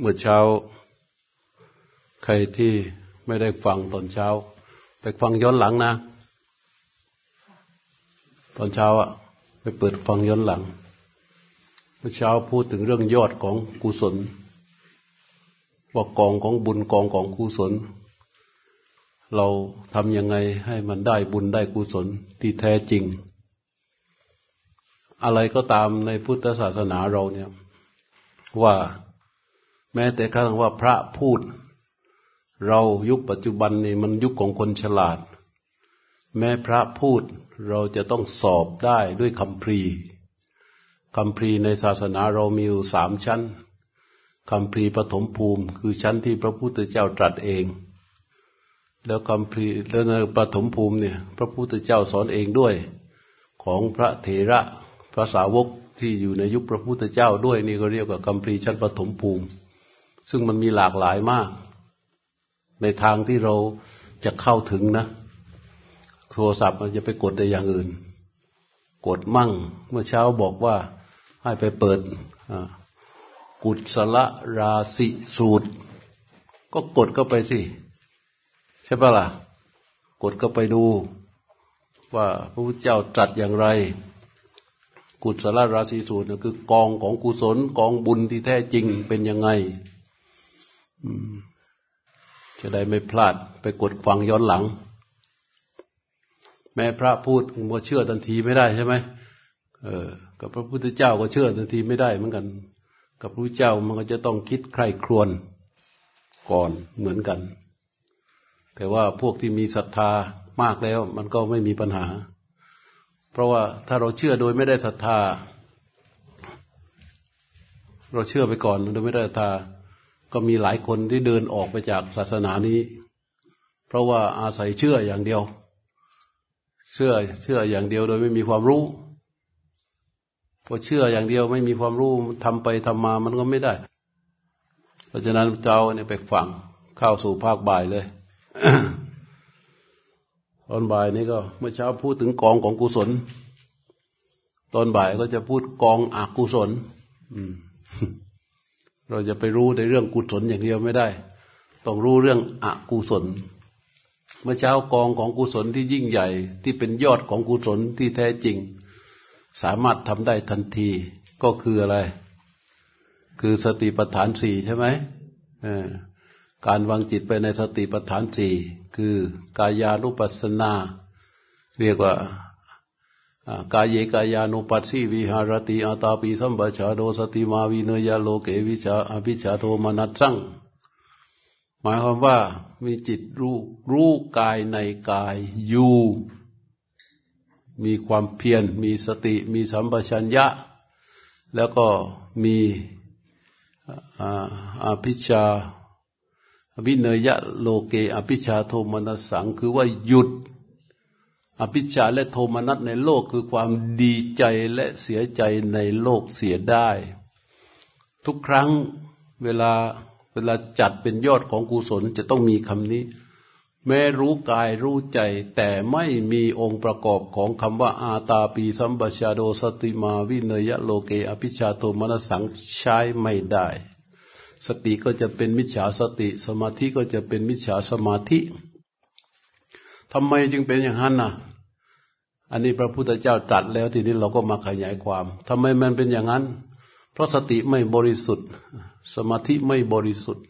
เมื่อเช้า ใครที่ไม่ได้ฟังตอนเช้า ไปฟังย้อนหลังนะ ตอนเช้าอะไปเปิดฟังย้อนหลัง เมื่อเช้าพูดถึงเรื่องยอดของกุศล ว่ากองของบุญกองของกุศล เราทำยังไงให้มันได้บุญได้กุศลที่แท้จริง อะไรก็ตามในพุทธศาสนาเราเนี่ยว่า แม้แต่ครั้งว่าพระพูด เรายุคปัจจุบันนี่มันยุคของคนฉลาด แม้พระพูดเราจะต้องสอบได้ด้วยคำพรีคำพรีในศาสนาเรามีอยู่สามชั้นคำพรีปฐมภูมิ คือชั้นที่พระพุทธเจ้าตรัสเอง แล้วคำพรีแล้วในปฐมภูมิเนี่ยพระพุทธเจ้าสอนเองด้วย ของพระเถระพระสาวกที่อยู่ในยุคพระพุทธเจ้าด้วยนี่ก็เรียกว่าคำพรีชั้นปฐมภูมิ ซึ่งมันมีหลากหลายมาก ในทางที่เราจะเข้าถึงนะ โทรศัพท์มันจะไปกดแต่อย่างอื่น กดมั่ง เมื่อเช้าบอกว่าให้ไปเปิดกุศลราสิสูตร ก็กดก็ไปสิ ใช่ปะล่ะ กดก็ไปดู ว่าพระพุทธเจ้าตรัสอย่างไร กุศลราศีสูตรคือกองของกุศลกองบุญที่แท้จริงเป็นยังไง จะได้ไม่พลาดไปกดฟังย้อนหลัง แม้พระพูดก็เชื่อทันทีไม่ได้ใช่ไหมเออ กับพระพุทธเจ้าก็เชื่อทันทีไม่ได้เหมือนกัน กับพระเจ้ามันก็จะต้องคิดใคร่ครวญก่อนเหมือนกัน แต่ว่าพวกที่มีศรัทธามากแล้ว มันก็ไม่มีปัญหา เพราะว่าถ้าเราเชื่อโดยไม่ได้ศรัทธา เราเชื่อไปก่อนโดยไม่ได้ศรัทธา ก็มีหลายคนที่เดินออกไปจากศาสนานี้ เพราะว่าอาศัยเชื่ออย่างเดียว เชื่อเชื่ออย่างเดียวโดยไม่มีความรู้พอเชื่ออย่างเดียวไม่มีความรู้ทำไปทำมามันก็ไม่ได้ เพราะฉะนั้นเจ้าเนี่ยไปฝังเข้าสู่ภาคบ่ายเลยตอนบ่ายนี้ก็เมื่อเช้าพูดถึงกองของกุศล ตอนบ่ายก็จะพูดกองอกุศล อืม เราจะไปรู้ในเรื่องกุศลอย่างเดียวไม่ได้ ต้องรู้เรื่องอกุศล เมื่อเช้ากองของกุศลที่ยิ่งใหญ่ ที่เป็นยอดของกุศลที่แท้จริง สามารถทำได้ทันทีก็คืออะไร คือสติปัฏฐานสี่ใช่ไหมการวางจิตไปในสติปัฏฐานสี่คือกายานุปัสสนา เรียกว่า กายเยกายานุปัสสีวิหารติอาตาปีสัมปชาโดสติมาวิเนยโลเกวิชาอภิชาโทมนัสสังหมายความว่ามีจิตรู้รู้กายในกายอยู่มีความเพียรมีสติมีสัมปชัญญะ แล้วก็มีอภิชาวิเนยะโลเกอภิชาโทมนัสสัง คือว่าหยุด อภิชาและโทมนัสในโลกคือความดีใจและเสียใจในโลกเสียได้ ทุกครั้งเวลาเวลาจัดเป็นยอดของกุศลจะต้องมีคำนี้ แม้รู้กายรู้ใจ แต่ไม่มีองค์ประกอบของคำว่าอาตาปีสัมปชาโดสติมาวิเนยะโลเก อภิชาโทมนัสสังใช้ไม่ได้ สติก็จะเป็นมิจฉาสติ สมาธิก็จะเป็นมิจฉาสมาธิทำไมจึงเป็นอย่างนั้นน่ะ อันนี้พระพุทธเจ้าตรัสแล้วทีนี้เราก็มาขยายความทำไมมันเป็นอย่างนั้น เพราะสติไม่บริสุทธิ์ สมาธิไม่บริสุทธิ์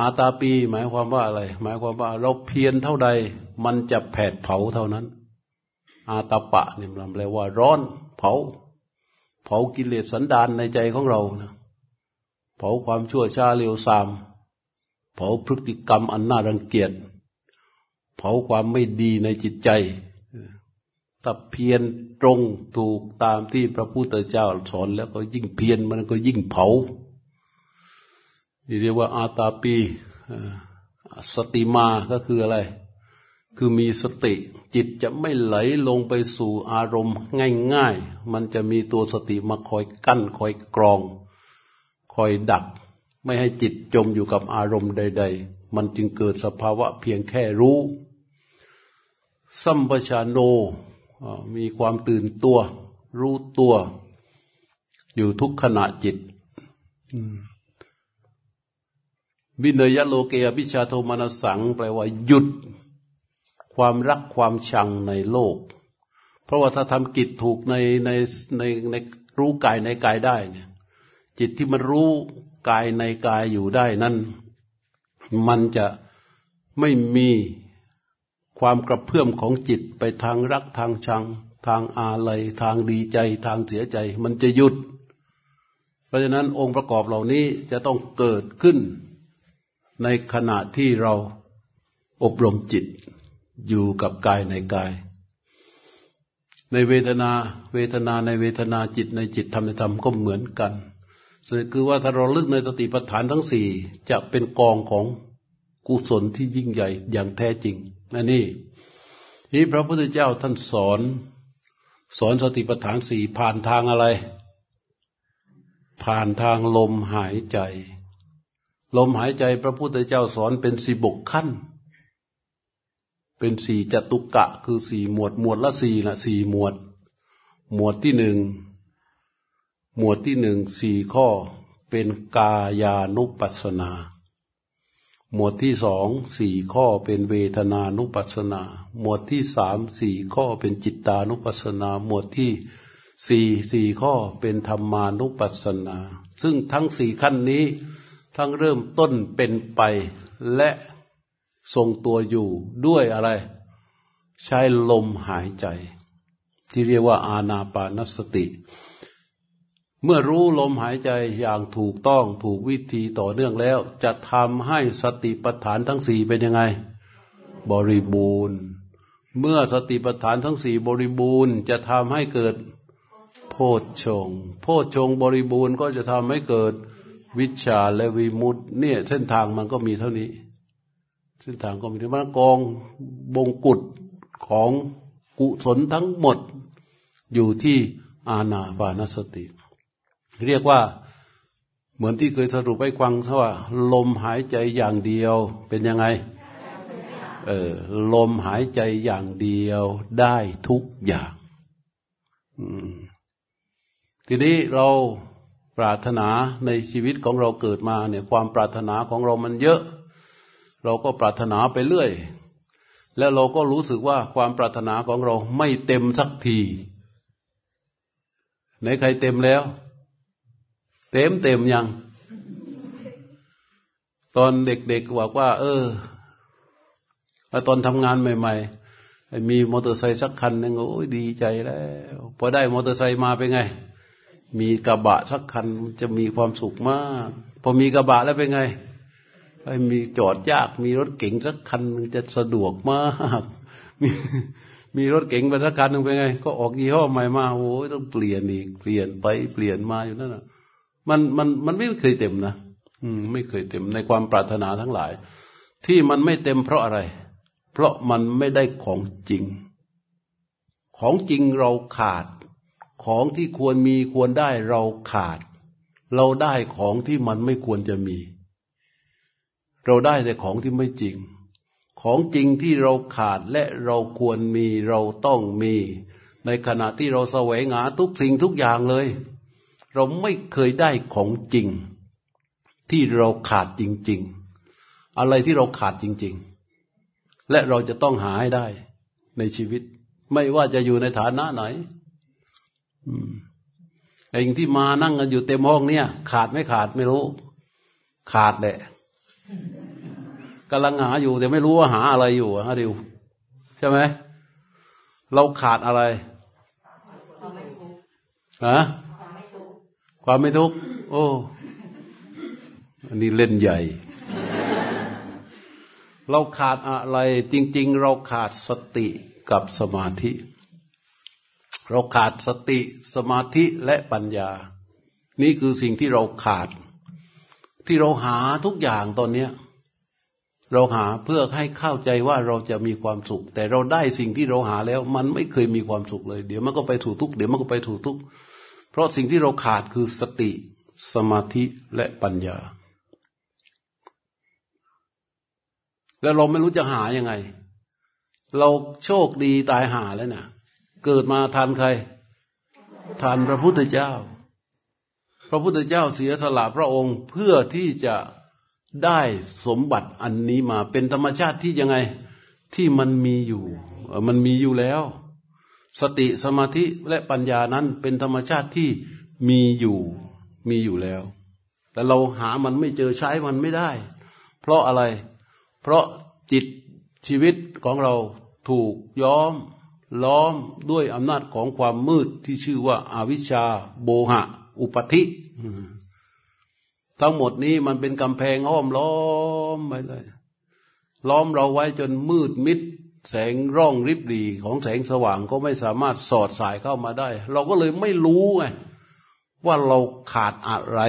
อาตาปีหมายความว่าอะไร หมายความว่า เราเพียรเท่าใด มันจะแผดเผาเท่านั้น อาตาปะเนี่ยมันแปลว่าร้อนเผา เผากิเลสสันดานในใจของเรานะเผาความชั่วช้าเร็วซาม เผาพฤติกรรมอันน่ารังเกียจ เผาความไม่ดีในจิตใจ ถ้าเพียรตรงถูกตามที่พระพุทธเจ้าสอนแล้วก็ยิ่งเพียรมันก็ยิ่งเผานี่เรียกว่าอาตาปีสติมาก็คืออะไร คือมีสติ จิตจะไม่ไหลลงไปสู่อารมณ์ง่ายๆ มันจะมีตัวสติมาคอยกั้นคอยกรอง คอยดัก ไม่ให้จิตจมอยู่กับอารมณ์ใด ๆ มันจึงเกิดสภาวะเพียงแค่รู้ สัมปชานโน มีความตื่นตัว รู้ตัว อยู่ทุกขณะจิตวินยโลเกอภิชาโทมานสัง แปลว่าหยุด ความรักความชังในโลก เพราะว่าถ้าทำกิจถูกในในในในรู้กายในกายได้เนี่ย จิตที่มันรู้กายในกายอยู่ได้นั้น มันจะไม่มี ความกระเพื่อมของจิตไปทางรักทางชัง ทางอาลัยทางดีใจทางเสียใจ มันจะหยุด เพราะฉะนั้นองค์ประกอบเหล่านี้จะต้องเกิดขึ้น ในขณะที่เราอบรมจิตอยู่กับกายในกาย ในเวทนาเวทนาในเวทนาจิตในจิตธรรมในธรรมก็เหมือนกันคือว่าถ้าเราลึกในสติปัฏฐานทั้งสี่จะเป็นกองของกุศลที่ยิ่งใหญ่อย่างแท้จริง นั่นนี่นี่พระพุทธเจ้าท่านสอน สอนสติปัฏฐานสี่ผ่านทางอะไร ผ่านทางลมหายใจ ลมหายใจพระพุทธเจ้าสอนเป็นสี่บกขั้น เป็นสี่จตุกะ คือสี่หมวดหมวดละสี่ละสี่หมวด หมวดที่หนึ่งหมวดที่หนึ่งสี่ข้อเป็นกายานุปัสสนา หมวดที่สองสี่ข้อเป็นเวทนานุปัสนา หมวดที่สามสี่ข้อเป็นจิตตานุปัสนา หมวดที่สี่สี่ข้อเป็นธรรมานุปัสสนา ซึ่งทั้งสี่ขั้นนี้ ทั้งเริ่มต้นเป็นไปและทรงตัวอยู่ด้วยอะไร ใช้ลมหายใจ ที่เรียกว่าอาณาปานสติ เมื่อรู้ลมหายใจอย่างถูกต้องถูกวิธีต่อเนื่องแล้ว จะทำให้สติปัฏฐานทั้งสี่เป็นยังไง บริบูรณ์ เมื่อสติปัฏฐานทั้งสี่บริบูรณ์ จะทำให้เกิดโพชฌงโพชฌงบริบูรณ์ก็จะทำให้เกิดวิชาและวิมุตเนี่ยเส้นทางมันก็มีเท่านี้ เส้นทางก็มีเท่านี้กองบงกุฎของกุศลทั้งหมดอยู่ที่อาณาบานสติ เรียกว่าเหมือนที่เคยสรุปให้ฟังว่า ลมหายใจอย่างเดียวเป็นยังไง เออลมหายใจอย่างเดียวได้ทุกอย่างทีนี้เราปรารถนาในชีวิตของเราเกิดมาเนี่ยความปรารถนาของเรามันเยอะ เราก็ปรารถนาไปเรื่อย แล้วเราก็รู้สึกว่าความปรารถนาของเราไม่เต็มสักทีไหนใครเต็มแล้ว เต็มเต็มยัง ตอนเด็กๆบอกว่า เออตอนทำงานใหม่ ๆ มีมอเตอร์ไซค์สักคันหนึ่งโอ้ยดีใจแล้วพอได้มอเตอร์ไซค์มาเป็นไง มีกระบะสักคันจะมีความสุขมาก พอมีกระบะแล้วเป็นไงไอ้มีจอดยาก มีรถเก๋งสักคันนึงจะสะดวกมากมีมีรถเก๋งไปสักคันหนึ่งเป็นไง ก็ออกยี่ห้อใหม่มาโอ้ยต้องเปลี่ยนอีกเปลี่ยนไปเปลี่ยนมาอยู่นั่นแหะ มันมันมันไม่เคยเต็มนะอืมไม่เคยเต็มในความปรารถนาทั้งหลาย ที่มันไม่เต็มเพราะอะไร เพราะมันไม่ได้ของจริง ของจริงเราขาด ของที่ควรมีควรได้เราขาด เราได้ของที่มันไม่ควรจะมี เราได้แต่ของที่ไม่จริง ของจริงที่เราขาดและเราควรมีเราต้องมี ในขณะที่เราแสวงหาทุกสิ่งทุกอย่างเลย เราไม่เคยได้ของจริง ที่เราขาดจริง ๆ อะไรที่เราขาดจริง ๆ และเราจะต้องหาให้ได้ในชีวิต ไม่ว่าจะอยู่ในฐานะไหนไอ้ที่มานั่งกันอยู่เต็มห้องเนี่ย ขาดไม่ขาดไม่รู้ ขาดแหละกำลังหาอยู่แต่ไม่รู้ว่าหาอะไรอยู่ฮะดิวใช่ไหมเราขาดอะไรฮะ ความไม่ทุกข์โอ้ อันนี้เล่นใหญ่ เราขาดอะไร จริง ๆ เราขาดสติกับสมาธิ เราขาดสติสมาธิและปัญญา นี่คือสิ่งที่เราขาด ที่เราหาทุกอย่างตอนเนี้ยเราหาเพื่อให้เข้าใจว่าเราจะมีความสุข แต่เราได้สิ่งที่เราหาแล้ว มันไม่เคยมีความสุขเลย เดี๋ยวมันก็ไปถูกทุกเดี๋ยวมันก็ไปถูกทุก เพราะสิ่งที่เราขาดคือสติ สมาธิและปัญญา แล้วเราไม่รู้จะหายังไง เราโชคดีตายหาแล้วนะ่ะ เกิดมาทานใครทานพระพุทธเจ้า พระพุทธเจ้าเสียสละพระองค์เพื่อที่จะได้สมบัติอันนี้มาเป็นธรรมชาติที่ยังไงที่มันมีอยู่ มันมีอยู่แล้ว สติสมาธิและปัญญานั้นเป็นธรรมชาติที่มีอยู่มีอยู่แล้ว แต่เราหามันไม่เจอใช้มันไม่ได้ เพราะอะไร เพราะจิตชีวิตของเราถูกย้อมล้อมด้วยอำนาจของความมืดที่ชื่อว่าอาวิชชาโบหะ อุปธิ ทั้งหมดนี้มันเป็นกำแพงห้อมล้อมไปเลย ล้อมเราไว้จนมืดมิด แสงร่องริบดีของแสงสว่างก็ไม่สามารถสอดสายเข้ามาได้ เราก็เลยไม่รู้ไงว่าเราขาดอะไร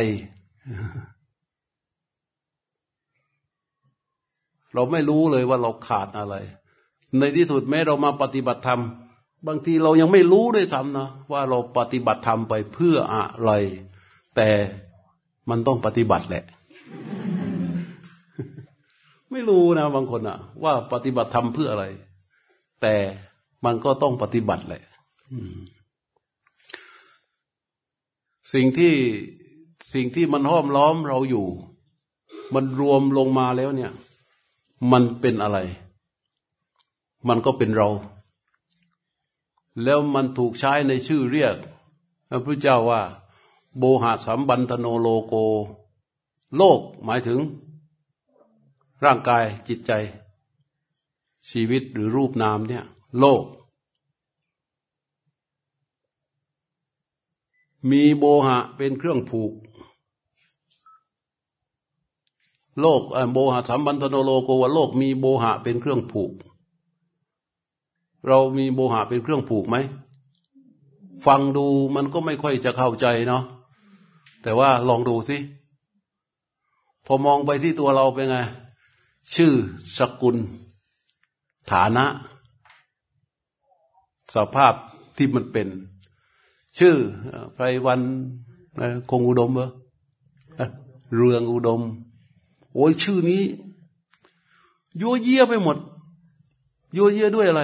เราไม่รู้เลยว่าเราขาดอะไร ในที่สุดแม้เรามาปฏิบัติธรรม บางทีเรายังไม่รู้ด้วยซ้ำนะว่าเราปฏิบัติธรรมไปเพื่ออะไร แต่มันต้องปฏิบัติแหละ ไม่รู้นะบางคนอะว่าปฏิบัติธรรมเพื่ออะไร แต่มันก็ต้องปฏิบัติแหละสิ่งที่สิ่งที่มันห้อมล้อมเราอยู่ มันรวมลงมาแล้วเนี่ย มันเป็นอะไร มันก็เป็นเรา แล้วมันถูกใช้ในชื่อเรียกพระพุทธเจ้าว่า โบหะสัมบันธโนโลโก โลกหมายถึง ร่างกายจิตใจ ชีวิตหรือรูปนามเนี่ย โลก มีโบหะเป็นเครื่องผูก โลกโบหะสัมบันธโนโลโกว่าโลกมีโบหะเป็นเครื่องผูก เรามีโบหะเป็นเครื่องผูกไหมฟังดูมันก็ไม่ค่อยจะเข้าใจเนาะแต่ว่าลองดูสิพอมองไปที่ตัวเราเป็นไง ชื่อสกุล ฐานะ สภาพที่มันเป็น ชื่อไพรวันคงอุดมเหรอเรืองอุดม โอ้ยชื่อนี้ยัวเยี่ยไปหมดยัวเยี่ยด้วยอะไร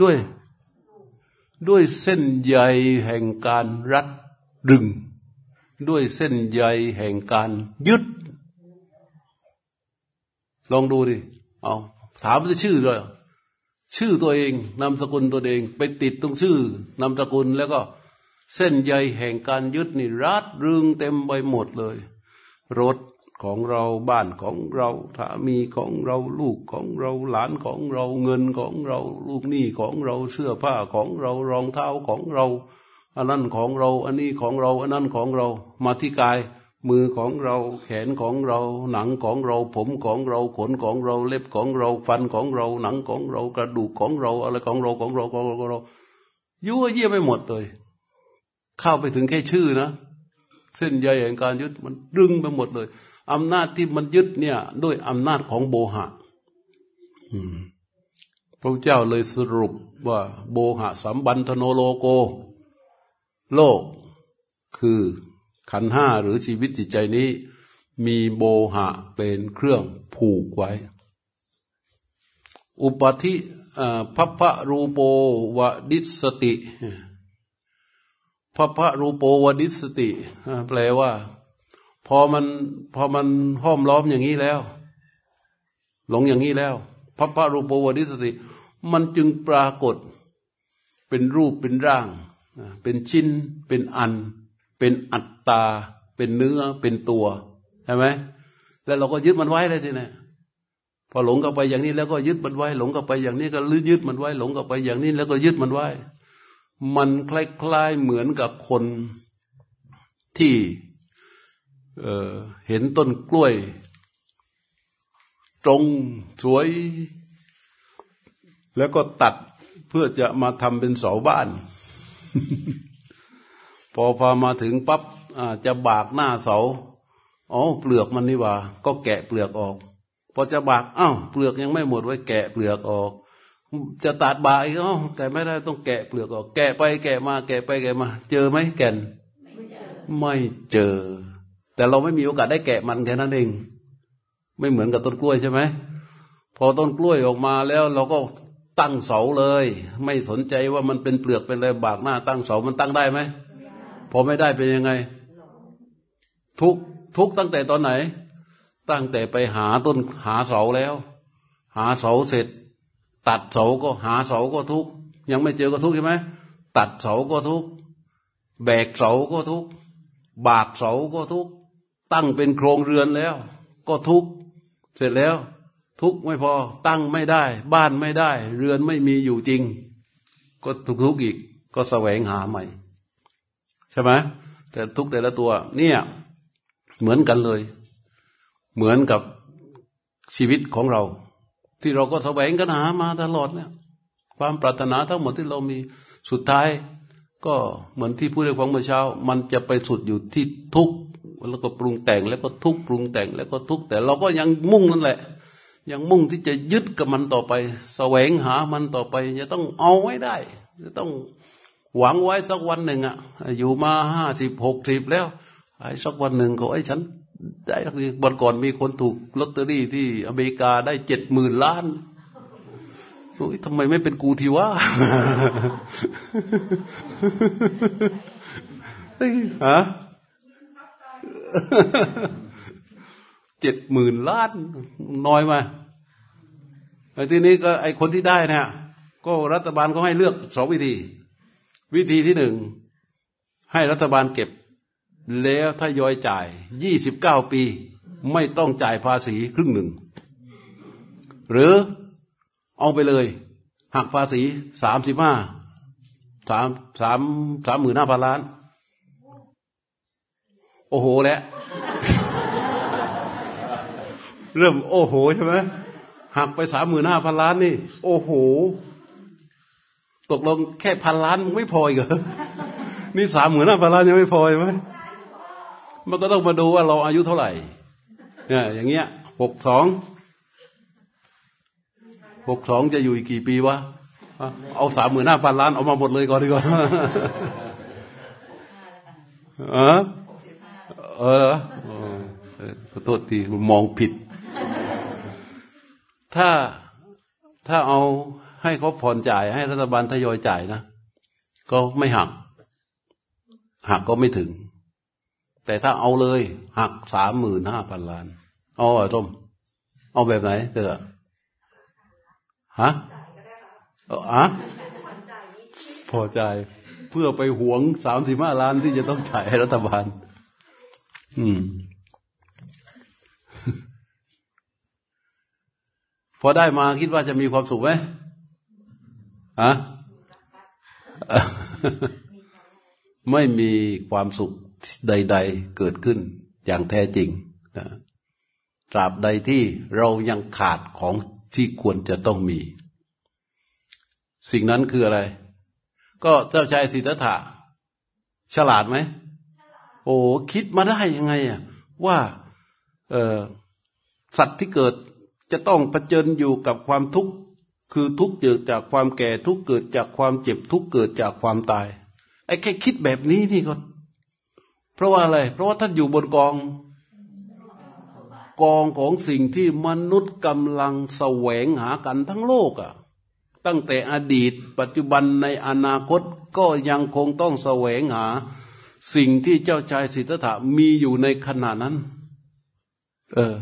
ด้วย ด้วยเส้นใยแห่งการรัดดึง ด้วยเส้นใยแห่งการยึด ลองดูดิ เอาถามชื่อด้วยชื่อตัวเองนามสกุลตัวเอง ไปติดตรงชื่อนามสกุลแล้วก็เส้นใยแห่งการยึดนี่รัดรึงเต็มไปหมดเลย รถของเราบ้านของเราสามีของเราลูกของเราหลานของเราเงินของเรา ลูกหนี้ของเราเสื้อผ้าของเรารองเท้าของเรา อันนั้นของเรา อันนี้ของเรา อันนั้นของเรามาที่กาย มือของเราแขนของเรา หนังของเราผมของเราขนของเราเล็บของเราฟันของเรา หนังของเรากระดูกของเราอะไรของเราของเราของเราของเรายั่วเยี่ยไม่หมดเลย เข้าไปถึงแค่ชื่อนะ เส้นใยแห่งการยึดมันดึงไปหมดเลยอำนาจที่มันยึดเนี่ย ด้วยอำนาจของโบหะพระเจ้าเลยสรุปว่า โบหะสัมบันธโนโลโก โลกคือ ขันห้าหรือชีวิตจิตใจนี้ มีโบหะเป็นเครื่องผูกไว้ อุปธิพัพะรูโปวดิสติพัพะรูโปวดิสติ แปลว่า พอมันพอมันห้อมล้อมอย่างนี้แล้ว หลงอย่างนี้แล้วพัพะรูโปวดิสติ มันจึงปรากฏเป็นรูปเป็นร่าง เป็นชิ้นเป็นอัน เป็นอัตตา เป็นเนื้อเป็นตัวใช่ไหมแล้วเราก็ยึดมันไว้เลยทีนี้พอหลงกับไปอย่างนี้แล้วก็ยึดมันไว้ หลงกับไปอย่างนี้ก็ลืยึดมันไว้ หลงกับไปอย่างนี้แล้วก็ยึดมันไว้ มันคล้ายๆเหมือนกับคนที่เเห็นต้นกล้วย ตรงสวย แล้วก็ตัดเพื่อจะมาทำเป็นเสาบ้าน พอพอมาถึงปั๊บจะบากหน้าเสาอ๋อเปลือกมันนี่ว่า ก็แกะเปลือกออกพอจะบากอ้าวเปลือกยังไม่หมดไว้แกะเปลือกออก จะตัดบากอีกอ๋อแกะไม่ได้ต้องแกะเปลือกออก แกะไปแกะมาแกะไปแกะมา เจอไหมแก่นไม่เจอ แต่เราไม่มีโอกาสได้แกะมันแค่นั้นเอง ไม่เหมือนกับต้นกล้วยใช่ไหมพอต้นกล้วยออกมาแล้วเราก็ตั้งเสาเลย ไม่สนใจว่ามันเป็นเปลือกเป็นอะไรบากหน้าตั้งเสามันตั้งได้ไหม พอไม่ได้เป็นยังไง ทุกทุกตั้งแต่ตอนไหน ตั้งแต่ไปหาต้นหาเสาแล้ว หาเสาเสร็จ ตัดเสาก็หาเสาก็ทุกยังไม่เจอก็ทุกใช่ไหมตัดเสาก็ทุกแบกเสาก็ทุกบากเสาก็ทุกตั้งเป็นโครงเรือนแล้ว ก็ทุกเสร็จแล้ว ทุกไม่พอตั้งไม่ได้ บ้านไม่ได้ เรือนไม่มีอยู่จริง ก็ทุกทุกอีก ก็แสวงหาใหม่ ใช่ไหมแต่ทุกแต่ละตัว เนี่ย เหมือนกันเลย เหมือนกับชีวิตของเรา ที่เราก็แสวงกันหามาตลอดเนี่ย ความปรารถนาทั้งหมดที่เรามีสุดท้าย ก็เหมือนที่พูดในฟังเมื่อเช้า มันจะไปสุดอยู่ที่ทุกแล้วก็ปรุงแต่งแล้วก็ทุกปรุงแต่งแล้วก็ทุกแต่เราก็ยังมุ่งนั่นแหละ ยังมุ่งที่จะยึดกับมันต่อไป แสวงหามันต่อไป จะต้องเอาไว้ได้ จะต้อง หวังไว้สักวันหนึ่งอะอยู่มาห้าสิบหกสิบแล้วไอ้สักวันหนึ่งก็ไอ้ฉันได้สักทีวันก่อนมีคนถูกลอตเตอรี่ที่อเมริกาได้เจ็ดหมื่นล้านโอ้ยทำไมไม่เป็นกูทีวะฮะเจ็ดหมื่นล้านน้อยมาไอ้ที่นี้ก็ไอ้คนที่ได้เนี่ยก็รัฐบาลก็ให้เลือกสองวิธี วิธีที่หนึ่งให้รัฐบาลเก็บ แล้วถ้ายอยจ่ายยี่สิบเก้าปี ไม่ต้องจ่ายภาษีครึ่งหนึ่ง หรือเอาไปเลย หักภาษีสามสิบห้าสามสามสามหมื่นห้าพันล้าน โอ้โหแหละเริ่มโอ้โหใช่ไหมหักไปสามหมื่นห้าพันล้านนี่ โอ้โห ตกลงแค่พันล้านมึงไม่พออีกเหรอนี่สามหมื่นห้าพันล้านยังไม่พอใช่ไหมมันก็ต้องมาดูว่าเราอายุเท่าไหร่เนี่ยอย่างเงี้ยหกสองหกสองจะอยู่อีกกี่ปีวะเอาสามหมื่นห้าพันล้านเอามาหมดเลยก่อนดีกว่าเออเออขอโทษทีมองผิด ถ้าถ้าเอา ให้เขาผ่อนจ่ายให้รัฐบาลทยอยจ่ายนะก็ไม่หัก หักก็ไม่ถึง แต่ถ้าเอาเลย หักสามหมื่นห้าพันล้านเอาอะต้มเอาแบบไหนเธอฮะเอออะพอใจ เพื่อไปหวงสามสิบห้าล้านที่จะต้องจ่ายให้รัฐบาล อืมพอได้มาคิดว่าจะมีความสุขไหม อะไม่มีความสุขใด ๆ เกิดขึ้นอย่างแท้จริงนะตราบใดที่เรายังขาดของที่ควรจะต้องมี สิ่งนั้นคืออะไร ก็เจ้าชายสิทธัตถะฉลาดไหม โอ้คิดมาได้ยังไงอะว่าสัตว์ที่เกิดจะต้องเผชิญอยู่กับความทุกข์ คือทุกเกิดจากความแก่ทุกเกิดจากความเจ็บทุกเกิดจากความตาย ไอ้แค่คิดแบบนี้นี่ก็เพราะว่าอะไร เพราะว่าท่านอยู่บนกอง กองของสิ่งที่มนุษย์กำลังแสวงหากันทั้งโลกอะ่ะ ตั้งแต่อดีตปัจจุบันในอนาคตก็ยังคงต้องแสวงหา สิ่งที่เจ้าชายสิทธัตถะมีอยู่ในขณะนั้น เออ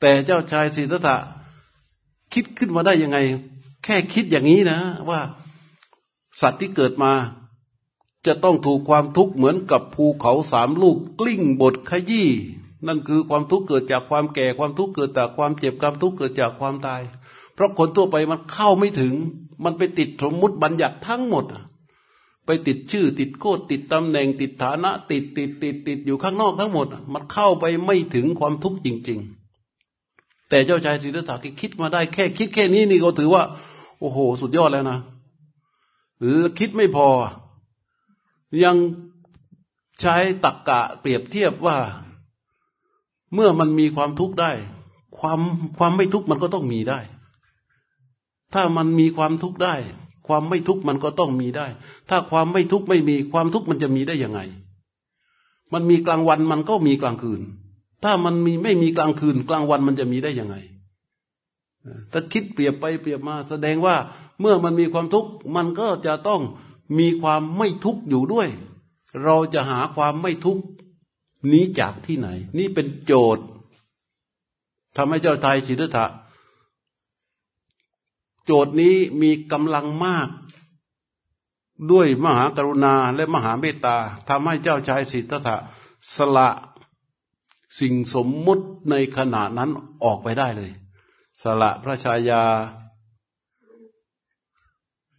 แต่เจ้าชายสิทธัตถะ คิดขึ้นมาได้ยังไง แค่คิดอย่างนี้นะ ว่าสัตว์ที่เกิดมา จะต้องถูกความทุกข์เหมือนกับภูเขาสามลูกกลิ้งบดขยี้นั่นคือความทุกข์เกิดจากความแก่ความทุกข์เกิดจากความเจ็บความทุกข์เกิดจากความตาย เพราะคนทั่วไปมันเข้าไม่ถึง มันไปติดสมมุติบัญญัติทั้งหมดไปติดชื่อ ติดโคตติดตำแหน่ง ติดฐานะ ติดติดติดติดอยู่ข้างนอกทั้งหมด มันเข้าไปไม่ถึงความทุกข์จริง ๆ แต่เจ้าชายสิทธัตถะคิดมาได้แค่ คิดแค่นี้นี่ก็ถือว่า โอ้โห สุดยอดแล้วนะคิดไม่พอ ยังใช้ตักกะเปรียบเทียบว่า เมื่อมันมีความทุกข์ได้ ความความไม่ทุกข์มันก็ต้องมีได้ ถ้ามันมีความทุกข์ได้ ความไม่ทุกข์มันก็ต้องมีได้ ถ้าความไม่ทุกข์ไม่มี ความทุกข์มันจะมีได้ยังไง มันมีกลางวันมันก็มีกลางคืน ถ้ามันมีไม่มีกลางคืนกลางวันมันจะมีได้ยังไงถ้าคิดเปรียบไปเปรียบมา แสดงว่าเมื่อมันมีความทุกข์มันก็จะต้องมีความไม่ทุกข์อยู่ด้วย เราจะหาความไม่ทุกข์นี้จากที่ไหน นี่เป็นโจทย์ทำให้เจ้าชายสิทธัตถะโจทย์นี้มีกำลังมาก ด้วยมหากรุณาและมหาเมตตาทำให้เจ้าชายสิทธัตถะสละ สิ่งสมมุติในขณะนั้นออกไปได้เลย สละพระชายา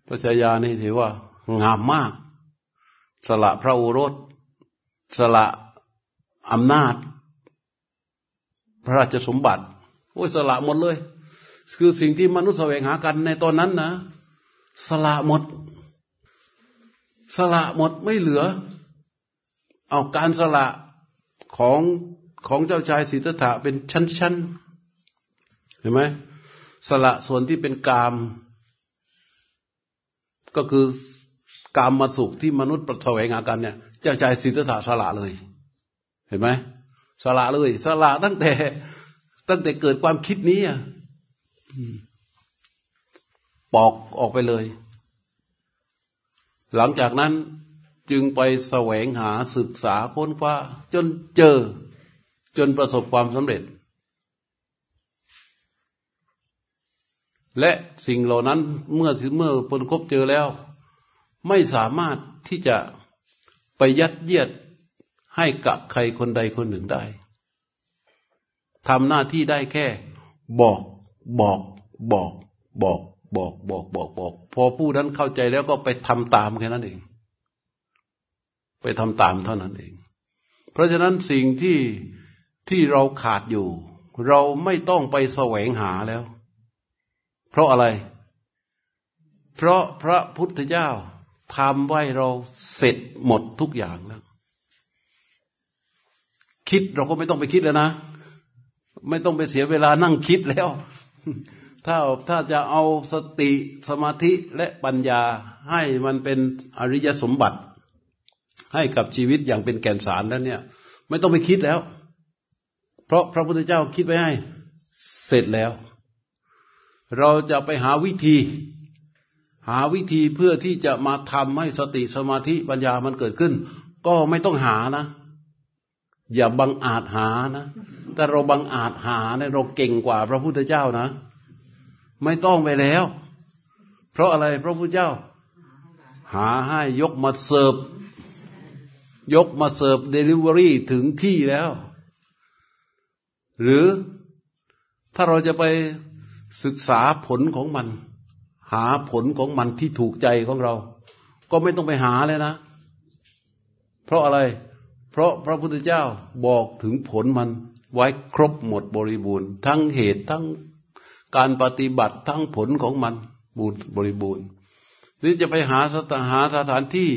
พระชายานี่ถือว่า งามมาก สละพระโอรส สละอำนาจ พระราชสมบัติโอ้ยสละหมดเลย คือสิ่งที่มนุษย์แสวงหากันในตอนนั้นนะสละหมด สละหมดไม่เหลือ เอาการสละของ ของเจ้าชายสิทธัตถะเป็นชั้นๆ เห็นไหมสละส่วนที่เป็นกาม ก็คือกามมาสุขที่มนุษย์ประแสวงหากันเนี่ย เจ้าชายสิทธัตถะสละเลย เห็นไหมสละเลย สละตั้งแต่ ตั้งแต่เกิดความคิดนี้อะปอกออกไปเลย หลังจากนั้นจึงไปแสวงหาศึกษาค้นคว้าจนเจอ จนประสบความสำเร็จ และสิ่งเหล่านั้นเมื่อเมื่อพลคบเจอแล้ว ไม่สามารถที่จะไปยัดเยียดให้กับใครคนใดคนหนึ่งได้ทำหน้าที่ได้แค่ บอกบอกบอกบอกบอกบอกบอกบอก พอผู้นั้นเข้าใจแล้วก็ไปทำตามแค่นั้นเอง ไปทำตามเท่านั้นเอง เพราะฉะนั้นสิ่งที่ ที่เราขาดอยู่ เราไม่ต้องไปแสวงหาแล้ว เพราะอะไร เพราะพระพุทธเจ้าทำไว้เราเสร็จหมดทุกอย่างแล้ว คิดเราก็ไม่ต้องไปคิดแล้วนะ ไม่ต้องไปเสียเวลานั่งคิดแล้ว ถ้าถ้าจะเอาสติสมาธิและปัญญาให้มันเป็นอริยสมบัติ ให้กับชีวิตอย่างเป็นแก่นสารแล้วเนี่ย ไม่ต้องไปคิดแล้ว เพราะพระพุทธเจ้าคิดไว้ให้ เสร็จแล้ว เราจะไปหาวิธี หาวิธีเพื่อที่จะมาทำให้สติสมาธิปัญญามันเกิดขึ้น ก็ไม่ต้องหานะ อย่าบังอาจหานะแต่เราบังอาจหาเนี่ยเราเก่งกว่าพระพุทธเจ้านะ ไม่ต้องไปแล้ว เพราะอะไรพระพุทธเจ้า หาให้ยกมาเสิร์ฟยกมาเสิร์ฟเดลิเวอรี่ถึงที่แล้ว หรือถ้าเราจะไปศึกษาผลของมัน หาผลของมันที่ถูกใจของเรา ก็ไม่ต้องไปหาเลยนะ เพราะอะไร เพราะพระพุทธเจ้าบอกถึงผลมันไว้ครบหมดบริบูรณ์ ทั้งเหตุทั้งการปฏิบัติทั้งผลของมันบูรบริบูรณ์หรือจะไปหาสถาหาสถานที่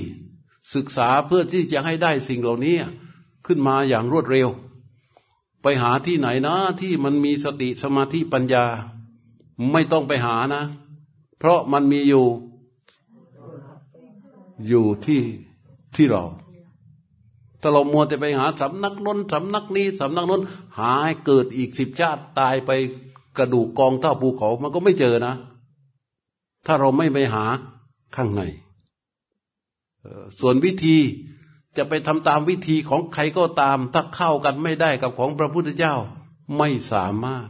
ศึกษาเพื่อที่จะให้ได้สิ่งเหล่านี้ขึ้นมาอย่างรวดเร็ว ไปหาที่ไหนนะ ที่มันมีสติสมาธิปัญญา ไม่ต้องไปหานะ เพราะมันมีอยู่ อยู่ที่ที่เรา ถ้าเรามัวแต่ไปหาสำนักน้นสำนักนี้สำนักน้น หาให้เกิดอีกสิบชาติตายไปกระดูกกองเท่าภูเขามันก็ไม่เจอนะ ถ้าเราไม่ไปหาข้างในส่วนวิธี จะไปทำตามวิธีของใครก็ตาม ถ้าเข้ากันไม่ได้กับของพระพุทธเจ้าไม่สามารถ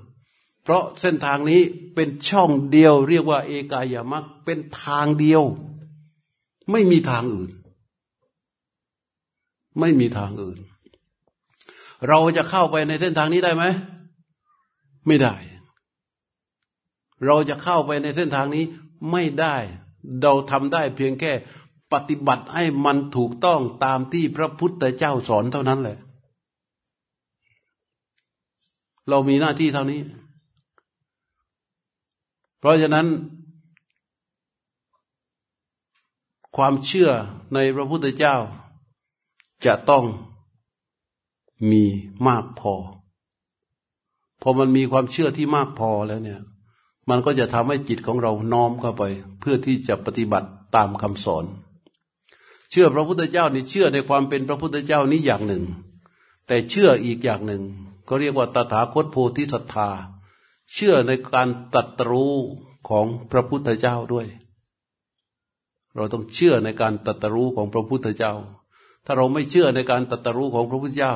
เพราะเส้นทางนี้เป็นช่องเดียว เรียกว่าเอกายามักเป็นทางเดียว ไม่มีทางอื่น ไม่มีทางอื่น เราจะเข้าไปในเส้นทางนี้ได้ไหมไม่ได้ เราจะเข้าไปในเส้นทางนี้ไม่ได้ เราทำได้เพียงแค่ ปฏิบัติให้มันถูกต้องตามที่พระพุทธเจ้าสอนเท่านั้นแหละ เรามีหน้าที่เท่านี้ เพราะฉะนั้น ความเชื่อในพระพุทธเจ้า จะต้องมีมากพอ พอมันมีความเชื่อที่มากพอแล้วเนี่ย มันก็จะทำให้จิตของเราน้อมเข้าไป เพื่อที่จะปฏิบัติตามคำสอน เชื่อพระพุทธเจ้านี่เชื่อในความเป็นพระพุทธเจ้านี้อย่างหนึ่ง แต่เชื่ออีกอย่างหนึ่งก็เรียกว่าตถาคตโพธิสัตธา เชื่อในการตัดรู้ของพระพุทธเจ้าด้วย เราต้องเชื่อในการตัดรู้ของพระพุทธเจ้า ถ้าเราไม่เชื่อในการตัดรู้ของพระพุทธเจ้า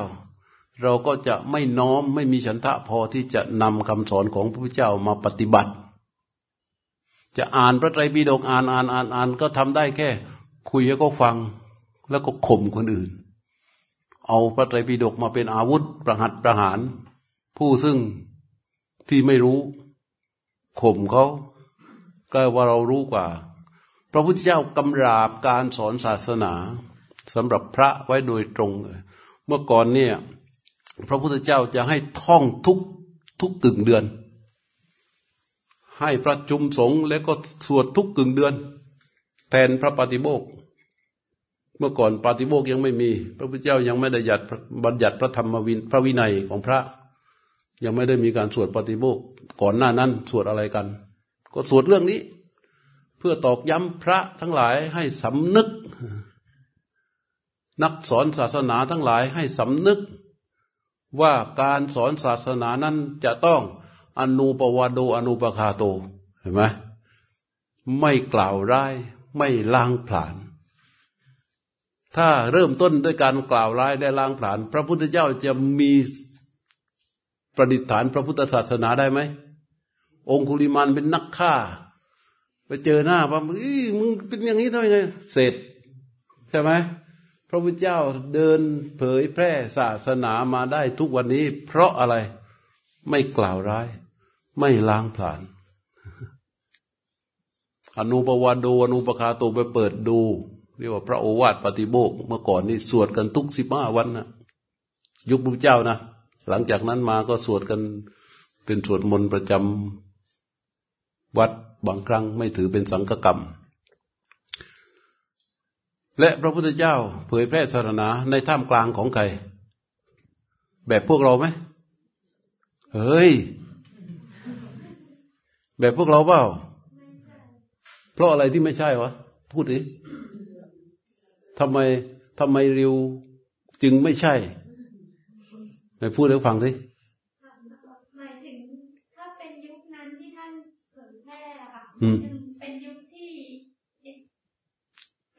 เราก็จะไม่น้อมไม่มีฉันทะพอที่จะนำคำสอนของพระพุทธเจ้ามาปฏิบัติ จะอ่านพระไตรปิฎกอ่านอ่านอ่านอ่านก็ทำได้แค่ คุยแล้วก็ฟังแล้วก็ข่มคนอื่น เอาพระไตรปิฎกมาเป็นอาวุธประหัตประหาร ผู้ซึ่งที่ไม่รู้ข่มเขาก็ว่าเรารู้กว่า พระพุทธเจ้ากำราบการสอนศาสนาสำหรับพระไว้โดยตรง เมื่อก่อนเนี่ย พระพุทธเจ้าจะให้ท่องทุกทุกกึ่งเดือน ให้ประชุมสงฆ์แล้วก็สวดทุกกึ่งเดือน แทนพระปฏิโมกเมื่อก่อนปฏิโมกยังไม่มี พระพุทธเจ้ายังไม่ได้ยัดบัญญัติพระธรรมวินพระวินัยของพระ ยังไม่ได้มีการสวดปฏิโมกก่อนหน้านั้นสวดอะไรกัน ก็สวดเรื่องนี้ เพื่อตอกย้ำพระทั้งหลายให้สำนึก นักสอนศาสนาทั้งหลายให้สำนึก ว่าการสอนศาสนานั้นจะต้องอนุปวโดอนุปคาโตเห็นไหมไม่กล่าวร้าย ไม่ล้างผลาญถ้าเริ่มต้นด้วยการกล่าวร้ายได้ล้างผลาญพระพุทธเจ้าจะมีประดิษฐานพระพุทธศาสนาได้ไหม องคุลิมันเป็นนักฆ่า ไปเจอหน้าว่ามึงเป็นอย่างนี้ทำไมเสร็จ ใช่ไหมพระพุทธเจ้าเดินเผยแพร่ศาสนามาได้ทุกวันนี้ เพราะอะไรไม่กล่าวร้าย ไม่ล้างผลาญ อนุปวาโดอนุปคาโตไปเปิดดู เรียกว่าพระโอวาทปฏิโบกเมื่อก่อนนี่สวดกันทุกสิบห้าวันนะยุคพระเจ้านะหลังจากนั้นมาก็สวดกันเป็นสวดมนต์ประจำวัดบางครั้งไม่ถือเป็นสังฆกรรม และพระพุทธเจ้าเผยแพร่ศาสนาในท่ามกลางของใคร แบบพวกเราไหมเฮ้ย แบบพวกเราเปล่า เพราะอะไรที่ไม่ใช่วะ พูดดิทำไมทำไมริวจึงไม่ใช่ไหนพูดให้ฟังสิหมายถึงถ้าเป็นยุคนั้นที่ท่านเผยแพร่ค่ะเป็นยุคที่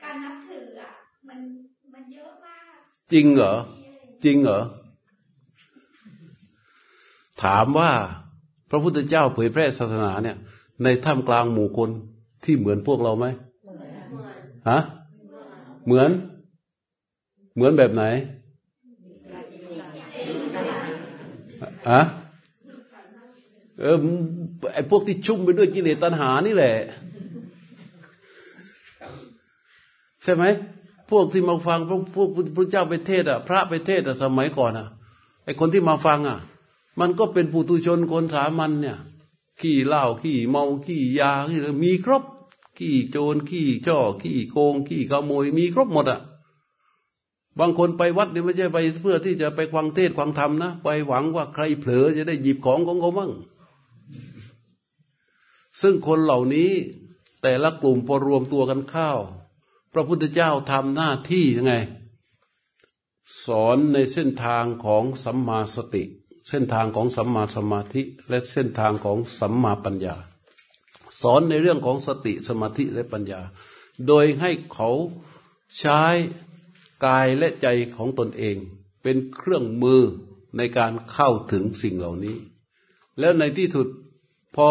การนับถืออะมันมันเยอะมาก จริงเหรอ จริงเหรอ ถามว่า พระพุทธเจ้าเผยแพร่ศาสนาเนี่ย ในท่ามกลางหมู่คน ที่เหมือนพวกเราไหมฮะเหมือน เหมือนแบบไหนอะเออไอพวกที่ชุ่มไปด้วยกิเลสตัณหานี่แหละ ใช่ไหมพวกที่มาฟังพวกพวกพระเจ้าไปเทศอะ พระไปเทศอะสมัยก่อนอะไอคนที่มาฟังอะ มันก็เป็นปุถุชนคนสามัญเนี่ย ขี้เหล้าขี้เมาขี้ยาขี้มีครบ ขี้โจรขี้ช่อขี้โกงขี้ขโมยมีครบหมดอะบางคนไปวัดเนี่ยไม่ใช่ไปเพื่อที่จะไปควังเทศควังธรรมนะไปหวังว่าใครเผลอจะได้หยิบของของเขาบ้างซึ่งคนเหล่านี้แต่ละกลุ่มพอรวมตัวกันเข้าพระพุทธเจ้าทำหน้าที่ยังไง สอนในเส้นทางของสัมมาสติ เส้นทางของสัมมาสมาธิ และเส้นทางของสัมมาปัญญา สอนในเรื่องของสติสมาธิและปัญญา โดยให้เขาใช้กายและใจของตนเอง เป็นเครื่องมือในการเข้าถึงสิ่งเหล่านี้ แล้วในที่สุดพอ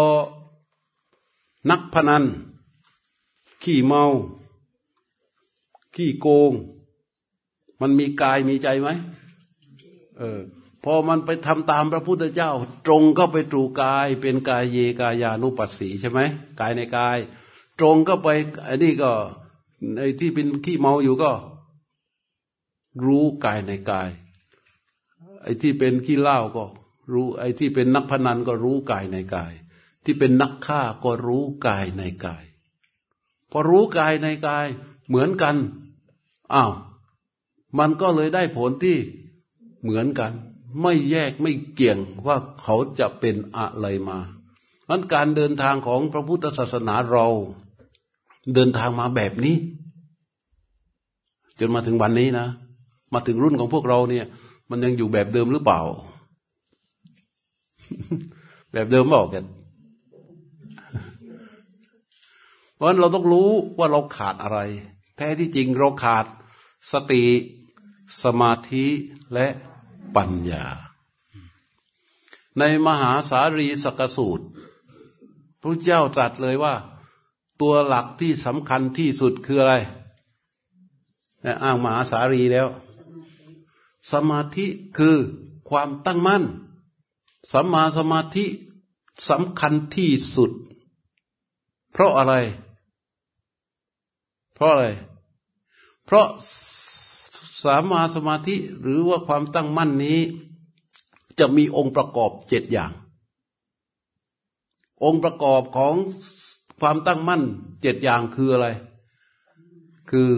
นักพนัน ขี่เมา ขี้โกง มันมีกายมีใจไหมเออ พอมันไปทำตามพระพุทธเจ้า ตรงก็ไปตรูกาย เป็นกายเยกายานุปัสสีใช่ไหมกายในกาย ตรงก็ไปอันนี้ก็ไอ้ที่เป็นขี้เมาอยู่ก็ รู้กายในกาย ไอ้ที่เป็นขี้เหล่าก็ รู้ไอ้ที่เป็นนักพนันก็รู้กายในกาย ที่เป็นนักฆ่าก็รู้กายในกาย พอรู้กายในกายเหมือนกันอ้าวมันก็เลยได้ผลที่เหมือนกัน ไม่แยกไม่เกี่ยงว่าเขาจะเป็นอะไรมานั้นการเดินทางของพระพุทธศาสนาเรา เดินทางมาแบบนี้ จนมาถึงวันนี้นะ มาถึงรุ่นของพวกเราเนี่ย มันยังอยู่แบบเดิมหรือเปล่า แบบเดิมบอกกัน เพราะฉะนั้นเราต้องรู้ว่าเราขาดอะไร แท้ที่จริงเราขาดสติ สมาธิและ ปัญญา ในมหาสารีสกสูตรพระเจ้าตรัสเลยว่า ตัวหลักที่สำคัญที่สุดคืออะไรอ้างมหาสารีแล้ว สมาธิคือความตั้งมั่นสัมมาสมาธิสำคัญที่สุด เพราะอะไร เพราะอะไร เพราะ สามาสมาธิหรือว่าความตั้งมั่นนี้ จะมีองค์ประกอบเจ็ดอย่าง องค์ประกอบของความตั้งมั่นเจ็ดอย่างคืออะไร คือ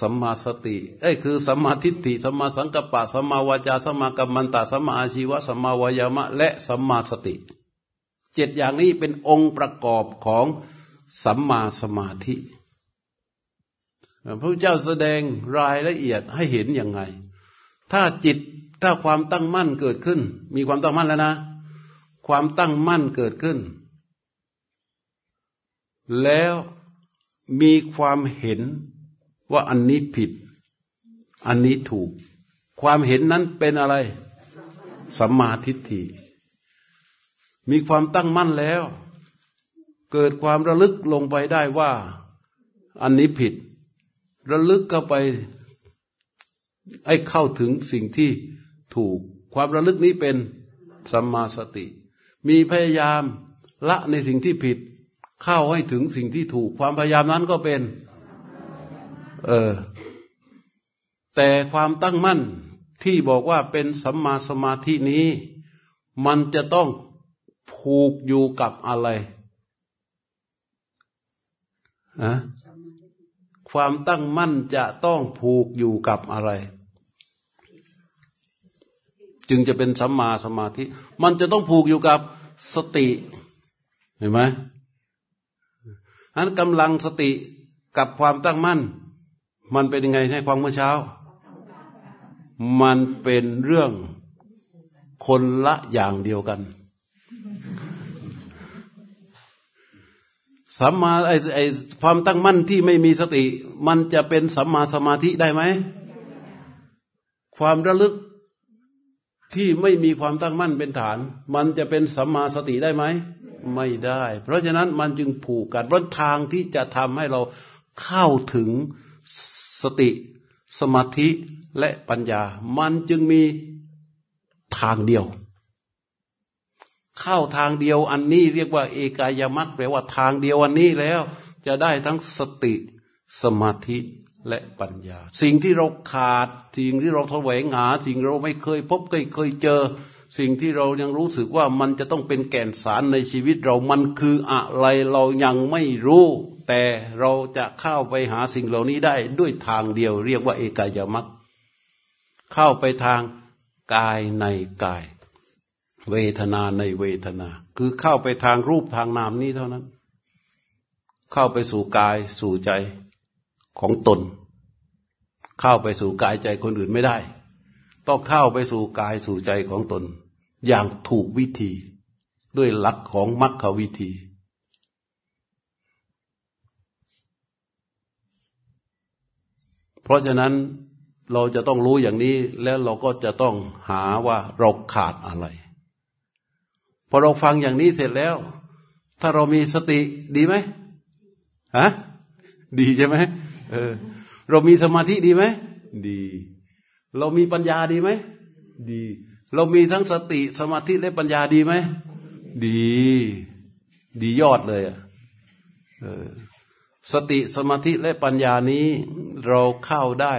สัมมาสติเอ้ยคือสัมมาทิฏฐิสัมมาสังกัปปะสัมมาวาจาสัมมากัมมันตะสัมมาอาชีวะสัมมาวายามะ และสัมมาสติเจ็ดอย่างนี้เป็นองค์ประกอบของสัมมาสมาธิ พระพุทธเจ้าแสดงรายละเอียดให้เห็นยังไง ถ้าจิตถ้าความตั้งมั่นเกิดขึ้น มีความตั้งมั่นแล้วนะ ความตั้งมั่นเกิดขึ้น แล้วมีความเห็นว่าอันนี้ผิด อันนี้ถูก ความเห็นนั้นเป็นอะไรสัมมาทิฏฐิมีความตั้งมั่นแล้ว เกิดความระลึกลงไปได้ว่า อันนี้ผิด ระลึกก็ไปไอ้เข้าถึงสิ่งที่ถูก ความระลึกนี้เป็นสัมมาสติ มีพยายามละในสิ่งที่ผิด เข้าให้ถึงสิ่งที่ถูก ความพยายามนั้นก็เป็น เออ แต่ความตั้งมั่นที่บอกว่าเป็นสัมมาสมาธินี้ มันจะต้องผูกอยู่กับอะไรอะ ความตั้งมั่นจะต้องผูกอยู่กับอะไร จึงจะเป็นสัมมาสมาธิ มันจะต้องผูกอยู่กับสติเห็นไหมอันกำลังสติกับความตั้งมั่น มันเป็นยังไงใช่ความเมื่อเช้า มันเป็นเรื่องคนละอย่างเดียวกัน สัมมาไอไอความตั้งมั่นที่ไม่มีสติ มันจะเป็นสัมมาสมาธิได้ไหม ความระลึกที่ไม่มีความตั้งมั่นเป็นฐาน มันจะเป็นสัมมาสติได้ไหม ไม่ได้ เพราะฉะนั้นมันจึงผูกกันเพราะทางที่จะทำให้เราเข้าถึงสติ สมาธิและปัญญา มันจึงมีทางเดียว เข้าทางเดียวอันนี้เรียกว่าเอกายมักแปลว่าทางเดียวอันนี้แล้ว จะได้ทั้งสติสมาธิและปัญญา สิ่งที่เราขาด สิ่งที่เราแสวงหา สิ่งเราไม่เคยพบเคยเคยเจอ สิ่งที่เรายังรู้สึกว่ามันจะต้องเป็นแก่นสารในชีวิตเรามันคืออะไรเรายังไม่รู้ แต่เราจะเข้าไปหาสิ่งเหล่านี้ได้ด้วยทางเดียว เรียกว่าเอกายมัตเข้าไปทางกายในกาย เวทนาในเวทนา คือเข้าไปทางรูปทางนามนี้เท่านั้น เข้าไปสู่กายสู่ใจของตน เข้าไปสู่กายใจคนอื่นไม่ได้ ต้องเข้าไปสู่กายสู่ใจของตน อย่างถูกวิธี ด้วยหลักของมรรควิธีเพราะฉะนั้นเราจะต้องรู้อย่างนี้แล้วเราก็จะต้องหาว่าเราขาดอะไร พอเราฟังอย่างนี้เสร็จแล้ว ถ้าเรามีสติดีไหมฮะดีใช่ไหมเออ เรามีสมาธิดีไหมดี เรามีปัญญาดีไหมดี เรามีทั้งสติสมาธิและปัญญาดีไหมดี ดียอดเลยอะเออสติสมาธิและปัญญานี้เราเข้าได้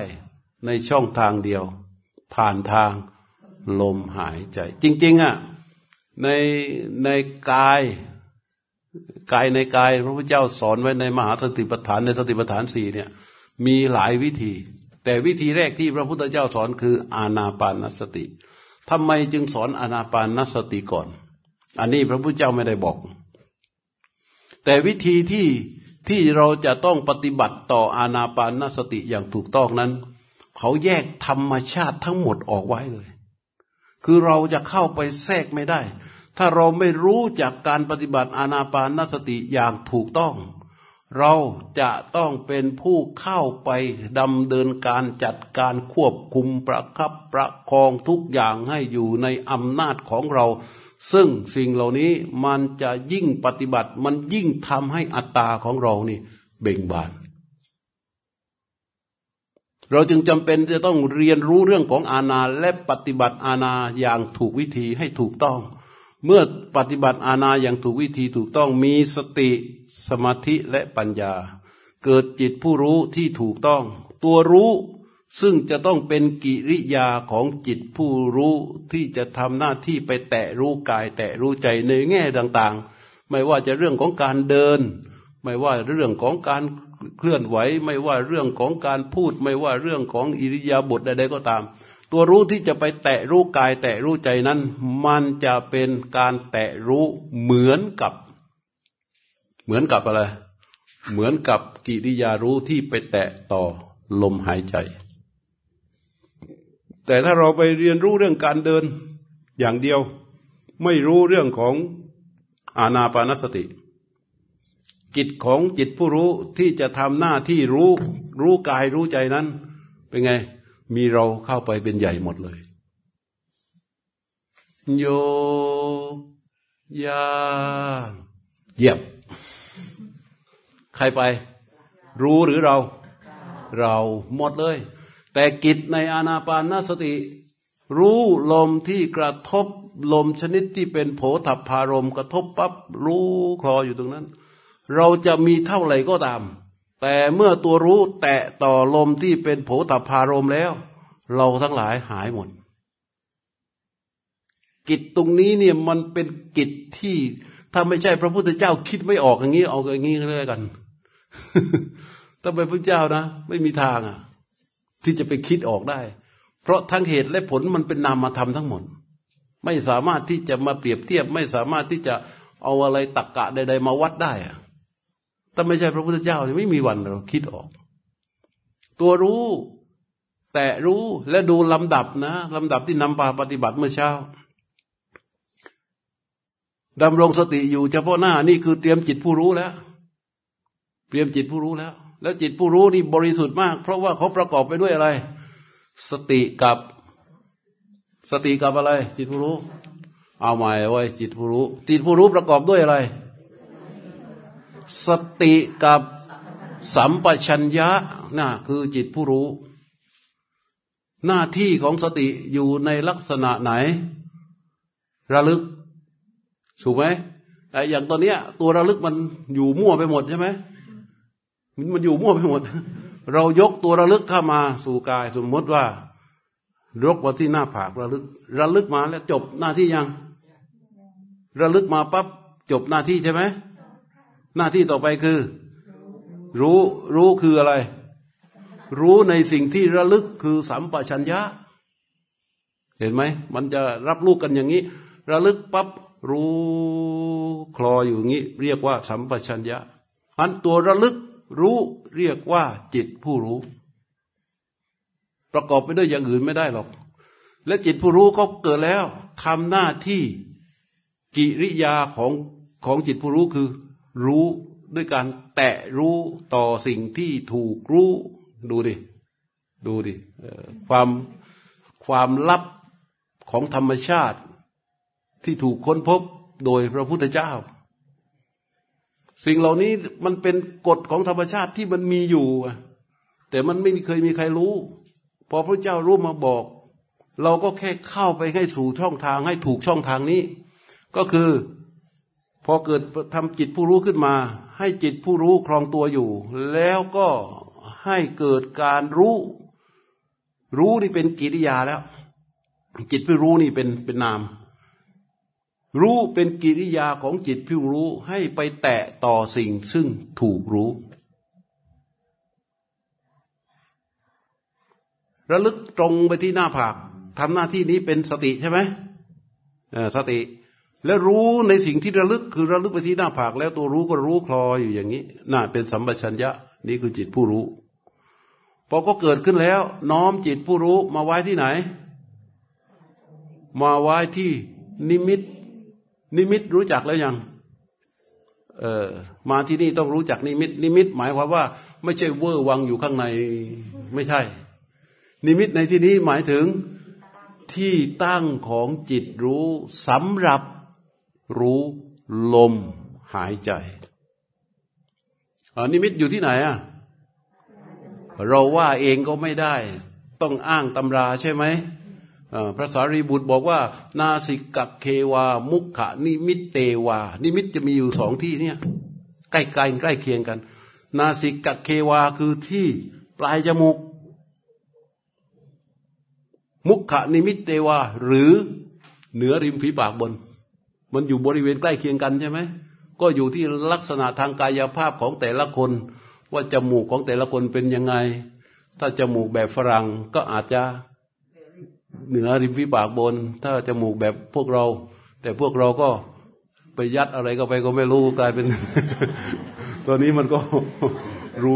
ในช่องทางเดียว ผ่านทางลมหายใจ จริง ๆอะ ในในกายกายในกาย พระพุทธเจ้าสอนไว้ในมหาสติปัฏฐานในสติปัฏฐานสี่เนี่ย มีหลายวิธี แต่วิธีแรกที่พระพุทธเจ้าสอนคืออานาปานสติทำไมจึงสอนอานาปานสติก่อน อันนี้พระพุทธเจ้าไม่ได้บอก แต่วิธีที่ที่เราจะต้องปฏิบัติต่ออาณาปานสติอย่างถูกต้องนั้น เขาแยกธรรมชาติทั้งหมดออกไว้เลย คือเราจะเข้าไปแทรกไม่ได้ ถ้าเราไม่รู้จากการปฏิบัติอาณาปานสติอย่างถูกต้อง เราจะต้องเป็นผู้เข้าไปดำเนินการจัดการควบคุมประคับประคองทุกอย่างให้อยู่ในอำนาจของเรา ซึ่งสิ่งเหล่านี้มันจะยิ่งปฏิบัติมันยิ่งทำให้อัตตาของเรานี่เบ่งบาน เราจึงจำเป็นจะต้องเรียนรู้เรื่องของอาณาและปฏิบัติอาณาอย่างถูกวิธีให้ถูกต้อง เมื่อปฏิบัติอาณาอย่างถูกวิธีถูกต้องมีสติสมาธิและปัญญา เกิดจิตผู้รู้ที่ถูกต้อง ตัวรู้ซึ่งจะต้องเป็นกิริยาของจิตผู้รู้ที่จะทำหน้าที่ไปแตะรู้กายแตะรู้ใจในแง่ต่างๆ ไม่ว่าจะเรื่องของการเดิน ไม่ว่าเรื่องของการ เคลื่อนไหว ไม่ว่าเรื่องของการพูดไม่ว่าเรื่องของอิริยาบถใดๆก็ตาม ตัวรู้ที่จะไปแตะรู้กาย แตะรู้ใจนั้น มันจะเป็นการแตะรู้เหมือนกับ เหมือนกับอะไร เหมือนกับกิริยารู้ที่ไปแตะต่อลมหายใจ แต่ถ้าเราไปเรียนรู้เรื่องการเดินอย่างเดียว ไม่รู้เรื่องของอานาปานสติ จิตของจิตผู้รู้ที่จะทำหน้าที่รู้ รู้กายรู้ใจนั้น เป็นไง มีเราเข้าไปเป็นใหญ่หมดเลย โยยาเยียบ ใครไป รู้หรือเรา เราหมดเลย แต่กิจในอานาปานสติ รู้ลมที่กระทบลมชนิดที่เป็นโผถับพารมกระทบปับ๊บรู้คลออยู่ตรงนั้น เราจะมีเท่าไหร่ก็ตาม แต่เมื่อตัวรู้แตะต่อลมที่เป็นโผถับพารมแล้ว เราทั้งหลายหายหมด กิจตรงนี้เนี่ยมันเป็นกิจที่ถ้าไม่ใช่พระพุทธเจ้าคิดไม่ออกอย่างนี้เอาอย่างนี้ก็แล้วกัน ถ้าเป็นพระเจ้านะ ไม่มีทางอะ ที่จะไปคิดออกได้ เพราะทั้งเหตุและผลมันเป็นนามธรรมทั้งหมด ไม่สามารถที่จะมาเปรียบเทียบ ไม่สามารถที่จะเอาอะไรตักกะใด ๆ มาวัดได้อะ ถ้าไม่ใช่พระพุทธเจ้าเนี่ยไม่มีวันเราคิดออก ตัวรู้ แต่รู้และดูลำดับนะลำดับที่นำปาปฏิบัติเมื่อเช้าดำรงสติอยู่เฉพาะหน้านี่คือเตรียมจิตผู้รู้แล้ว เตรียมจิตผู้รู้แล้ว แล้วจิตผู้รู้นี่บริสุทธิ์มาก เพราะว่าเขาประกอบไปด้วยอะไร สติกับ สติกับอะไร จิตผู้รู้ เอาใหม่ไว้จิตผู้รู้ จิตผู้รู้ประกอบด้วยอะไร สติกับสัมปชัญญะน่ะคือจิตผู้รู้ หน้าที่ของสติอยู่ในลักษณะไหน ระลึก ถูกไหมแต่อย่างตอนนี้ตัวระลึกมันอยู่มั่วไปหมดใช่ไหมมันมันอยู่มั่วไปหมด เรายกตัวระลึกเข้ามาสู่กายสมมติว่ายกมาที่หน้าผากระลึก ระลึกมาแล้วจบหน้าที่ยัง ระลึกมาปั๊บจบหน้าที่ใช่ไหม หน้าที่ต่อไปคือ รู้รู้คืออะไร รู้ในสิ่งที่ระลึกคือสัมปชัญญะ เห็นไหม มันจะรับรู้กันอย่างนี้ ระลึกปั๊บรู้คลออยู่อย่างนี้ เรียกว่าสัมปชัญญะอันตัวระลึกรู้เรียกว่าจิตผู้รู้ ประกอบไปด้วยอย่างอื่นไม่ได้หรอก และจิตผู้รู้ก็เกิดแล้วทำหน้าที่กิริยาของของจิตผู้รู้คือ รู้ด้วยการแตะรู้ต่อสิ่งที่ถูกรู้ ดูดิ ดูดิความความลับของธรรมชาติที่ถูกค้นพบโดยพระพุทธเจ้า สิ่งเหล่านี้มันเป็นกฎของธรรมชาติที่มันมีอยู่ แต่มันไม่เคยมีใครรู้ พอพระเจ้ารู้มาบอก เราก็แค่เข้าไปให้สู่ช่องทางให้ถูกช่องทางนี้ ก็คือ พอเกิดทำจิตผู้รู้ขึ้นมา ให้จิตผู้รู้ครองตัวอยู่ แล้วก็ให้เกิดการรู้ รู้นี่เป็นกิริยาแล้ว จิตผู้รู้นี่เป็นเป็นนาม รู้เป็นกิริยาของจิตผู้รู้ให้ไปแตะต่อสิ่งซึ่งถูกรู้ ระลึกตรงไปที่หน้าผากทำหน้าที่นี้เป็นสติใช่ไหมสติ แล้วรู้ในสิ่งที่ระลึกคือระลึกไปที่หน้าผากแล้วตัวรู้ก็รู้คลออยู่อย่างนี้น่าเป็นสัมปชัญญะนี่คือจิตผู้รู้พอก็เกิดขึ้นแล้ว น้อมจิตผู้รู้มาไว้ที่ไหน มาไว้ที่นิมิต นิมิตรู้จักแล้วยังเออมาที่นี่ต้องรู้จักนิมิต นิมิต หมายความว่า ไม่ใช่เวอร์วังอยู่ข้างในไม่ใช่ นิมิตในที่นี้หมายถึงที่ตั้งของจิตรู้สำหรับ รู้ลมหายใจนิมิตอยู่ที่ไหนอะเราว่าเองก็ไม่ได้ ต้องอ้างตำราใช่ไหมพระสารีบุตรบอกว่า นาสิกัคเควา มุขนิมิตเตวา นิมิตจะมีอยู่สองที่เนี่ยใกล้ๆใกล้เคียงกัน นาสิกัคเควาคือที่ปลายจมูก มุขนิมิตเตวา หรือเหนือริมฝีปากบน มันอยู่บริเวณใกล้เคียงกันใช่ไหมก็อยู่ที่ลักษณะทางกายภาพของแต่ละคน ว่าจมูกของแต่ละคนเป็นยังไง ถ้าจมูกแบบฝรั่งก็อาจจะเหนือริมฝีปากบน ถ้าจมูกแบบพวกเรา แต่พวกเราก็ไปยัดอะไรก็ไปก็ไม่รู้กลายเป็น ตอนนี้มันก็รู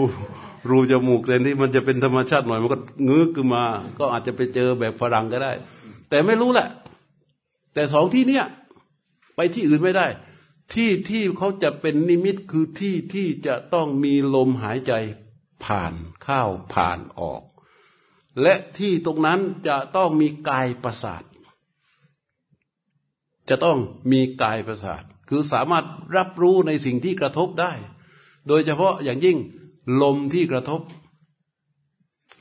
รูจมูกแต่นี่มันจะเป็นธรรมชาติหน่อยมันก็งื้อขึ้นมา ก็อาจจะไปเจอแบบฝรั่งก็ได้ แต่ไม่รู้แหละ แต่สองที่เนี้ย ไปที่อื่นไม่ได้ ที่ที่เขาจะเป็นนิมิตคือที่ที่จะต้องมีลมหายใจผ่านเข้าผ่านออก และที่ตรงนั้นจะต้องมีกายประสาท จะต้องมีกายประสาท คือสามารถรับรู้ในสิ่งที่กระทบได้ โดยเฉพาะอย่างยิ่งลมที่กระทบ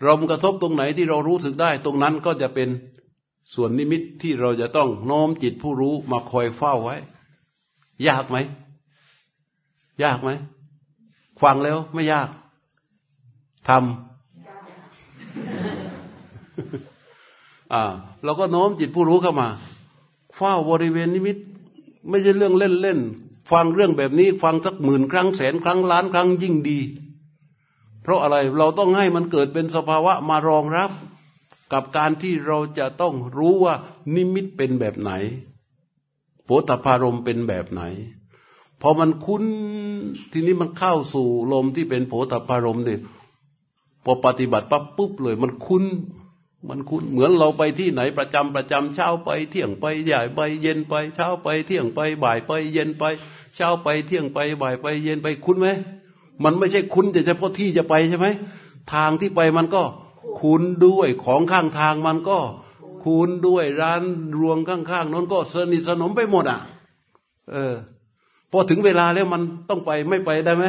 ลมกระทบตรงไหนที่เรารู้สึกได้ ตรงนั้นก็จะเป็น ส่วนนิมิตที่เราจะต้องโน้มจิตผู้รู้มาคอยเฝ้าไว้ ยากไหม ยากไหมฟังแล้วไม่ยากทำอ่าเราก็โน้มจิตผู้รู้เข้ามาเฝ้าบริเวณนิมิต ไม่ใช่เรื่องเล่นเล่นฟังเรื่องแบบนี้ฟังสักหมื่นครั้งแสนครั้งล้านครั้งยิ่งดี เพราะอะไรเราต้องให้มันเกิดเป็นสภาวะมารองรับ กับการที่เราจะต้องรู้ว่านิมิตเป็นแบบไหนโผฏฐารมเป็นแบบไหน พอมันคุ้นทีนี้มันเข้าสู่ลมที่เป็นโผฏฐารมเนี่ยพอปฏิบัติปั๊บปุ๊บเลย มันคุ้น มันคุ้นเหมือนเราไปที่ไหนประจำประจำเช้าไป เที่ยงไปใหญ่ไปเย็นไป เช้าไปเที่ยงไปบ่ายไป เย็นไป เช้าไปเที่ยงไปบ่ายไป เย็นไปคุ้นไหมมันไม่ใช่คุ้นแต่เฉพาะที่จะไปใช่ไหมทางที่ไปมันก็ คุ้นด้วยของข้างทางมันก็คุ้นด้วยร้านรวงข้างๆนั้นก็สนิทสนมไปหมดอะ เออ พอถึงเวลาแล้วมันต้องไปไม่ไปได้ไหม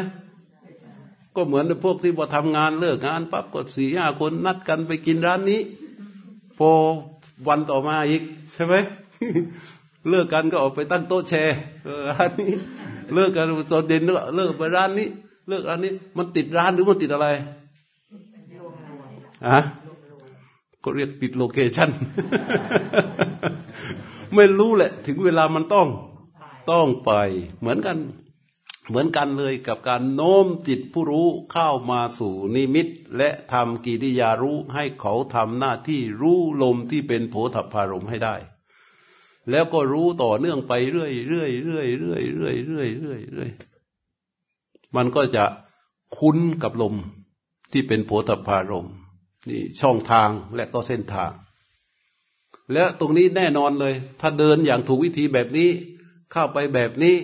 ก็เหมือนพวกที่พอทำงานเลิกงานปั๊บก็สี่ห้าคนนัดกันไปกินร้านนี้ พอวันต่อมาอีก ใช่ไหมเลิกกันก็ออกไปตั้งโต๊ะแชร์ร้านนี้ เลิกกันตอนเด่นเลิกไปร้านนี้ เลิกร้านนี้ มันติดร้านหรือมันติดอะไร อะก็เรียกติด location ไม่รู้แหละ ถึงเวลามันต้องต้องไป เหมือนกัน เหมือนกันเลยกับการน้อมจิตผู้รู้เข้ามาสู่นิมิต และทำกิริยารู้ให้เขาทำหน้าที่รู้ลมที่เป็นโผฏฐัพพารมณ์ให้ได้ แล้วก็รู้ต่อเนื่องไปเรื่อยเรื่อยเรื่อยเรื่อยเรื่อยเรื่อยเรื่อยเรื่อยมันก็จะคุ้นกับลมที่เป็นโผฏฐารม นี่ช่องทางและก็เส้นทาง และตรงนี้แน่นอนเลย ถ้าเดินอย่างถูกวิธีแบบนี้ เข้าไปแบบนี้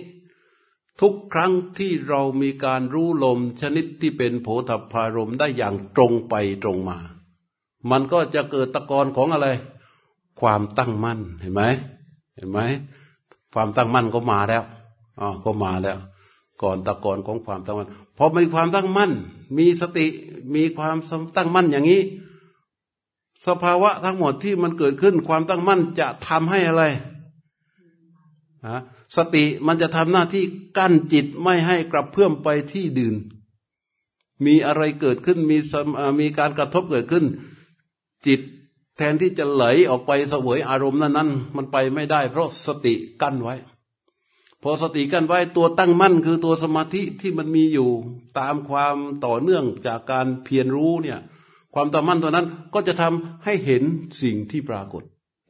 ทุกครั้งที่เรามีการรู้ลมชนิดที่เป็นโผฏฐารมได้อย่างตรงไปตรงมา มันก็จะเกิดตะกอนของอะไร ความตั้งมั่นเห็นไหมเห็นไหมความตั้งมั่นก็มาแล้วอ๋อก็มาแล้ว ก่อนตะกอนของความตั้งมั่นพอมีความตั้งมั่น มีสติมีความตั้งมั่นอย่างนี้ สภาวะทั้งหมดที่มันเกิดขึ้นความตั้งมั่นจะทำให้อะไรสติมันจะทำหน้าที่กั้นจิตไม่ให้กลับเพื่อมไปที่ดื่น มีอะไรเกิดขึ้นมีมีการกระทบเกิดขึ้น จิตแทนที่จะไหลออกไปเสวยอารมณ์นั้นนั้นมันไปไม่ได้ เพราะสติกั้นไว้ พอสติกั้นไว้ตัวตั้งมั่นคือตัวสมาธิที่มันมีอยู่ตามความต่อเนื่องจากการเพียรรู้เนี่ย ความตั้งมั่นตัวนั้นก็จะทำให้เห็นสิ่งที่ปรากฏ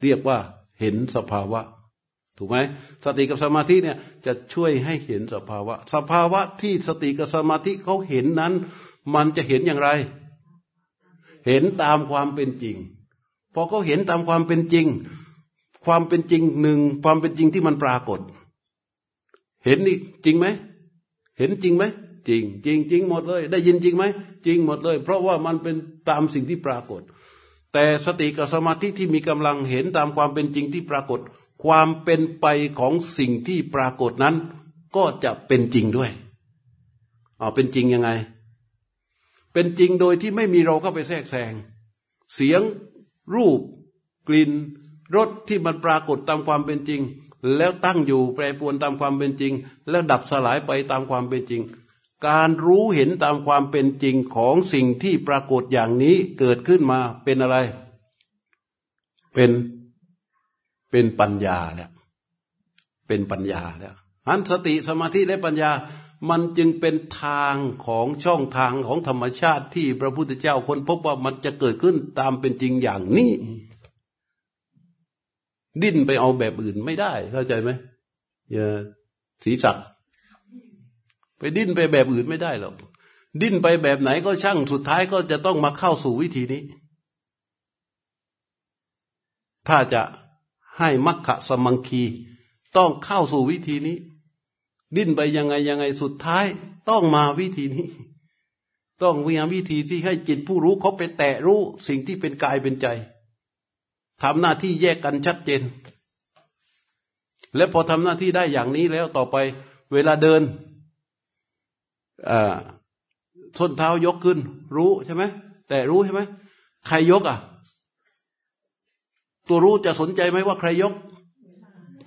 เรียกว่าเห็นสภาวะ ถูกไหมสติกับสมาธิเนี่ยจะช่วยให้เห็นสภาวะ สภาวะที่สติกับสมาธิเขาเห็นนั้น มันจะเห็นอย่างไร เห็นตามความเป็นจริงพอเขาเห็นตามความเป็นจริง ความเป็นจริงหนึ่งความเป็นจริงที่มันปรากฏ เห็นนี่จริงไหม เห็นจริงไหมจริงจริงจริงหมดเลย ได้ยินจริงไหมจริงหมดเลย เพราะว่ามันเป็นตามสิ่งที่ปรากฏ แต่สติกับสมาธิที่มีกำลังเห็นตามความเป็นจริงที่ปรากฏ ความเป็นไปของสิ่งที่ปรากฏนั้น ก็จะเป็นจริงด้วยอ๋อเป็นจริงยังไง เป็นจริงโดยที่ไม่มีเราเข้าไปแทรกแซงเสียงรูป กลิ่นรสที่มันปรากฏตามความเป็นจริง แล้วตั้งอยู่แปรปวนตามความเป็นจริง แล้วดับสลายไปตามความเป็นจริง การรู้เห็นตามความเป็นจริงของสิ่งที่ปรากฏอย่างนี้เกิดขึ้นมาเป็นอะไร เป็นเป็นปัญญาแล้วเป็นปัญญาแล้วอันสติสมาธิและปัญญามันจึงเป็นทางของช่องทางของธรรมชาติที่พระพุทธเจ้าค้นพบว่ามันจะเกิดขึ้นตามเป็นจริงอย่างนี้ ดิ้นไปเอาแบบอื่นไม่ได้ เข้าใจไหมอย่าสีสักไปดิ้นไปแบบอื่นไม่ได้หรอกดิ้นไปแบบไหนก็ช่างสุดท้ายก็จะต้องมาเข้าสู่วิธีนี้ ถ้าจะให้มัคคะสมังคี ต้องเข้าสู่วิธีนี้ ดิ้นไปยังไงยังไงสุดท้าย ต้องมาวิธีนี้ ต้องวิาวิธีที่ให้จิตผู้รู้เขาไปแตะรู้สิ่งที่เป็นกายเป็นใจ ทำหน้าที่แยกกันชัดเจน และพอทำหน้าที่ได้อย่างนี้แล้วต่อไปเวลาเดินส้นเท้ายกขึ้น รู้ใช่ไหมแต่รู้ใช่ไหมใครยกอะ ตัวรู้จะสนใจไหมว่าใครยก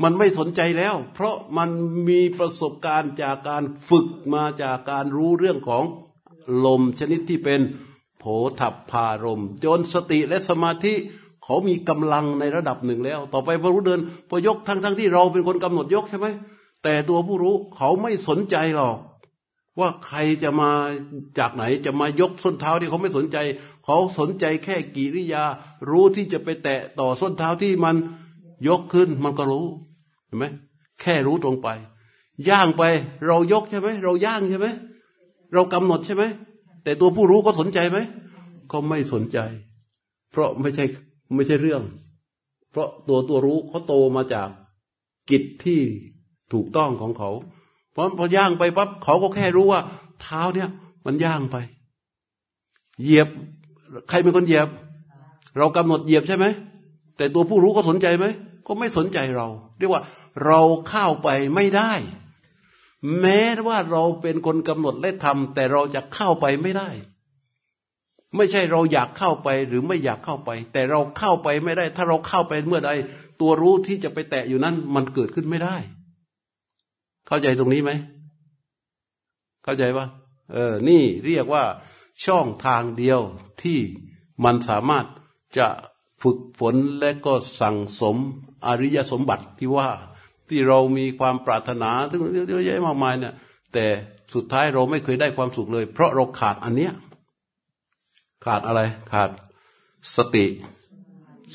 มันไม่สนใจแล้ว เพราะมันมีประสบการณ์จากการฝึกมาจากการรู้เรื่องของลมชนิดที่เป็นโผถับพารมจนสติและสมาธิ เขามีกำลังในระดับหนึ่งแล้ว ต่อไปพอรู้เดินพอยกทั้งทั้งที่เราเป็นคนกำหนดยกใช่ไหมแต่ตัวผู้รู้เขาไม่สนใจหรอก ว่าใครจะมาจากไหนจะมายกส้นเท้าที่เขาไม่สนใจ เขาสนใจแค่กิริยา รู้ที่จะไปแตะต่อส้นเท้าที่มันยกขึ้นมันก็รู้เห็นไหมแค่รู้ตรงไป ย่างไปเรายกใช่ไหมเราย่างใช่ไหมเรากำหนดใช่ไหมแต่ตัวผู้รู้ก็สนใจไหมก็ไม่สนใจ เพราะไม่ใช่ ไม่ใช่เรื่อง เพราะตัวตัวรู้เขาโตมาจากกิจที่ถูกต้องของเขา เพราะพอย่างไปปั๊บเขาก็แค่รู้ว่า เท้าเนี่ย มันย่างไป เหยียบ ใครเป็นคนเหยียบ เรากำหนดเหยียบใช่ไหมแต่ตัวผู้รู้ก็สนใจไหมก็ไม่สนใจเรา เรียกว่า เราเข้าไปไม่ได้ แม้ว่าเราเป็นคนกำหนดและทำแต่เราจะเข้าไปไม่ได้ ไม่ใช่เราอยากเข้าไปหรือไม่อยากเข้าไป แต่เราเข้าไปไม่ได้ ถ้าเราเข้าไปเมื่อใดตัวรู้ที่จะไปแตะอยู่นั้น มันเกิดขึ้นไม่ได้ เข้าใจตรงนี้ไหมเข้าใจปะเออ นี่เรียกว่าช่องทางเดียวที่มันสามารถจะฝึกฝนและก็สั่งสมอริยสมบัติที่ว่าที่เรามีความปรารถนาถึงเยอะแยะมากมายเนี่ย แต่สุดท้ายเราไม่เคยได้ความสุขเลย เพราะเราขาดอันเนี้ย ขาดอะไร ขาดสติ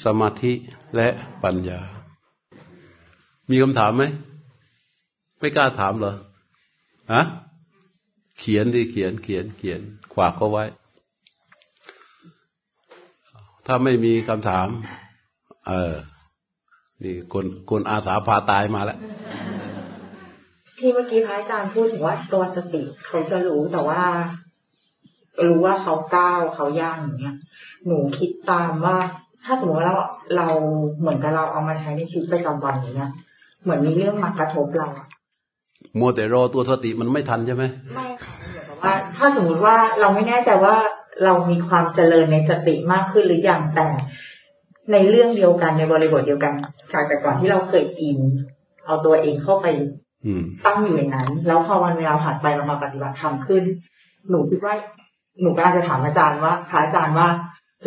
สมาธิและปัญญา มีคำถามไหม ไม่กล้าถามเหรอฮะเขียนดิเขียนเขียนเขียน ขวากเขาไว้ ถ้าไม่มีคำถาม เออนี่คนคนอาสาพาตายมาแล้วที่เมื่อกี้พระอาจารย์พูดถึงว่าตัวสติเขาจะรู้แต่ว่า รู้ว่าเขาก้าวเขาย่างอย่างเงี้ยหนูคิดตามว่า ถ้าสมมติว่าเราเราเหมือนกับเราเอามาใช้ในชีวิตประจำวันอย่างเงี้ยเหมือนมีเรื่องมากระทบเรามัวแต่รอตัวสติมันไม่ทันใช่ไหมไม่ค่ะแต่ว่า ถ้าสมมติว่าเราไม่แน่ใจว่าเรามีความเจริญในสติมากขึ้นหรือยังแต่ในเรื่องเดียวกันในบริบทเดียวกันจากแต่ก่อนที่เราเคยอิน เอาตัวเองเข้าไปตั้งอยู่ในนั้น แล้วพอวันเวลาผ่านไปเรามาปฏิบัติธรรมขึ้น หนูคิดว่า หนูก็อาจจะถามอาจารย์ว่าพระอาจารย์ว่า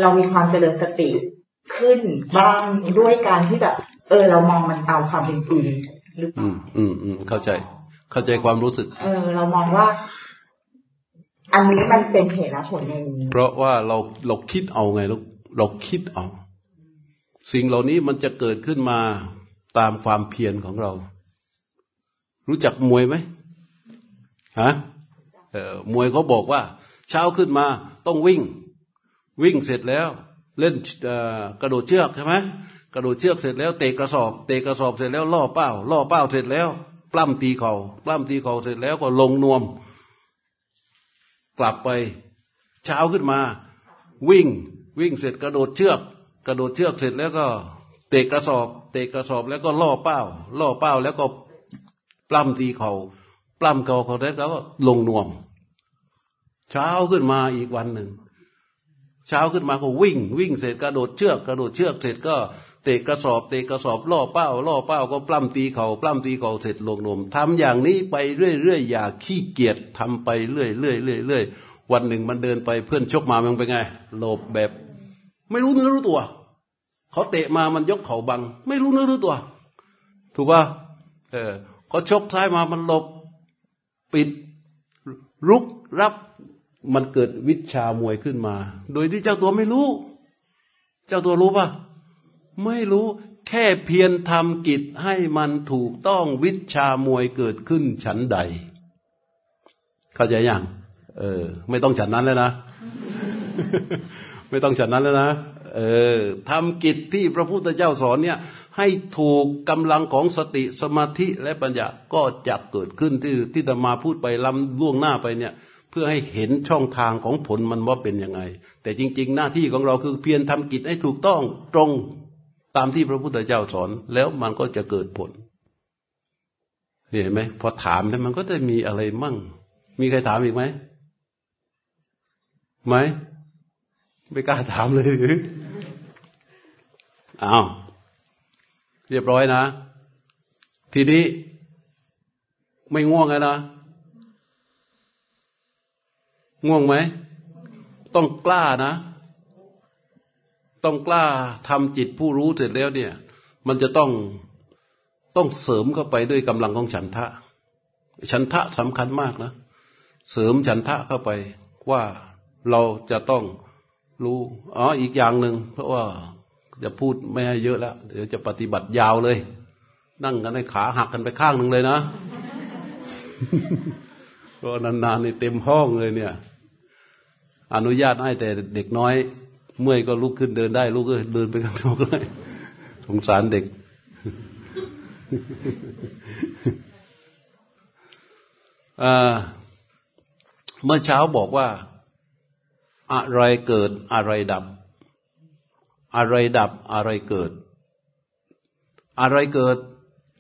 เรามีความเจริญสติขึ้นบ้างด้วยการที่แบบ เออ เรามองมันตามความเป็นจริงหรือเปล่าอืมอืมอืมเข้าใจ เข้าใจความรู้สึก เออ เรามองว่า อันนี้มันเป็นเหตุและผลเองเพราะว่าเราเราคิดเอาไงลูกเราคิดเอา สิ่งเหล่านี้มันจะเกิดขึ้นมาตามความเพียรของเรา รู้จักมวยไหมฮะมวยเขาบอกว่า เช้าขึ้นมาต้องวิ่ง วิ่งเสร็จแล้ว เล่นกระโดดเชือกใช่ไหมกระโดดเชือกเสร็จแล้วเตะกระสอบเตะกระสอบเสร็จแล้วล่อเป้าล่อเป้าเสร็จแล้วปล้ำตีเขาปล้ำตีเข่าเสร็จแล้วก็ลงนวม กลับไปเช้าขึ้นมา วิ่งวิ่งเสร็จกระโดดเชือก กระโดดเชือกเสร็จแล้วก็ เตะกระสอบ เตะกระสอบแล้วก็ล่อเป้าล่อเป้าแล้วก็ปล้ำตีเขาปล้ำเข่าเขาแล้วก็ลงนวม เช้าขึ้นมาอีกวันหนึ่ง เช้าขึ้นมาก็วิ่ง วิ่งเสร็จกระโดดเชือกกระโดดเชือกเสร็จก็เตะกระสอบเตะกระสอบล่อเป้าล่อเป้าก็ปล้ำตีเขาปล้ำตีเข่าเสร็จลงนมทำอย่างนี้ไปเรื่อยๆอย่าขี้เกียจทำไปเรื่อยๆเรื่อยๆวันหนึ่งมันเดินไปเพื่อนชกมามันเป็นไงหลบแบบ ไม่รู้เนื้อรู้ตัวเขาเตะมามันยกเข่าบัง ไม่รู้เนื้อรู้ตัว ถูกป่ะเออเขาชกซ้ายมามันหลบปิดรุกรับ มันเกิดวิชามวยขึ้นมา โดยที่เจ้าตัวไม่รู้ เจ้าตัวรู้ปะไม่รู้แค่เพียรทำกิจให้มันถูกต้องวิชามวยเกิดขึ้นฉันใด เข้าใจยังเออ ไม่ต้องฉันนั้นแล้วนะ ไม่ต้องฉันนั้นแล้วนะเออทำกิจที่พระพุทธเจ้าสอนเนี่ย ให้ถูกกำลังของสติสมาธิและปัญญาก็จะเกิดขึ้นที่ที่ตมาพูดไปลำล่วงหน้าไปเนี่ย พื่อให้เห็นช่องทางของผลมันว่าเป็นยังไง แต่จริง ๆ หน้าที่ของเราคือเพียรทำกิจให้ถูกต้องตรงตามที่พระพุทธเจ้าสอน แล้วมันก็จะเกิดผลเห็นไหมพอถามแล้วมันก็จะมีอะไรมั่ง มีใครถามอีกไหมไหมไม่กล้าถามเลยอ้าวเรียบร้อยนะ ทีนี้ไม่ง่วงไงนะ ง่วงไหม ต้องกล้านะ ต้องกล้าทำจิตผู้รู้เสร็จแล้วเนี่ย มันจะต้องต้องเสริมเข้าไปด้วยกำลังของฉันทะ ฉันทะสำคัญมากนะ เสริมฉันทะเข้าไปว่าเราจะต้องรู้อ๋ออีกอย่างหนึ่งเพราะว่าจะพูดไม่ให้เยอะแล้วเดี๋ยวจะปฏิบัติยาวเลย นั่งกันให้ขาหักกันไปข้างหนึ่งเลยนะก็นานๆในเต็มห้องเลยเนี่ย อนุญาตให้แต่เด็กน้อย เมื่อยก็ลุกขึ้นเดินได้ลุกก็เดินไปข้างนอกเลยสงสารเด็ก เมื่อเช้าบอกว่า อะไรเกิดอะไรดับ อะไรดับอะไรเกิด อะไรเกิด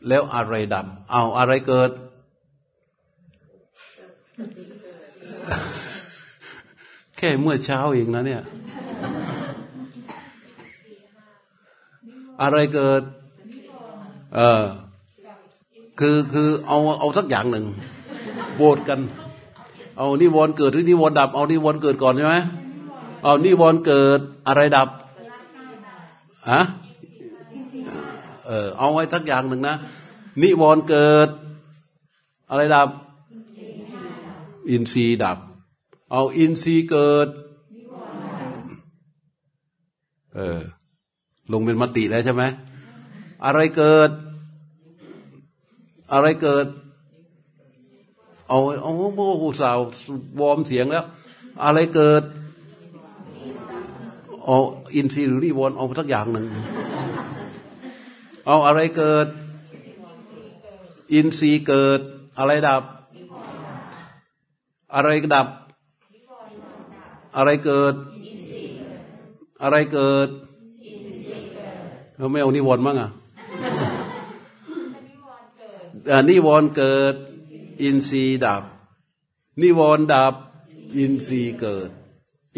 แล้วอะไรดับ เอาอะไรเกิด แค่เมื่อเช้าเองนะเนี่ย อะไรเกิด เออคือคือเอาเอาสักอย่างหนึ่งโหวตกัน เอานิวรณ์เกิดหรือนิวรณ์ดับ เอานิวรณ์เกิดก่อนใช่ไหมเอานิวรณ์เกิดอะไรดับอะเออเอาไว้สักอย่างหนึ่งนะ นิวรณ์เกิด อะไรดับ อินทรีย์ดับ เอาอินทรีย์เกิด เออ ลงเป็นมติแล้วใช่ไหม อะไรเกิด อะไรเกิด เอาเอาโอ้สาววอมเสียงแล้ว อะไรเกิด เอาอินทรีย์หรือนิวรณ์เอาสักอย่างหนึ่ง เอาอะไรเกิด อินทรีย์เกิด อะไรดับ อะไรดับ อะไรเกิด อะไรเกิดเราไม่เอานิวรณ์มั้งอะนิวรณ์เกิด อินทรีย์ดับ นิวรณ์ดับ อินทรีย์เกิด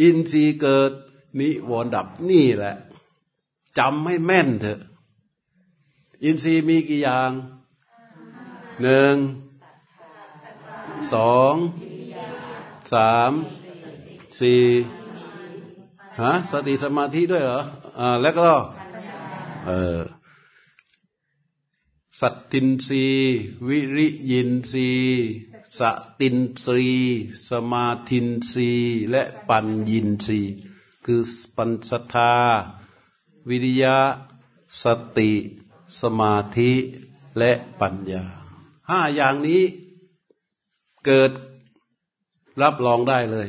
อินทรีย์เกิด นิวรณ์ดับนี่แหละจำให้แม่นเถอะ อินทรีย์มีกี่อย่างหนึ่งสองสาม สี่ฮะสติสมาธิด้วยเหรออ่าแล้วก็ เออสัตตินรีวิริยินรีสตินรีสมาธินรีและปัญญินรีคือปัญสทาวิริยะ สติ สมาธิและปัญญาห้าอย่างนี้เกิดรับรองได้เลย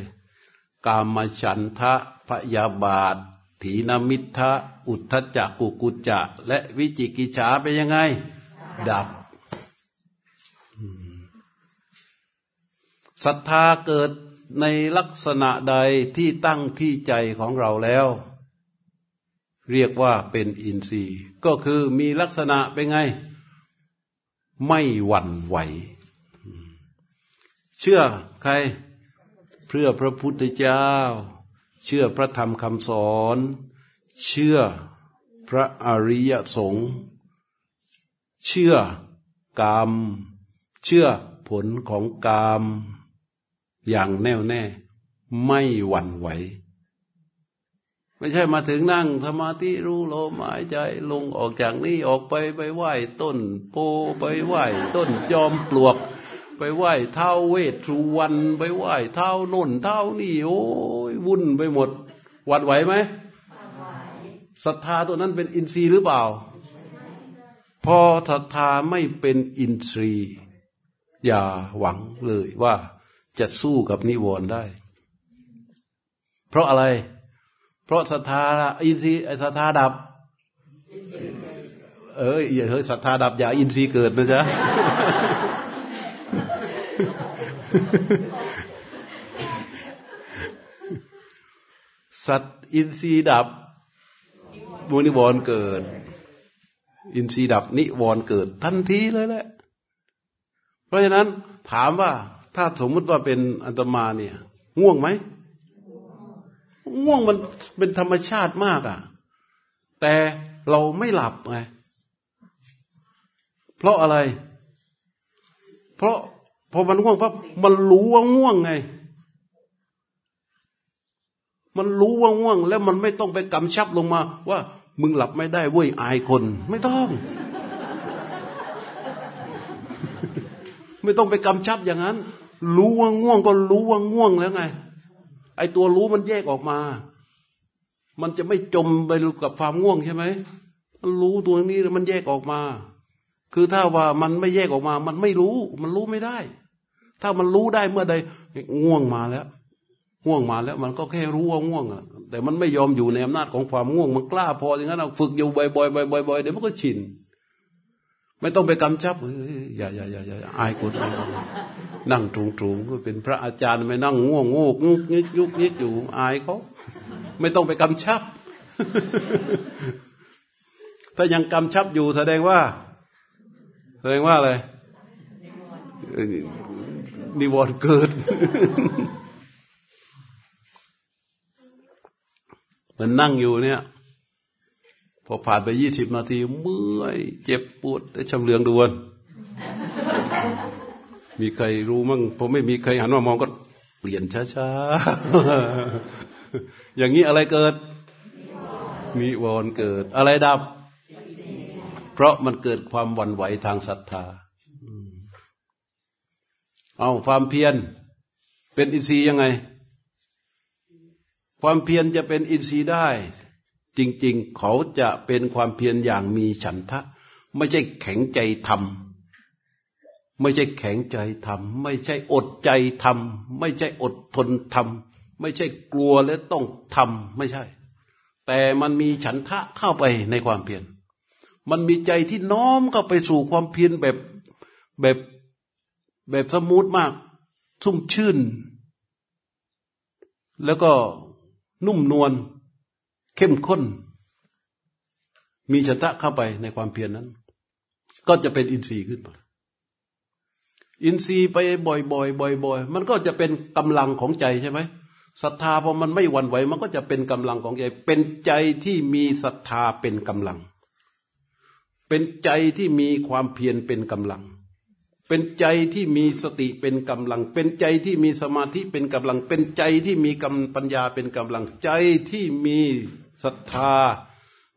กามฉันทะพยาบาท ถีนมิทะอุทธจักกุกุจจะและวิจิกิจฉาเป็นยังไง ดับศรัทธาเกิดในลักษณะใดที่ตั้งที่ใจของเราแล้ว เรียกว่าเป็นอินทรีย์ ก็คือมีลักษณะเป็นไง ไม่หวั่นไหว เชื่อใคร เพื่อพระพุทธเจ้า เชื่อพระธรรมคำสอน เชื่อพระอริยสงฆ์เชื่อกรรม เชื่อผลของกรรม อย่างแน่วแน่ ไม่หวั่นไหว ไม่ใช่มาถึงนั่งสมาธิรู้ลมหายใจลงออกจากนี้ออกไปไปไหว้ต้นโพไปไหว้ต้นยอมปลวก ไปไหว้เท้าเวทสุวรรณไปไหว้เท้าน่นเท้านี่โอ้ยวุ่นไปหมดหวัดไหวไหมศรัทธาตัวนั้นเป็นอินทรีย์หรือเปล่า พอศรัทธาไม่เป็นอินทรีย์ อย่าหวังเลยว่าจะสู้กับนิวรณ์ได้ เพราะอะไร เพราะศรัทธาอินทรีย์ศรัทธาดับ เอ้ยอย่าเฮ้ยศรัทธาดับอย่าอินทรีย์เกิดนะจ๊ะ สัตว์อินทรีย์ดับบุนิวรเกิด อินทรีย์ดับนิวรเกิด ทันทีเลยแหละ เพราะฉะนั้นถามว่าถ้าสมมุติว่าเป็นอันตมาเนี่ย ง่วงไหมง่วงมันเป็นธรรมชาติมากอะ่ะ แต่เราไม่หลับไงเพราะอะไร เพราะ พอมันง่วงปั๊บมันรู้ว่าง่วงไง มันรู้ว่าง่วง แล้วมันไม่ต้องไปกำชับลงมา ว่า มึงหลับไม่ได้เว้ยอายคน ไม่ต้อง ไม่ต้องไปกำชับอย่างนั้น รู้ว่าง่วงก็รู้ว่าง่วงแล้วไง ไอตัวรู้มันแยกออกมา มันจะไม่จมไปกับความง่วงใช่ไหมมันรู้ตัวนี้แล้วมันแยกออกมา คือถ้าว่ามันไม่แยกออกมา มันไม่รู้ มันรู้ไม่ได้ ถ้ามันรู้ได้เมื่อใดง่วงมาแล้วง่วงมาแล้ว มันก็แค่รู้ว่าง่วงอะแต่มันไม่ยอมอยู่ในอำนาจของความง่วง มันกล้าพออย่างนั้นเราฝึกอยู่บ่อยๆบ่อยๆเดี๋ยวมันก็ชินไม่ต้องไปกำชับเฮ้ยอย่าอย่าอย่าอย่าอายคนอายคนนั่งตรงๆก็เป็นพระอาจารย์ไม่นั่งง่วงงูกงุกยิกยุกยิกอยู่อายเขาไม่ต้องไปกำชับ ถ้ายังกำชับอยู่แสดงว่า แสดงว่าอะไร นิวรณ์เกิด มันนั่งอยู่เนี่ย พอผ่านไปยี่สิบนาที เมื่อย เจ็บปวดได้ชำเลืองดวนมีใครรู้มั่งผมไม่มีใครหันมามองก็เปลี่ยนช้าๆ อย่างนี้อะไรเกิดมีวรเกิด อะไรดับ เพราะมันเกิดความวั่นไหวทางศรัทธา เอาความเพียรเป็นอินทรีย์ยังไง ความเพียรจะเป็นอินทรีย์ได้ จริง ๆ เขาจะเป็นความเพียรอย่างมีฉันทะ ไม่ใช่แข็งใจทำไม่ใช่แข็งใจทำไม่ใช่อดใจทำไม่ใช่อดทนทำไม่ใช่กลัวและต้องทำไม่ใช่ แต่มันมีฉันทะเข้าไปในความเพียรมันมีใจที่น้อมเข้าไปสู่ความเพียรแบบแบบ แบบสมูทมาก ชุ่มชื่น แล้วก็นุ่มนวลเข้มข้น มีฉันทะเข้าไปในความเพียรนนั้น ก็จะเป็นอินทรีย์ขึ้นมาอินทรีย์ไปบ่อยๆบ่อยๆมันก็จะเป็นกำลังของใจใช่ไหมศรัทธาพอมันไม่หวั่นไหว มันก็จะเป็นกำลังของใจ เป็นใจที่มีศรัทธาเป็นกำลัง เป็นใจที่มีความเพียรเป็นกำลัง เป็นใจที่มีสติเป็นกำลัง เป็นใจที่มีสมาธิเป็นกำลัง เป็นใจที่มีกำปัญญาเป็นกำลัง ใจที่มีศรัทธา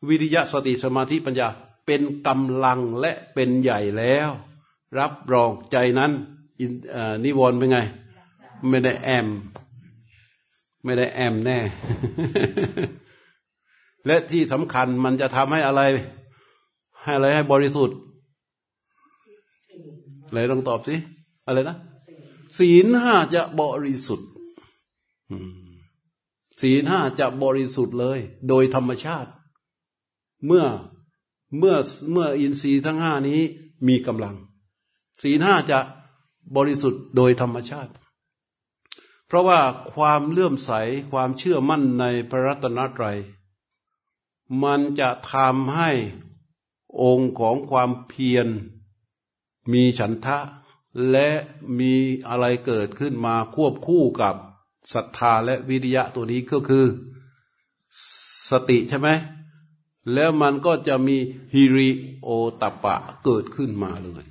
วิริยะสติสมาธิปัญญาเป็นกำลังและเป็นใหญ่แล้ว รับรองใจนั้นนิวรณ์เป็นไง ไม่ได้แอม ไม่ได้แอมแน่ และที่สำคัญมันจะทำให้อะไร ให้อะไรให้บริสุทธิ์ ไรต้องตอบสิ อะไรนะ ศีลห้าจะบริสุทธิ์ศีลห้าจะบริสุทธิ์เลย โดยธรรมชาติ เมื่อเมื่อเมื่ออินทรีย์ทั้งห้านี้มีกำลัง ศีลห้าจะบริสุทธิ์โดยธรรมชาติ เพราะว่าความเลื่อมใสความเชื่อมั่นในพระรัตนตรัย มันจะทำให้องค์ของความเพียร มีฉันทะและมีอะไรเกิดขึ้นมาควบคู่กับศรัทธาและวิริยะตัวนี้ก็คือ สติใช่ไหมแล้วมันก็จะมีฮิริโอตปะเกิดขึ้นมาเลย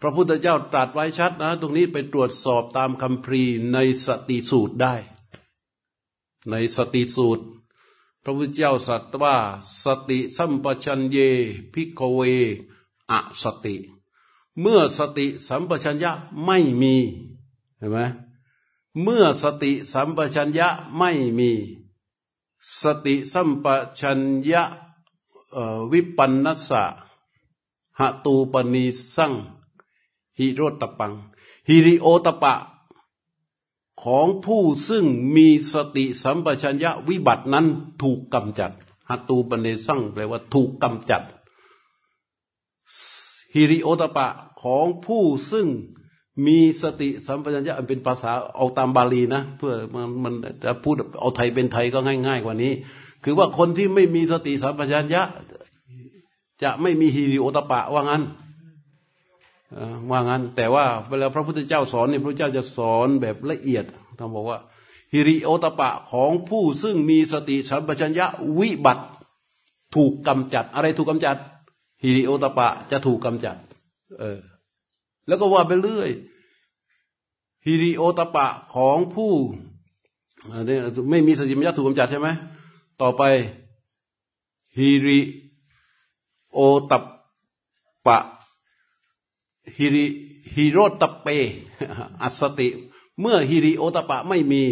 พระพุทธเจ้าตรัสไว้ชัดนะ ตรงนี้ไปตรวจสอบตามคำพรีในสติสูตรได้ ในสติสูตร พระพุทธเจ้าสัตว่า สติสัมปชัญเยพิกเว อสติ เมื่อสติสัมปชัญญะไม่มีเห็นไหมเมื่อสติสัมปชัญญะไม่มี สติสัมปชัญญะวิปันนัสสะหตูปนีสังฮิโรตปังฮิริโอตปะ ของผู้ซึ่งมีสติสัมปชัญญะวิบัตินั้นถูกกำจัดหตูปนีสังแปลว่าถูกกำจัด ฮิริโอตปะของผู้ซึ่งมีสติสัมปชัญญะเป็นภาษาเอาตามบาลีนะ เพื่อมันมันจะพูดเอาไทยเป็นไทยก็ง่าย ๆ กว่านี้ คือว่าคนที่ไม่มีสติสัมปชัญญะ จะไม่มีฮิริโอตปะว่างั้นว่างั้น แต่ว่าเวลาพระพุทธเจ้าสอนเนี่ยพระเจ้าจะสอนแบบละเอียดท่านบอกว่าฮิริโอตปะของผู้ซึ่งมีสติสัมปชัญญะวิบัติ ถูกกำจัดอะไรถูกกำจัด ฮิริโอตปะจะถูกกำจัด เออ แล้วก็ว่าไปเรื่อยฮิริโอตปะของผู้นี่ไม่มีสติมัญญาถูกกำจัดใช่ไหมต่อไปฮิริโอตปะฮิริฮิโรตเป อัสติ เมื่อฮิริโอตปะไม่มี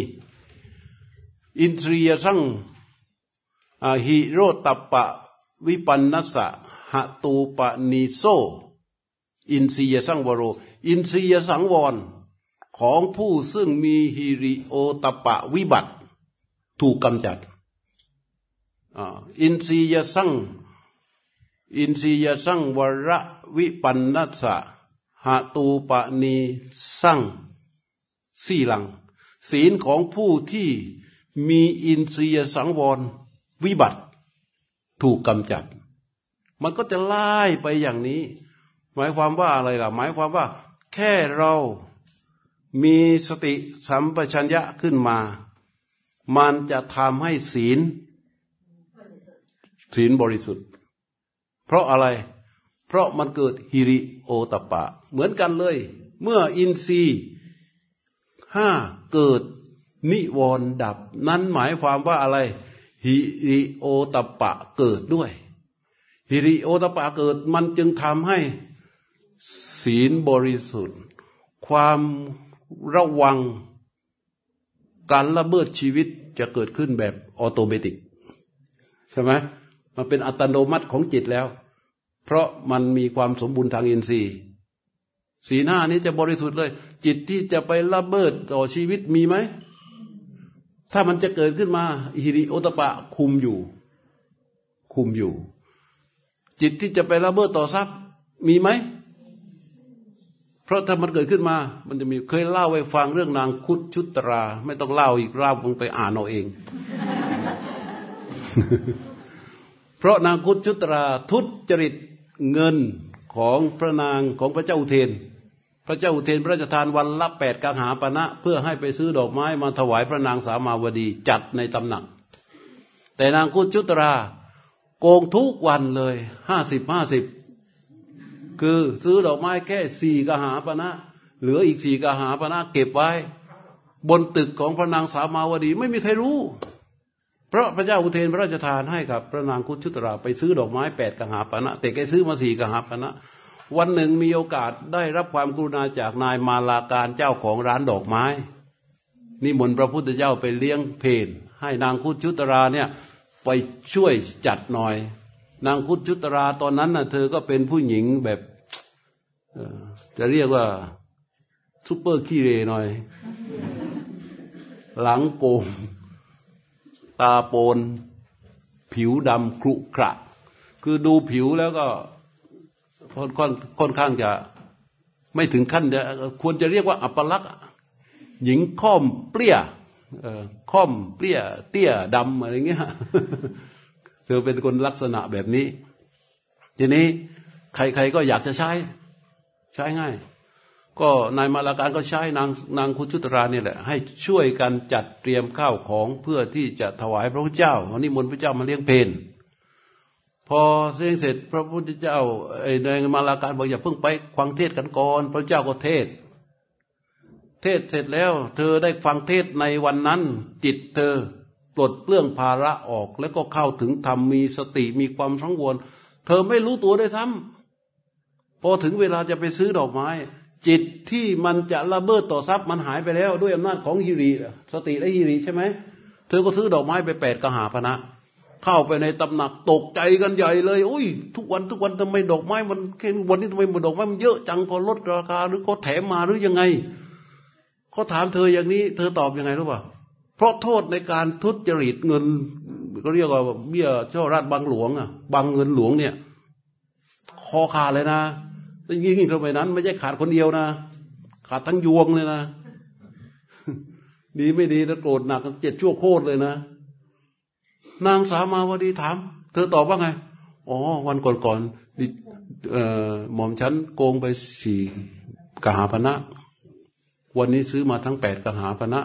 อินทรียสังฮิโรตปะ วิปันนัสสะ หตูปนิโซ อินทรียสังวโร อินทรียสังวร ของผู้ซึ่งมีฮิริโอตปะวิบัติ ถูกกำจัดอินทรียสังอินทรียสังวรวิปันนัสสะหาตูปนีสังสี่หลัง ศีลของผู้ที่มีอินทรียสังวร วิบัติ ถูกกำจัด มันก็จะไล่ไปอย่างนี้ หมายความว่าอะไรล่ะ หมายความว่า แค่เรามีสติสัมปชัญญะขึ้นมา มันจะทำให้ศีล ศีลบริสุทธิ์ เพราะอะไร เพราะมันเกิดหิริโอตตัปปะ เหมือนกันเลย เมื่ออินทรีย์ห้าเกิดนิวรณ์ดับ นั้นหมายความว่าอะไรหิริโอตตัปปะเกิดด้วย หิริโอตตัปปะเกิดมันจึงทำให้ศีลบริสุทธิ์ ความระวังการละเมิดชีวิตจะเกิดขึ้นแบบ automatic ใช่ไหมมันเป็นอัตโนมัติของจิตแล้ว เพราะมันมีความสมบูรณ์ทางอินทรีย์ สีหน้านี้จะบริสุทธิ์เลย จิตที่จะไปละเมิดต่อชีวิตมีไหม ถ้ามันจะเกิดขึ้นมาฮิริโอตปะคุมอยู่ คุมอยู่ จิตที่จะไปละเมิดต่อทรัพย์ มีไหม เพราะถ้ามันเกิดขึ้นมา มันจะมีเคยเล่าไว้ฟังเรื่องนางคุดชุตรา ไม่ต้องเล่าอีกเล่าคงไปอ่านเอาเอง เพราะนางคุดชุตราทุจริตเงินของพระนางของพระเจ้าอุเทน พระเจ้าอุเทนพระราชทานวันละแปดกังหาปณะเพื่อให้ไปซื้อดอกไม้มาถวายพระนางสามาวดีจัดในตำหนัก แต่นางคุดชุตรา โกงทุกวันเลยห้าสิบห้าสิบคือซื้อดอกไม้แค่สี่กหาปณะเหลืออีกสี่กหาปณะเก็บไว้ บนตึกของพระนางสามาวดีไม่มีใครรู้ เพราะพระเจ้าอุเทนพระราชทานให้กับพระนางคุชุตราไปซื้อดอกไม้แปดกหาปณะแต่แกซื้อมาสี่กหาปณะวันหนึ่งมีโอกาสได้รับความกรุณาจากนายมาลาการเจ้าของร้านดอกไม้นิมนต์พระพุทธเจ้าไปเลี้ยงเพนให้นางคุชุตราเนี่ย ไปช่วยจัดหน่อย นางคุชุตราตอนนั้นน่ะ เธอก็เป็นผู้หญิงแบบจะเรียกว่าซุปเปอร์ขี้เรหน่อย หลังโกง ตาโปน ผิวดำครุขระ คือดูผิวแล้วก็ค่อนค่อนค่อนข้างจะไม่ถึงขั้นจะควรจะเรียกว่าอัปลักษณ์หญิงค่อมเปรี้ย ค่อมเปรี้ย เตี้ยดำอะไรเงี้ยเธอเป็นคนลักษณะแบบนี้ ทีนี้ใครๆก็อยากจะใช้ ใช้ง่าย ก็นายมาลาการก็ใช้นางนางคุณชุตราเนี่ยแหละ ให้ช่วยกันจัดเตรียมข้าวของเพื่อที่จะถวายพระพุทธเจ้าวันนี้มนต์พระเจ้ามาเลี้ยงเพนพอเสียงเสร็จพระพุทธเจ้าไอ้นายมาลาการบอกอย่าเพิ่งไปฟังเทศกันก่อน พระเจ้าก็เทศ เทศเสร็จแล้ว เธอได้ฟังเทศในวันนั้น จิตเธอปลดเปลื้องภาระออก แล้วก็เข้าถึงธรรมมีสติมีความสังวรเธอไม่รู้ตัวได้ซ้ำพอถึงเวลาจะไปซื้อดอกไม้ จิตที่มันจะระเบิดต่อทรัพย์มันหายไปแล้ว ด้วยอำนาจของฮิริสติและฮิริใช่ไหมเธอก็ซื้อดอกไม้ไปแปดกหาพนะ เข้าไปในตำหนักตกใจกันใหญ่เลยอุ้ย ทุกวันทุกวันทำไมดอกไม้มันแค่วันนี้ทำไมมันดอกไม้มันเยอะจังก็ลดราคาหรือเขาแถมมาหรือยังไง เขาถามเธออย่างนี้ เธอตอบยังไงรู้ป่ะเพราะโทษในการทุจริตเงินก็เรียกว่าเบี้ยเจ้าราชบางหลวงอะบางเงินหลวงเนี่ย คอขาดเลยนะยิ่งยิ่งเข้าไปนั้น ไม่ใช่ขาดคนเดียวนะ ขาดทั้งยวงเลยนะดีไม่ดีถ้าโกรธหนักเจ็ดชั่วโคตรเลยนะนางสามาวดีถาม เธอตอบว่าไง อ๋อ วันก่อนๆหม่อมฉันโกงไปสี่กหาพนะ วันนี้ซื้อมาทั้งแปดกหาพนะ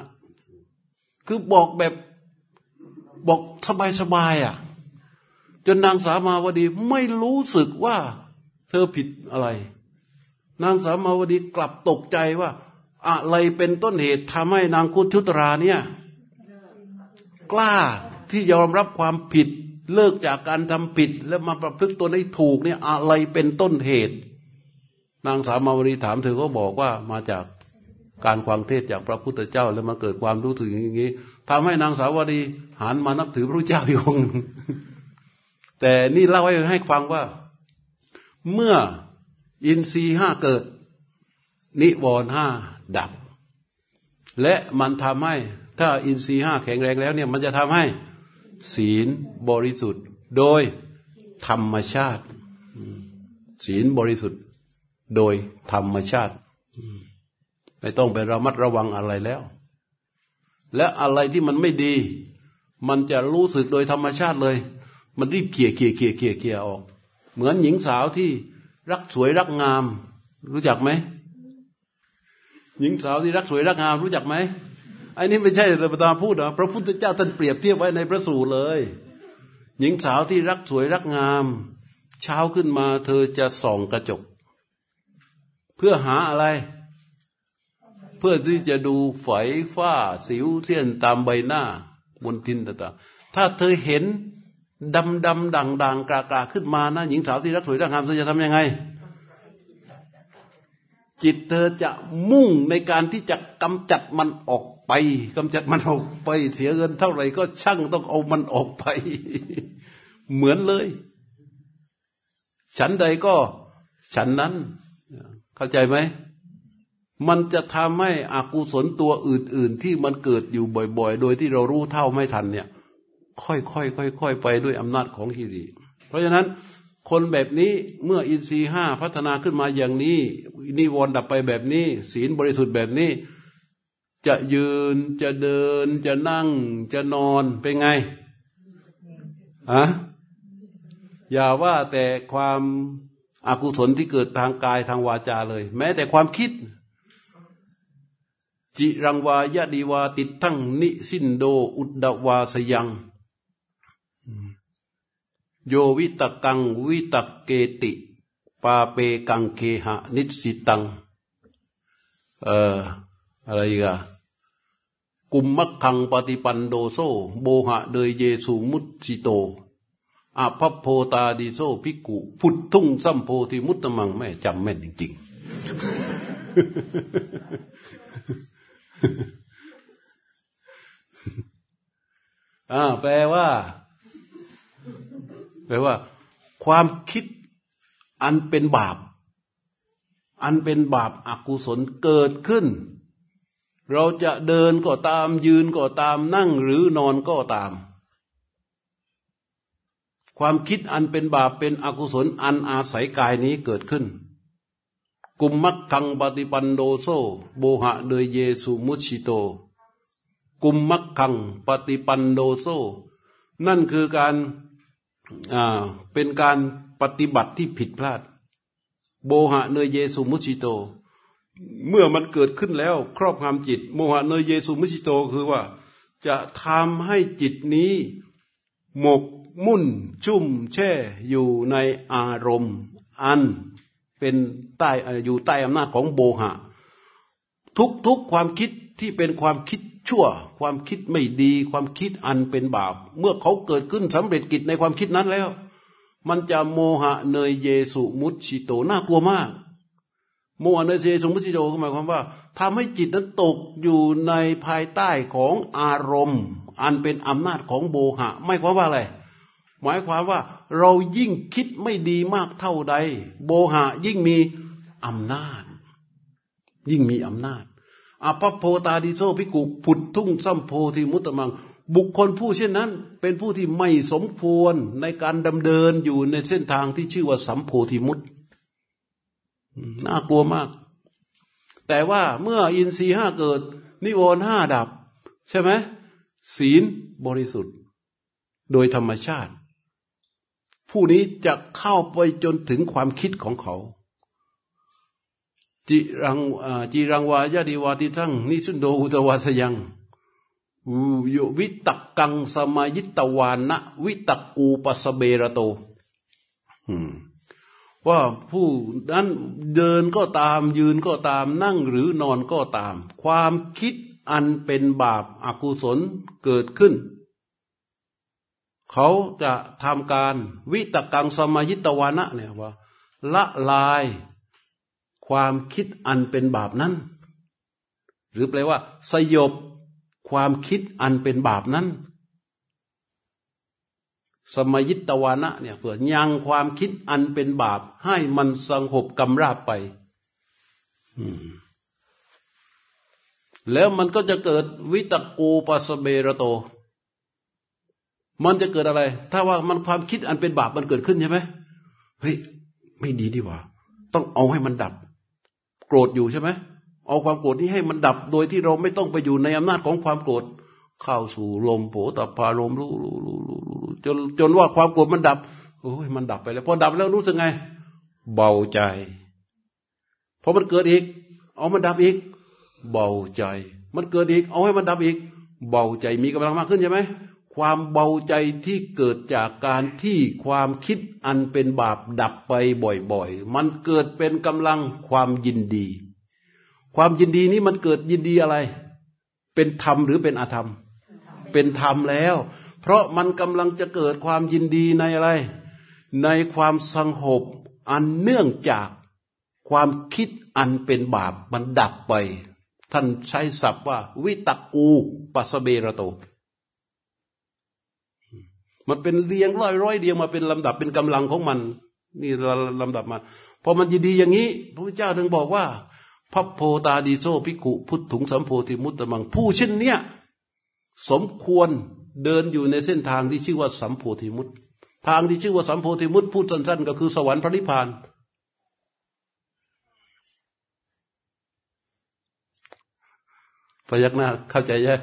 คือบอกแบบบอกสบายๆอะ จนนางสามาวดีไม่รู้สึกว่าเธอผิดอะไร นางสามาวดีกลับตกใจว่า อะไรเป็นต้นเหตุทำให้นางคุชุตราเนี่ย กล้าที่ยอมรับความผิดเลิกจากการทำผิดแล้วมาประพฤติตัวให้ถูกเนี่ยอะไรเป็นต้นเหตุ นางสามาวดีถามเธอก็บอกว่ามาจาก การควางเทศจากพระพุทธเจ้า แล้วมาเกิดความรู้สึกอย่างนี้ทำให้นางสาวดีหันมานับถือพระเจ้าอีกองแต่นี่เล่าให้ให้ฟังว่า เมื่ออินทรีห้าเกิด นิวรณ์ห้าดับ และมันทำให้ถ้าอินทรีห้าแข็งแรงแล้วเนี่ยมันจะทำให้ศีลบริสุทธิ์ โดยธรรมชาติ ศีลบริสุทธิ์ โดยธรรมชาติ ไม่ต้องไประมัดระวังอะไรแล้ว และอะไรที่มันไม่ดี มันจะรู้สึกโดยธรรมชาติเลย มันรีบเขี่ยเขี่ยเขี่ยเขี่ยเขี่ยออก เหมือนหญิงสาวที่รักสวยรักงาม รู้จักไหมหญิงสาวที่รักสวยรักงามรู้จักไหมไอ้นี่ไม่ใช่เราตาพูดนะพระพุทธเจ้าท่านเปรียบเทียบไว้ในพระสูตรเลย หญิงสาวที่รักสวยรักงาม เช้าขึ้นมาเธอจะส่องกระจก เพื่อหาอะไร พื่อที่จะดูฝอยฝ้า สิวเสี้ยนตามใบหน้าบนทินต่างๆถ้าเธอเห็นดำดำด่างด่างกากาขึ้นมานะหญิงสาวที่รักสวยรักงามเธอจะทำยังไง จิตเธอจะมุ่งในการที่จะกำจัดมันออกไปกำจัดมันออกไป เสียเงินเท่าไหร่ก็ช่างต้องเอามันออกไป เหมือนเลย ฉันใดก็ฉันนั้น เข้าใจไหม มันจะทำให้อากุศลตัวอื่น ๆ ที่มันเกิดอยู่บ่อย ๆ โดยที่เรารู้เท่าไม่ทันเนี่ย ค่อยๆค่อยๆไปด้วยอำนาจของฮิริเพราะฉะนั้นคนแบบนี้เมื่ออินทรีห้าพัฒนาขึ้นมาอย่างนี้นิวรณ์ดับไปแบบนี้ ศีลบริสุทธิ์แบบนี้ จะยืนจะเดิน จะนั่ง จะนอนเป็นไงอะอย่าว่าแต่ความอากุศลที่เกิดทางกายทางวาจาเลย แม้แต่ความคิด จิรังวายดีวาติดทั้งนิสินโดอุดดวาสยัง โยวิตกังวิตกเกติ ปาเปกังเคหะนิสิตัง เอ่ออะไรกะกุมมักขังปฏิปันโดโซโบหะเดยเยสูมุตสิโตอาภัพโพตาดีโซพิกุพุททุ่งสัมโพธิมุตตมังแม่จำแม่นจริง ๆ อ่าแปลว่า แปลว่า ความคิดอันเป็นบาป อันเป็นบาปอากุศลเกิดขึ้น เราจะเดินก็ตามยืนก็ตามนั่งหรือนอนก็ตาม ความคิดอันเป็นบาปเป็นอกุศลอันอาศัยกายนี้เกิดขึ้น กุมมักขังปฏิปันโดโซโบหะเดยเยสุมุชิโต กุมมักขังปฏิปันโดโซ นั่นคือการอ่าเป็นการปฏิบัติที่ผิดพลาด โบหะเนยเยสุมุชิโต เมื่อมันเกิดขึ้นแล้วครอบงำจิต โมหะเนยเยสุมุชิโตคือว่า จะทำให้จิตนี้หมกมุ่นชุ่มแช่อยู่ในอารมณ์ อัน เป็นใต้อยู่ใต้อำนาจของโบหะ ทุกๆความคิดที่เป็นความคิดชั่ว ความคิดไม่ดี ความคิดอันเป็นบาป เมื่อเขาเกิดขึ้นสำเร็จกิจในความคิดนั้นแล้ว มันจะโมหะเนยเยสุมุตชิโตน่ากลัวมากโมหะเนยเยสุมุตชิโตหมายความว่าทำให้จิตนั้นตกอยู่ในภายใต้ของอารมณ์ อันเป็นอำนาจของโบหะ ไม่ความว่าอะไร หมายความว่าเรายิ่งคิดไม่ดีมากเท่าใด โมหะยิ่งมีอำนาจ ยิ่งมีอำนาจอภัพโพตาทิโส ภิกขุผุฏฐุง สัมโพธิมุตตมัง บุคคลผู้เช่นนั้น เป็นผู้ที่ไม่สมควรในการดำเนินอยู่ในเส้นทางที่ชื่อว่าสัมโพธิมุตน่ากลัวมาก แต่ว่าเมื่ออินทรีย์ห้าเกิด นิวรณ์ห้าดับ ใช่ไหมศีลบริสุทธิ์ โดยธรรมชาติ ผู้นี้จะเข้าไปจนถึงความคิดของเขา จิรังจิรังวายาดิวาติทั้งนิสุนโดอุตวาสยังโยวิตักกังสมายิตวานะวิตักกูปสเบระโตว่าผู้นั้นเดินก็ตามยืนก็ตามนั่งหรือนอนก็ตาม ความคิดอันเป็นบาปอากุศลเกิดขึ้น เขาจะทำการวิตกังสมายิตวานะเนี่ยว่า ละลายความคิดอันเป็นบาปนั้น หรือแปลว่า สยบความคิดอันเป็นบาปนั้น สมยิตวานะเนี่ยเพื่อยังความคิดอันเป็นบาป ให้มันสงบกำราบไปแล้วมันก็จะเกิดวิตกูปัสเบระโต มันจะเกิดอะไร ถ้าว่ามันความคิดอันเป็นบาปมันเกิดขึ้นใช่ไหมเฮ้ยไม่ดีดีว่า ต้องเอาให้มันดับ โกรธอยู่ใช่ไหมเอาความโกรธนี้ให้มันดับโดยที่เราไม่ต้องไปอยู่ในอำนาจของความโกรธเข้าสู่ลมโผตพาลมรู้รู้รู้รู้จนจนว่าความโกรธมันดับโอ้ยมันดับไปแล้วพอดับแล้วรู้สึกไง เบาใจพอมันเกิดอีก เอามันดับอีก เบาใจ มันเกิดอีก เอาให้มันดับอีก เบาใจมีกำลังมากขึ้นใช่ไหม ความเบาใจที่เกิดจากการที่ความคิดอันเป็นบาปดับไปบ่อยๆ มันเกิดเป็นกำลังความยินดี ความยินดีนี้มันเกิดยินดีอะไร เป็นธรรมหรือเป็นอธรรม เป็นธรรมแล้ว เพราะมันกำลังจะเกิดความยินดีในอะไร ในความสงบอันเนื่องจากความคิดอันเป็นบาปมันดับไป ท่านใช้ศัพท์ว่า วิตกูปัสเบระโต มันเป็นเรียงร้อยร้อยเดียวมาเป็นลำดับเป็นกำลังของมัน นี่ลำดับมาพอมันยินดีอย่างนี้ พระพุทธเจ้าถึงบอกว่าพระโพตาดีโซพิกุพุทถุงสัมโพธิมุตตะมัง ผู้เช่นเนี้ยสมควรเดินอยู่ในเส้นทางที่ชื่อว่าสัมโพธิมุตทางที่ชื่อว่าสัมโพธิมุตพูดสั้นๆ ก็คือสวรรค์พระนิพพานพยักหน้าเข้าใจยัง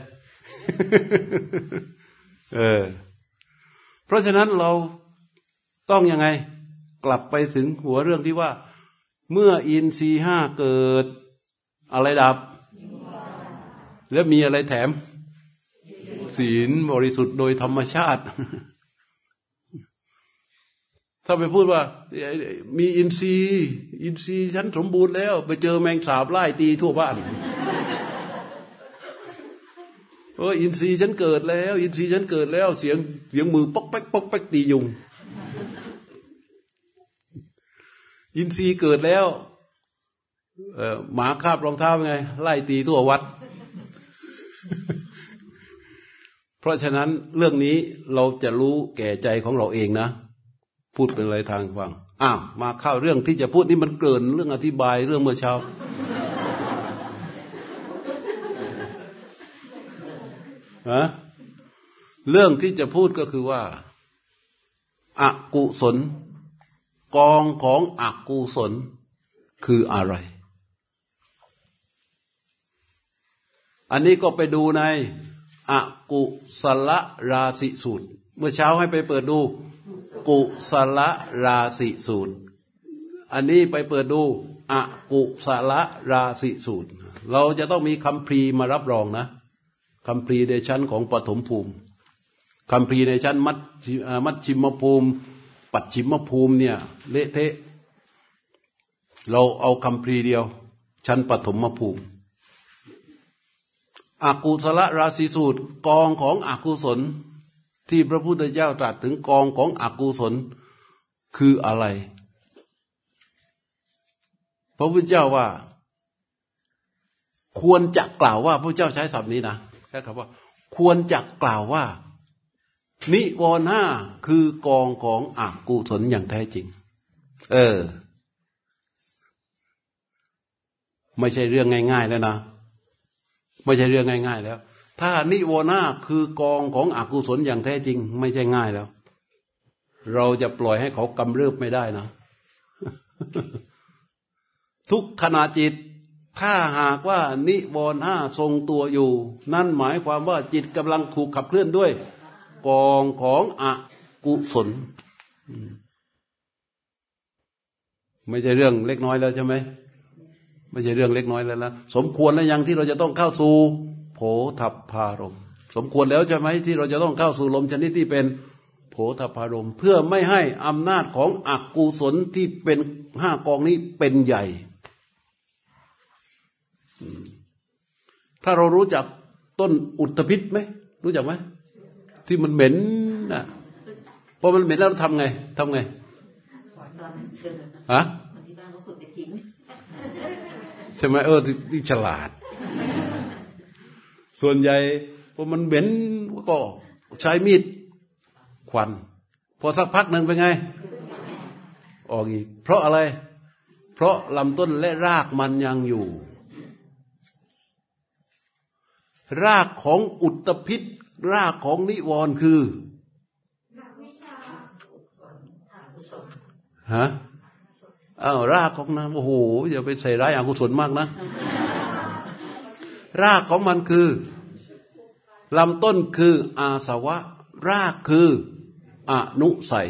เออ เพราะฉะนั้นเราต้องยังไงกลับไปถึงหัวเรื่องที่ว่า เมื่ออินทรีห้าเกิด อะไรดับ แล้วมีอะไรแถม ศีลบริสุทธิ์โดยธรรมชาติ ถ้าไปพูดว่า มีอินทรีย์ อินทรีย์ฉันสมบูรณ์แล้ว ไปเจอแมงสาบไล่ตีทั่วบ้าน เอออินทรีย์ฉันเกิดแล้ว อินทรีย์ฉันเกิดแล้ว เสียงเสียงมือป๊อกแป๊กป๊อกแป๊กตียุง อินทรีย์เกิดแล้ว เออหมาคาบรองเท้าไง ไล่ตีทั่ววัด เพราะฉะนั้นเรื่องนี้เราจะรู้แก่ใจของเราเองนะ พูดเป็นอะไรทางฟังอ้าวมาเข้าเรื่องที่จะพูดนี่มันเกินเรื่องอธิบายเรื่องเมื่อเช้า ฮะเรื่องที่จะพูดก็คือว่าอากุศล กองของอกุศลคืออะไร อันนี้ก็ไปดูในอกุศลราศีสูตร เมื่อเช้าให้ไปเปิดดู กุศลราศีสูตร อันนี้ไปเปิดดูอกุศลราศีสูตร เราจะต้องมีคำพรีมารับรองนะ คำพรีในชั้นของปฐมภูมิคำพรีในชั้นมัดมัดชิมภูมิ ปัดชิมภูมิเนี่ยเละเทะ เราเอาคำพรีเดียว ชั้นปฐมภูมิอากุศลราศีสูตรกองของอกุศล ที่พระพุทธเจ้าตรัสถึงกองของอกุศลคืออะไร พระพุทธเจ้าว่า ควรจะกล่าวว่าพระเจ้าใช้ศัพท์นี้นะ ใช้คำว่า ควรจะกล่าวว่า นิวรณ์ห้าคือกองของอกุศลอย่างแท้จริง เออ ไม่ใช่เรื่องง่าย ๆ แล้วนะ ไม่ใช่เรื่องง่าย ๆ แล้ว ถ้านิวรณาคือกองของอกุศลอย่างแท้จริง ไม่ใช่ง่ายแล้ว เราจะปล่อยให้เขากำเริบไม่ได้นะทุกขณะจิต ถ้าหากว่านิวรณ์ห้าทรงตัวอยู่ นั่นหมายความว่าจิตกำลังถูกขับเคลื่อนด้วย กองของอกุศลไม่ใช่เรื่องเล็กน้อยแล้วใช่ไหมไม่ใช่เรื่องเล็กน้อยแล้วนะสมควรแล้วยังที่เราจะต้องเข้าสู่โผทัพพารมสมควรแล้วใช่ไหมที่เราจะต้องเข้าสู่ลมชนิดที่เป็นโผทัพพารมเพื่อไม่ให้อำนาจของอกุศลที่เป็นห้ากองนี้เป็นใหญ่ ถ้าเรารู้จักต้นอุตภิษไหมรู้จักไหมที่มันเหม็นนะพอมันเหม็นแล้วทำไงทำไงฮะใช่ไหมเออที่ฉลาด ส่วนใหญ่พอมันเหม็นก็ใช้มีดควัน พอสักพักหนึ่งเป็นไง ออกอีก เพราะอะไร เพราะลำต้นและรากมันยังอยู่ รากของอุตพิษ รากของนิวรณ์คือฮะอ้าวรากของนะโอ้โหอย่าไปใส่ร้ายอกุศลมากนะ รากของมันคือลำต้นคืออาสวะ รากคืออนุสัย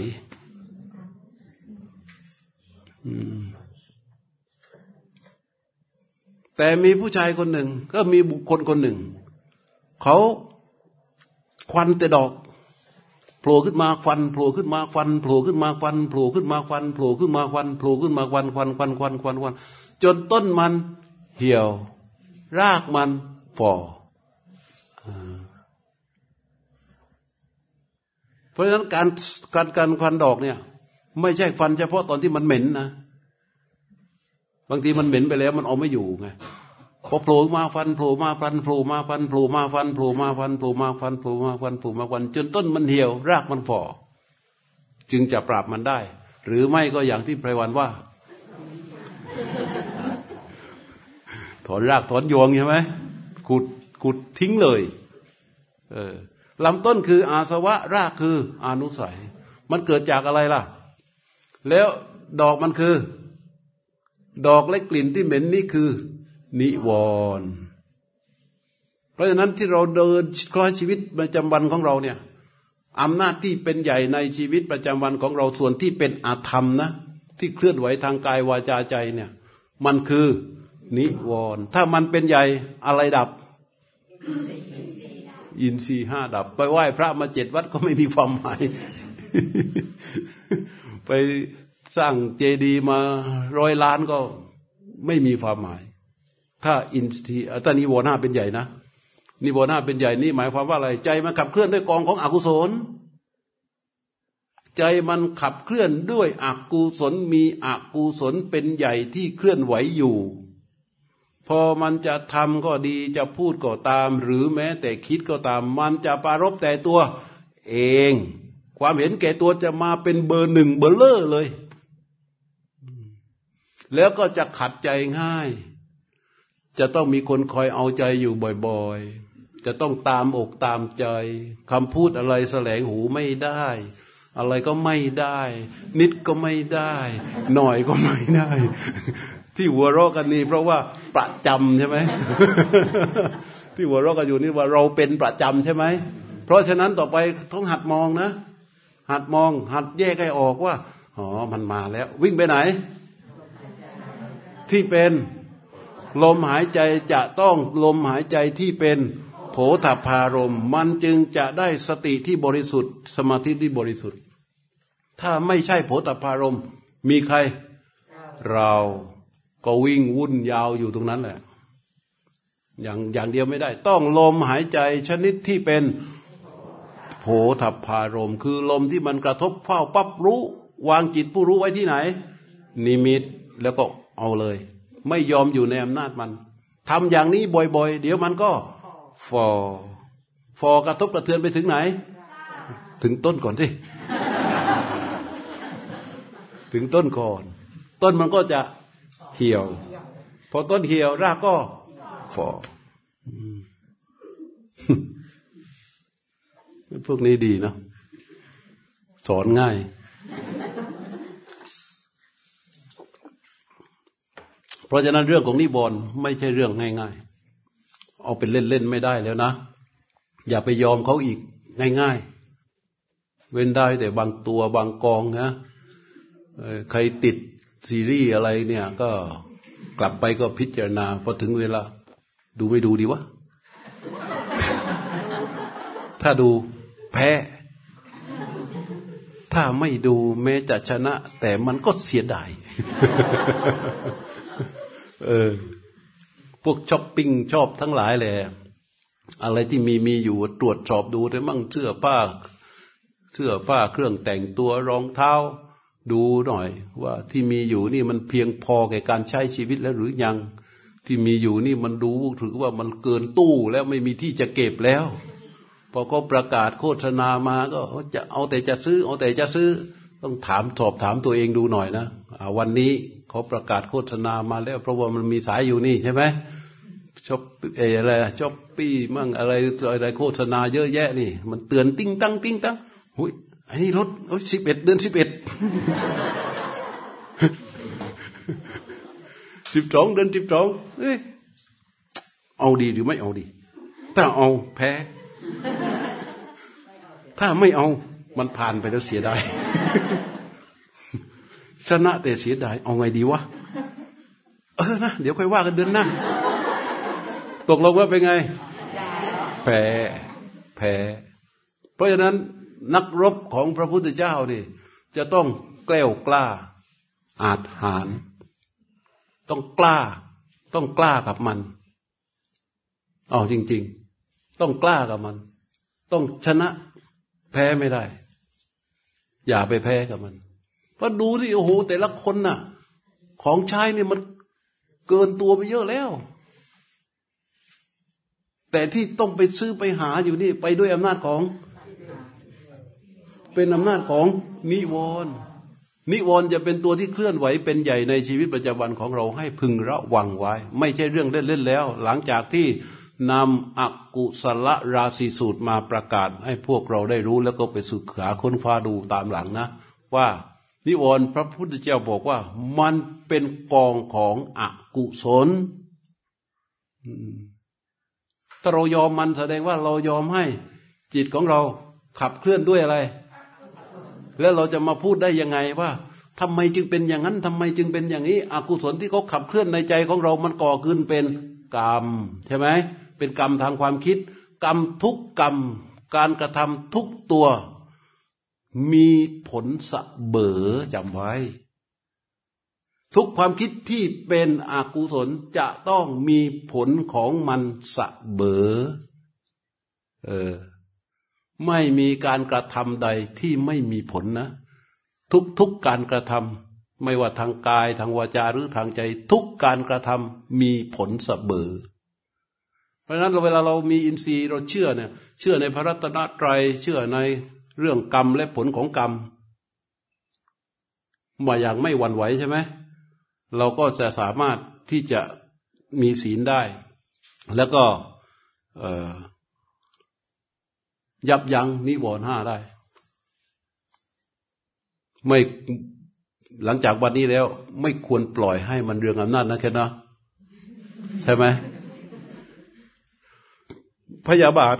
แต่มีผู้ชายคนหนึ่ง ก็มีบุคคลคนหนึ่ง เขาควันแต่ดอกโผล่ขึ้นมาควันโผล่ขึ้นมาควันโผล่ขึ้นมาควันโผล่ขึ้นมาควันโผล่ขึ้นมาควันโผล่ขึ้นมาควันควันควันควันควันควันจนต้นมันเหี่ยว รากมันฝ่อเพราะฉะนั้นการการการควันดอกเนี่ย ไม่ใช่ฟันเฉพาะตอนที่มันเหม็นนะบางทีมันเหม็นไปแล้วมันเอาไม่อยู่ไง พอโผล่มาฟันโผล่มาฟันโผล่มาฟันโผล่มาฟันโผล่มาฟันโผล่มาฟันโผล่มาฟันโผล่มาฟัน จนต้นมันเหี่ยว รากมันฝ่อจึงจะปราบมันได้ หรือไม่ก็อย่างที่ไพรวันว่า ถอนรากถอนยวงใช่ไหมขุดขุดทิ้งเลย เออลำต้นคืออาสวะรากคืออนุสัย มันเกิดจากอะไรล่ะ แล้วดอกมันคือ ดอกและกลิ่นที่เหม็นนี่คือ นิวรณ์เพราะฉะนั้นที่เราเดินคล้อยชีวิตประจำวันของเราเนี่ยอำนาจที่เป็นใหญ่ในชีวิตประจำวันของเราส่วนที่เป็นอาธรรมนะ ที่เคลื่อนไหวทางกายวาจาใจเนี่ย มันคือนิวรณ์ถ้ามันเป็นใหญ่อะไรดับ อินทรีห้าดับ ไปไหว้พระมาเจ็ดวัดก็ไม่มีความหมาย ไปสร้างเจดีย์มาร้อยล้านก็ไม่มีความหมาย ถ้าอินทรีย์ถ้านิวรณ์ห้าเป็นใหญ่นะนิวรณ์ห้าเป็นใหญ่นี่หมายความว่าอะไร ใจมันขับเคลื่อนด้วยกองของอกุศล ใจมันขับเคลื่อนด้วยอกุศลมีอกุศลเป็นใหญ่ที่เคลื่อนไหวอยู่ พอมันจะทำก็ดีจะพูดก็ตาม หรือแม้แต่คิดก็ตาม มันจะปารบแต่ตัวเอง ความเห็นแก่ตัวจะมาเป็นเบอร์หนึ่งเบอร์เลอร์เลย แล้วก็จะขัดใจง่าย จะต้องมีคนคอยเอาใจอยู่บ่อยๆ จะต้องตามอกตามใจคำพูดอะไรแสลงหูไม่ได้ อะไรก็ไม่ได้ นิดก็ไม่ได้ หน่อยก็ไม่ได้ ที่หัวเราะกันนี่เพราะว่าประจำใช่ไหมที่หัวเราะกันอยู่นี่ว่าเราเป็นประจำใช่ไหมเพราะฉะนั้นต่อไปต้องหัดมองนะ หัดมอง หัดแยกให้ออกว่าอ๋อมันมาแล้ว วิ่งไปไหน ที่เป็น ลมหายใจจะต้องลมหายใจที่เป็นโผฏฐารมมันจึงจะได้สติที่บริสุทธิ์ สมาธิที่บริสุทธิ์ ถ้าไม่ใช่โผฏฐารมมีใคร เราก็วิ่งวุ่นยาวอยู่ตรงนั้นแหละ อย่างอย่างเดียวไม่ได้ ต้องลมหายใจชนิดที่เป็นโผฏฐารมคือลมที่มันกระทบเฝ้าปั๊บรู้ วางจิตผู้รู้ไว้ที่ไหน นิมิตแล้วก็เอาเลย ไม่ยอมอยู่ในอำนาจมันทำอย่างนี้บ่อยๆ เดี๋ยวมันก็ฟอฟอกระทบกระเทือนไปถึงไหน ถึงต้นก่อนสิถึงต้นก่อน ต้นมันก็จะเหี่ยว พอต้นเหี่ยวรากก็ฟอพวกนี้ดีเนาะสอนง่าย เพราะฉะนั้นเรื่องของนิบอนไม่ใช่เรื่องง่าย ๆ เอาเป็นเล่นๆไม่ได้แล้วนะ อย่าไปยอมเขาอีกง่าย ๆ เว้นได้แต่บางตัวบางกองนะใครติดซีรีส์อะไรเนี่ยก็กลับไปก็พิจารณาพอถึงเวลา ดูไม่ดูดีวะ ถ้าดูแพ้ ถ้าไม่ดูแม้จะชนะ แต่มันก็เสียดาย เออ พวกช้อปปิ้งชอบทั้งหลายแหละอะไรที่มีมีอยู่ตรวจสอบดูได้มั่งเสื้อผ้า เสื้อผ้าเครื่องแต่งตัวรองเท้า ดูหน่อย ว่าที่มีอยู่นี่มันเพียงพอแก่การใช้ชีวิตแล้วหรือยัง ที่มีอยู่นี่มันดูถือว่ามันเกินตู้แล้วไม่มีที่จะเก็บแล้ว พอเขาประกาศโฆษณามาก็จะเอาแต่จะซื้อ เอาแต่จะซื้อ ต้องถามสอบถามตัวเองดูหน่อยนะวันนี้ เขาประกาศโฆษณามาแล้ว เพราะว่ามันมีสายอยู่นี่ใช่ไหมชอบอะไรชอบปี้มั่งอะไรอะไรโฆษณาเยอะแยะนี่ มันเตือนติ้งตั้งติ้งตั้งหุยไอ้นี่รถโอ้ยสิบเอ็ดเดือนสิบเอ็ดสิบสองเดือนสิบสองเอ้ยเอาดีหรือไม่เอาดี ถ้าเอาแพ้ ถ้าไม่เอามันผ่านไปแล้วเสียดาย ชนะแต่เสียดาย เอาไงดีวะ เออนะ เดี๋ยวค่อยว่ากันเดือนหน้า ตกลงว่าเป็นไง แพ้ แพ้ เพราะฉะนั้นนักรบของพระพุทธเจ้านี่ จะต้องแกล้วกล้า อาจหาร ต้องกล้า ต้องกล้ากับมันเอาจริง ๆ ต้องกล้ากับมัน ต้องชนะแพ้ไม่ได้ อย่าไปแพ้กับมัน พราะดูสิโอ้โหแต่ละคนน่ะ ของใช้เนี่ยมันเกินตัวไปเยอะแล้ว แต่ที่ต้องไปซื้อไปหาอยู่นี่ ไปด้วยอำนาจของ เป็นอำนาจของนิวรณ์นิวรณ์จะเป็นตัวที่เคลื่อนไหวเป็นใหญ่ในชีวิตประจำวันของเราให้พึงระวังไว้ ไม่ใช่เรื่องเล่นๆแล้ว หลังจากที่นำอกุศลราศีสูตรมาประกาศให้พวกเราได้รู้แล้วก็ไปศึกษาค้นคว้าดูตามหลังนะ ว่า นิวรณ์พระพุทธเจ้าบอกว่า มันเป็นกองของอกุศลถ้าเรายอมมันแสดงว่าเรายอมให้ จิตของเราขับเคลื่อนด้วยอะไร แล้วเราจะมาพูดได้ยังไงว่าทำไมจึงเป็นอย่างนั้นทำไมจึงเป็นอย่างนี้ อกุศลที่เขาขับเคลื่อนในใจของเรามันก่อขึ้นเป็นกรรม ใช่ไหมเป็นกรรมทางความคิด กรรมทุกกรรม การกระทำทุกตัว มีผลสะเบอจำไว้ ทุกความคิดที่เป็นอกุศลจะต้องมีผลของมันสะเบอเออ ไม่มีการกระทำใดที่ไม่มีผลนะ ทุกทุกการกระทำไม่ว่าทางกายทางวาจาหรือทางใจ ทุกการกระทำมีผลสะเบอเพราะฉะนั้นเวลาเรามีอินทรีย์เราเชื่อเนี่ย เชื่อในพระรัตนตรัยเชื่อใน เรื่องกรรมและผลของกรรมมาอย่างไม่หวั่นไหวใช่ไหมเราก็จะสามารถที่จะมีศีลได้ แล้วก็ยับยั้งนิวรณ์ห้าได้ ไม่หลังจากวันนี้แล้ว ไม่ควรปล่อยให้มันเรื่องอำนาจนะแค่นะใช่ไหมพยาบาท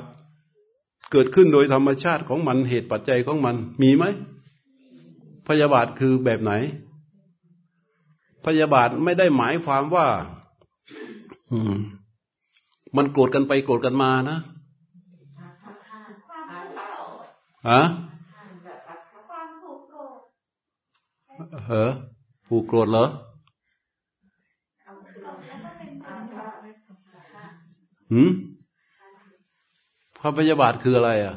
เกิดขึ้นโดยธรรมชาติของมันเหตุปัจจัยของมัน มีไหม พยาบาทคือแบบไหน พยาบาทไม่ได้หมายความว่า อืม มันโกรธกันไปโกรธกันมานะฮะเหรอผูกโกรธเหรอหืม ความพยาบาทคืออะไรอะ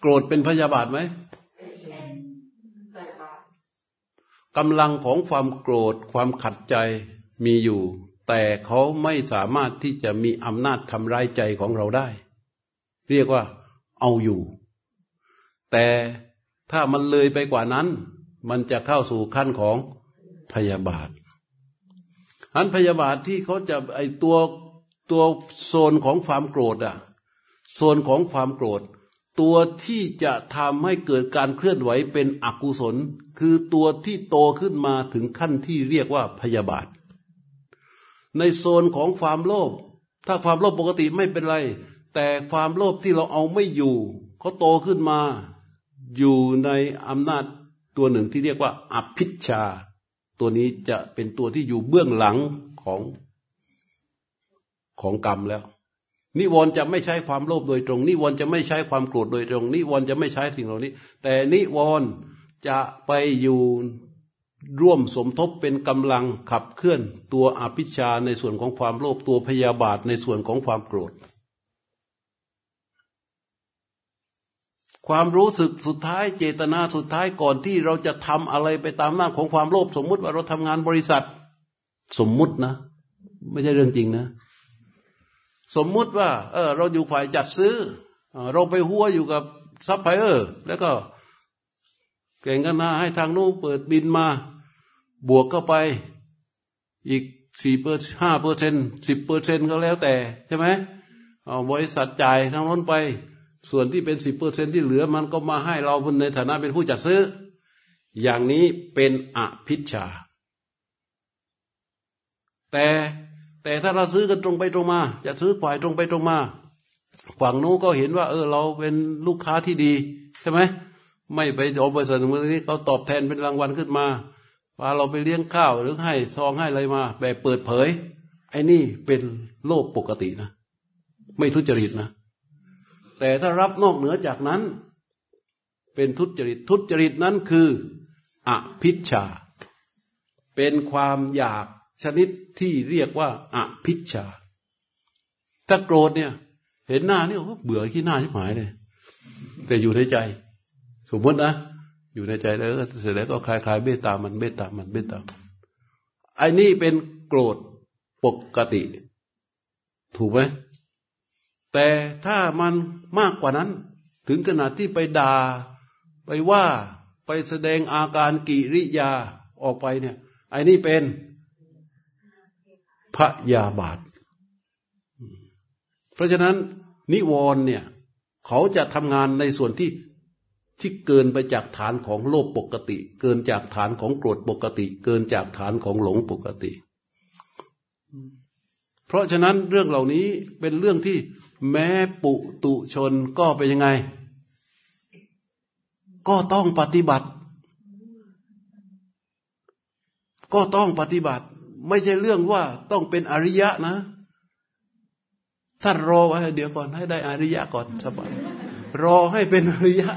โกรธเป็นพยาบาทไหมกำลังของความโกรธความขัดใจมีอยู่ แต่เขาไม่สามารถที่จะมีอำนาจทำร้ายใจของเราได้ เรียกว่า เอาอยู่ แต่ถ้ามันเลยไปกว่านั้น มันจะเข้าสู่ขั้นของพยาบาทอันพยาบาทที่เขาจะไอตัว ตัวโซนของความโกรธอะโซนของความโกรธ ตัวที่จะทำให้เกิดการเคลื่อนไหวเป็นอกุศล คือตัวที่โตขึ้นมาถึงขั้นที่เรียกว่าพยาบาท ในโซนของความโลภถ้าความโลภปกติไม่เป็นไร แต่ความโลภที่เราเอาไม่อยู่เขาโตขึ้นมา อยู่ในอำนาจตัวหนึ่งที่เรียกว่าอภิชา ตัวนี้จะเป็นตัวที่อยู่เบื้องหลังของ ของกรรมแล้ว นิวรณ์จะไม่ใช้ความโลภโดยตรง นิวรณ์จะไม่ใช้ความโกรธโดยตรง นิวรณ์จะไม่ใช้สิ่งเหล่านี้ แต่นิวรณ์จะไปอยู่ร่วมสมทบเป็นกำลังขับเคลื่อนตัวอภิชฌาในส่วนของความโลภตัวพยาบาทในส่วนของความโกรธ ความรู้สึกสุดท้ายเจตนาสุดท้ายก่อนที่เราจะทำอะไรไปตามอำนาจของความโลภสมมุติว่าเราทำงานบริษัท สมมุตินะ ไม่ใช่เรื่องจริงนะ สมมุติว่า เออ เราอยู่ฝ่ายจัดซื้อ เราไปฮั้วอยู่กับซัพพลายเออร์แล้วก็เก่งกันนะให้ทางนู้นเปิดบินมา บวกเข้าไป อีกสี่เปอร์ห้าเปอร์เซ็นสิบเปอร์เซ็นก็แล้วแต่ ใช่ไหมเอาบริษัทจ่ายทางโน้นไป ส่วนที่เป็นสิบเปอร์เซ็นที่เหลือมันก็มาให้เราในฐานะเป็นผู้จัดซื้อ อย่างนี้เป็นอภิชา แต่ แต่ถ้าเราซื้อกันตรงไปตรงมา จะซื้อฝ่ายตรงไปตรงมา ฝั่งนู้นก็เห็นว่า เออ เราเป็นลูกค้าที่ดี ใช่ไหมไม่ไปเอาบริษัทมือนี้เขาตอบแทนเป็นรางวัลขึ้นมาพาเราไปเลี้ยงข้าวหรือให้ซองให้อะไรมา แบบเปิดเผย ไอ้นี่เป็นโลกปกตินะ ไม่ทุจริตนะ แต่ถ้ารับนอกเหนือจากนั้น เป็นทุจริต ทุจริตนั้นคืออภิชา เป็นความอยาก ชนิดที่เรียกว่าอภิชา ถ้าโกรธเนี่ย เห็นหน้านี่เบื่อขี้หน้าชิบหายเลย แต่อยู่ในใจ สมมตินะ อยู่ในใจแล้วเสร็จแล้วก็คลายคลายเบตตามันเบตตามันเบตตามันไอ้นี่เป็นโกรธปกติ ถูกไหมแต่ถ้ามันมากกว่านั้น ถึงขนาดที่ไปด่า ไปว่าไปแสดงอาการกิริยาออกไปเนี่ยไอ้นี่เป็น พระยาบาท เพราะฉะนั้น นิวรณ์เนี่ย เขาจะทำงานในส่วนที่ที่เกินไปจากฐานของโลภปกติ เกินจากฐานของโกรธปกติ เกินจากฐานของหลงปกติ เพราะฉะนั้นเรื่องเหล่านี้เป็นเรื่องที่แม้ปุตุชนก็เป็นยังไง ก็ต้องปฏิบัติ ก็ต้องปฏิบัติ ไม่ใช่เรื่องว่าต้องเป็นอริยะนะท่านรอไว้เดี๋ยวก่อนให้ได้อริยะก่อนสบายรอให้เป็นอริยะ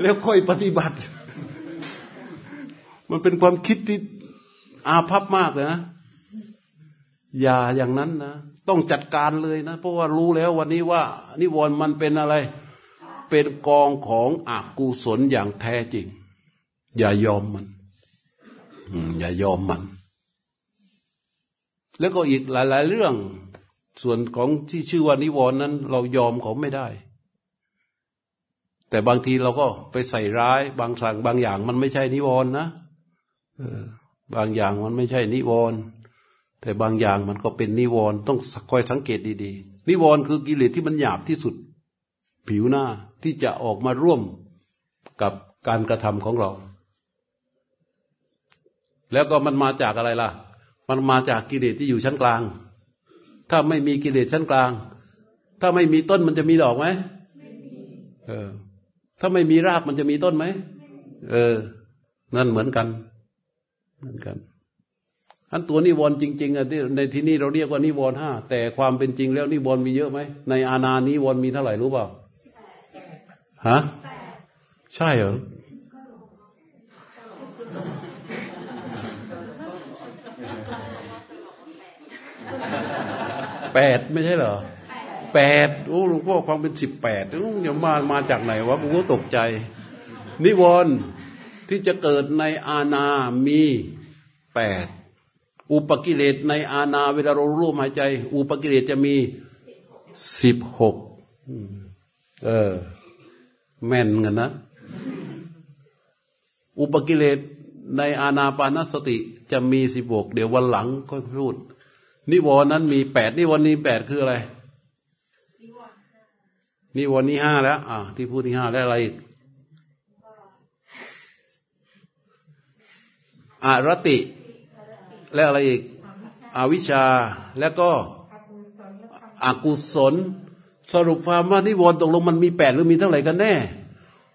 แล้วค่อยปฏิบัติ มันเป็นความคิดที่อาภัพมากเลยนะ อย่าอย่างนั้นนะ ต้องจัดการเลยนะ เพราะว่ารู้แล้ววันนี้ว่า นิวรณ์มันเป็นอะไร เป็นกองของอกุศลอย่างแท้จริง อย่ายอมมันอย่ายอมมัน แล้วก็อีกหลาย ๆ เรื่อง ส่วนของที่ชื่อว่านิวรณ์นั้น เรายอมเขาไม่ได้ แต่บางทีเราก็ไปใส่ร้าย บางสั่งบางอย่างมันไม่ใช่นิวรณ์นะบางอย่างมันไม่ใช่นิวรณ์แต่บางอย่างมันก็เป็นนิวรณ์ต้องคอยสังเกตดี ๆ นิวรณ์คือกิเลสที่มันหยาบที่สุด ผิวหน้าที่จะออกมาร่วมกับการกระทำของเรา แล้วก็มันมาจากอะไรล่ะ มันมาจากกิเลสที่อยู่ชั้นกลาง ถ้าไม่มีกิเลสชั้นกลาง ถ้าไม่มีต้นมันจะมีดอกไหมเออ ถ้าไม่มีรากมันจะมีต้นไหมเออ นั่นเหมือนกัน เหมือนกันอันตัวนิวรณ์จริงๆอะที่ในที่นี้เราเรียกว่านิวรณ์ห้าแต่ความเป็นจริงแล้วนิวรณ์มีเยอะไหมในอาณานิวรณ์มีเท่าไหร่รู้เปล่าฮะใช่เหรอ แปดไม่ใช่เหรอแปดโอ้หลวงพ่อความเป็นสิบแปดอย่ามามาจากไหนวะผมก็ตกใจ นิวรณ์ที่จะเกิดในอาณามีแปดอุปกิเลสในอาณาเวลาเรารู้หายใจ อุปกิเลสจะมีสิบหกเออ แม่นกันนะ อุปกิเลสในอาณาปานสติจะมีสิบหกเดี๋ยววันหลังค่อยพูด นิวรณ์นั้นมีแปดนิวรณ์นี้แปดคืออะไรนิวรณ์นี้ห้าแล้ว อ่า ที่พูดที่ห้าแล้วอะไรอีกอารติ และอะไรอีก อวิชชาแล้วก็อกุศล สรุปความว่านิวรณ์ตกลงมันมีแปดหรือมีเท่าไหร่กันแน่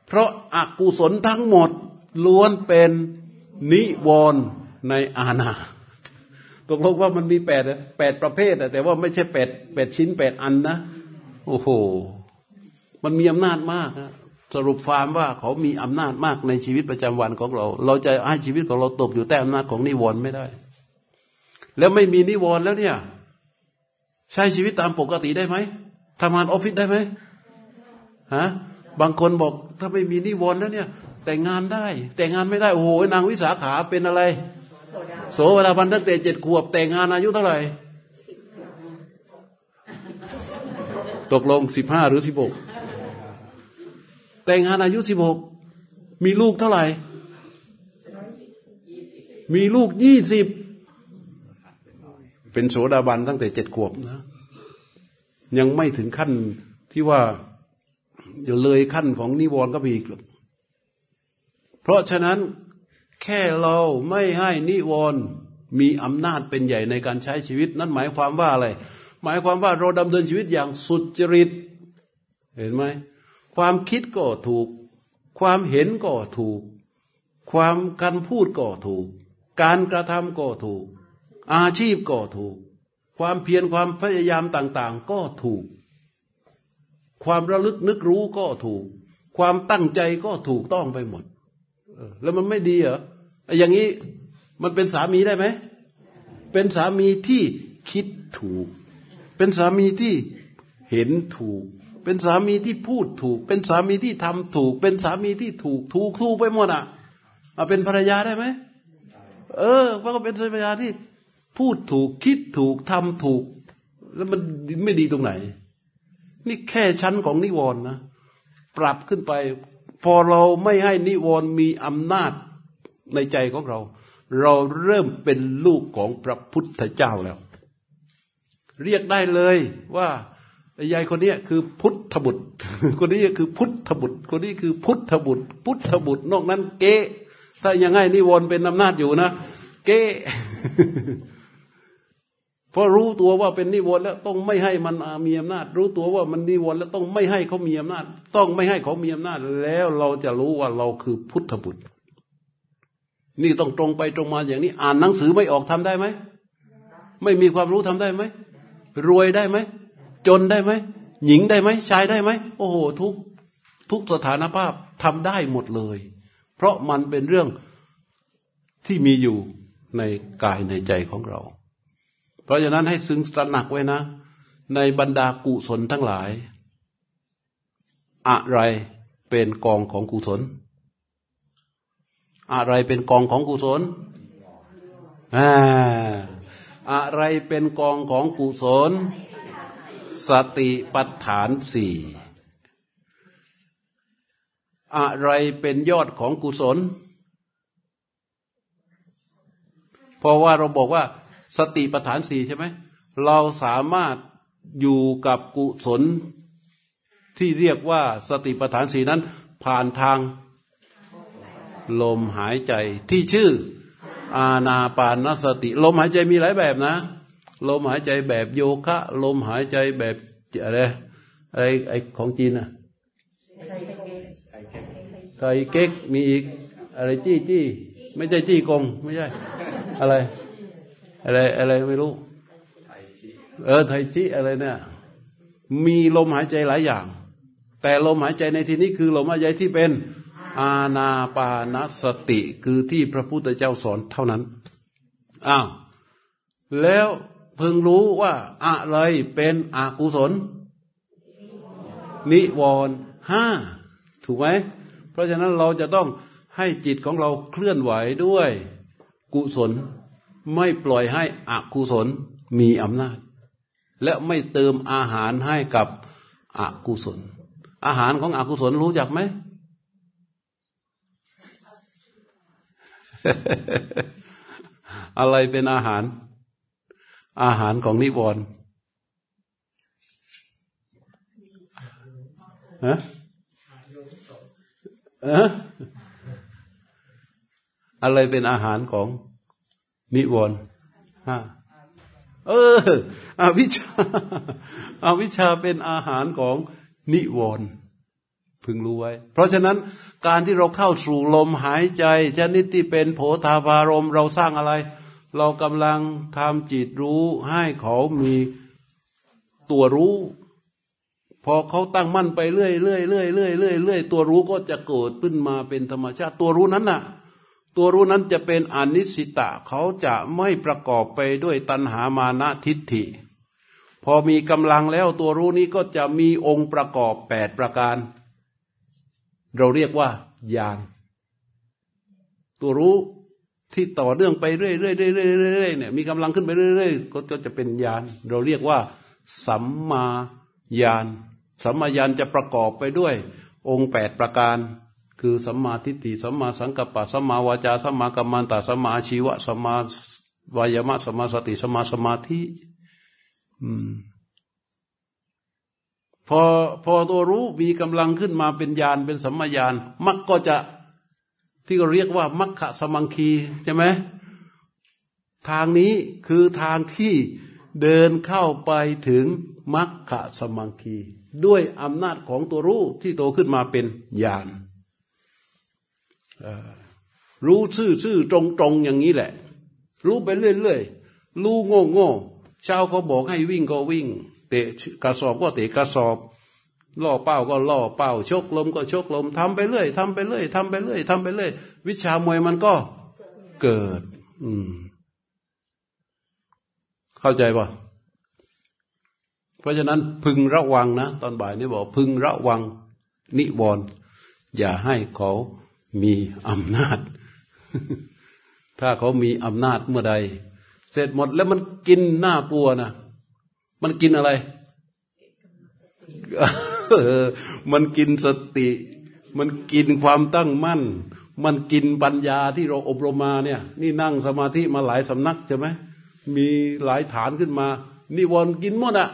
เพราะอากุศลทั้งหมดล้วนเป็นนิวรณ์ในอาณา ตกลงว่ามันมีแปดแปดประเภทแต่ว่าไม่ใช่แปดแปดชิ้นแปดอันนะ โอ้โห มันมีอำนาจมากนะสรุปฟาร์มว่าเขามีอำนาจมากในชีวิตประจำวันของเรา เราจะให้ชีวิตของเราตกอยู่ใต้อำนาจของนิวรณ์ไม่ได้ แล้วไม่มีนิวรณ์แล้วเนี่ย ใช้ชีวิตตามปกติได้ไหมทำงานออฟฟิศได้ไหมฮะบางคนบอกถ้าไม่มีนิวรณ์แล้วเนี่ย แต่งงานได้ แต่งงานไม่ได้ โอ้โหนางวิสาขาเป็นอะไร โสเวลาพันตั้งแต่เจ็ดขวบแต่งงานอายุเท่าไหร่ ตกลงสิบห้าหรือสิบหกแต่งงานอายุสิบหกมีลูกเท่าไหร่ มีลูกยี่สิบเป็นโสดาบันตั้งแต่เจ็ดขวบนะ ยังไม่ถึงขั้นที่ว่าจะเลยขั้นของนิวรณ์ก็ไปอีกเพราะฉะนั้น แค่เราไม่ให้นิวรณ์มีอำนาจเป็นใหญ่ในการใช้ชีวิต นั่นหมายความว่าอะไร หมายความว่าเราดำเนินชีวิตอย่างสุจริต เห็นไหมความคิดก็ถูก ความเห็นก็ถูก ความการพูดก็ถูก การกระทำก็ถูก อาชีพก็ถูก ความเพียรความพยายามต่าง ๆ ก็ถูก ความระลึกนึกรู้ก็ถูก ความตั้งใจก็ถูกต้องไปหมดแล้วมันไม่ดีเหรอ อย่างนี้มันเป็นสามีได้ไหม เป็นสามีที่คิดถูก เป็นสามีที่เห็นถูก เป็นสามีที่พูดถูก เป็นสามีที่ทำถูก เป็นสามีที่ถูกถูกถูกไปหมดอะเอาเป็นภรรยาได้ไหมเออเพราะก็เป็นภรรยาที่พูดถูกคิดถูกทำถูก แล้วมันไม่ดีตรงไหน นี่แค่ชั้นของนิวรณ์นะ ปรับขึ้นไป พอเราไม่ให้นิวรณ์มีอำนาจ ในใจของเรา เราเริ่มเป็นลูกของพระพุทธเจ้าแล้ว เรียกได้เลยว่ายายคนนี้คือพุทธบุตร คนนี้คือพุทธบุตร คนนี้คือพุทธบุตร พุทธบุตร นอกนั้น เก๊ถ้ายังไงนิวรณ์เป็นอำนาจอยู่นะ เก๊พอรู้ตัวว่าเป็นนิวรณ์แล้วต้องไม่ให้มันมีอำนาจ รู้ตัวว่ามันนิวรณ์แล้วต้องไม่ให้เขามีอำนาจ ต้องไม่ให้เขามีอำนาจ แล้วเราจะรู้ว่าเราคือพุทธบุตร นี่ต้องตรงไปตรงมาอย่างนี้ อ่านหนังสือไม่ออกทำได้ไหม ไม่มีความรู้ทำได้ไหม รวยได้ไหม จนได้ไหม หญิงได้ไหมชายได้ไหม โอ้โห ทุกทุกสถานภาพทำได้หมดเลย เพราะมันเป็นเรื่องที่มีอยู่ในกายในใจของเรา เพราะฉะนั้นให้ซึ้งตระหนักไว้นะ ในบรรดากุศลทั้งหลาย อะไรเป็นกองของกุศล อะไรเป็นกองของกุศลอ่าอะไรเป็นกองของกุศล สติปัฏฐานสี่อะไรเป็นยอดของกุศล เพราะว่าเราบอกว่า สติปัฏฐานสี่ใช่ไหม เราสามารถอยู่กับกุศล ที่เรียกว่าสติปัฏฐานสี่นั้น ผ่านทาง ลมหายใจที่ชื่อ อาณาปานสติ ลมหายใจมีหลายแบบนะ ลมหายใจแบบโยคะ ลมหายใจแบบอะไรอะไรไอของจีนอะไก่เก๊กมีอีก อะไรจี้จี้ไม่ใช่จี้กง ไม่ใช่ อะไร อะไรอะไรไม่รู้ เออไทจี้อะไรเนี่ยมีลมหายใจหลายอย่าง แต่ลมหายใจในที่นี้คือลมหายใจที่เป็น อาณาปานสติคือที่พระพุทธเจ้าสอนเท่านั้น อ้าว แล้วเพิ่งรู้ว่าอะไรเป็นอกุศล นิวรณ์ห้าถูกไหม เพราะฉะนั้นเราจะต้องให้จิตของเราเคลื่อนไหวด้วย กุศล ไม่ปล่อยให้อกุศลมีอำนาจ และไม่เติมอาหารให้กับอกุศล อาหารของอกุศลรู้จักไหม อะไรเป็นอาหาร อาหารของนิวรณ์ฮะอะไรเป็นอาหารของนิวรณ์ฮะเอออวิชาอาวิชาเป็นอาหารของนิวรณ์ พึงรู้ไว้ เพราะฉะนั้นการที่เราเข้าสู่ลมหายใจชนิดที่เป็นโผธาภารมเราสร้างอะไร เรากำลังทำจิตรู้ให้เขามีตัวรู้ พอเขาตั้งมั่นไปเรื่อยเรื่อยเรื่อยเรื่อยเรื่อยเรื่อยตัวรู้ก็จะเกิดขึ้นมาเป็นธรรมชาติ ตัวรู้นั้นน่ะ ตัวรู้นั้นจะเป็นอนิสิตะเขาจะไม่ประกอบไปด้วยตัณหามานะทิฏฐิ พอมีกำลังแล้วตัวรู้นี้ก็จะมีองค์ประกอบแปดประการ เราเรียกว่าญาณตัวรู้ที่ต่อเนื่องไปเรื่อยๆเรื่อยๆเนี่ยมีกำลังขึ้นไปเรื่อยๆก็จะเป็นญาณเราเรียกว่า สัมมาญาณสัมมาญาณจะประกอบไปด้วยองค์แปดประการ คือสัมมาทิฏฐิสัมมาสังกัปปะสัมมาวาจาสัมมากัมมันตะสัมมาชีวะสัมมาวายามะสัมมาสติสัมมาสมาธิ อืม พอพอตัวรู้มีกำลังขึ้นมาเป็นญาณเป็นสัมมาญาณมักก็จะที่เราเรียกว่ามัคคะสมังคีใช่ไหมทางนี้คือทางที่เดินเข้าไปถึงมัคคะสมังคี ด้วยอำนาจของตัวรู้ที่โตขึ้นมาเป็นญาณรู้ซื่อซื่อตรงตรงอย่างนี้แหละ รู้ไปเรื่อยๆรู้โง่โง่เช้าเขาบอกให้วิ่งก็วิ่ง เตะกระสอบก็เตะกระสอบล่อเป้าก็ล่อเป้าชกลมก็ชกลมทำไปเรื่อยทำไปเรื่อยทำไปเรื่อยทำไปเรื่อยวิชามวยมันก็เกิด อืม เข้าใจปะเพราะฉะนั้นพึงระวังนะตอนบ่ายนี้บอก พึงระวัง นิวรณ์อย่าให้เขามีอำนาจ ถ้าเขามีอำนาจเมื่อใด เสร็จหมดแล้วมันกินหน้าปัวนะ มันกินอะไร มันกินสติ มันกินความตั้งมั่น มันกินปัญญาที่เราอบรมมาเนี่ย นี่นั่งสมาธิมาหลายสำนักใช่ไหมมีหลายฐานขึ้นมา นิวรณ์กินหมดอะ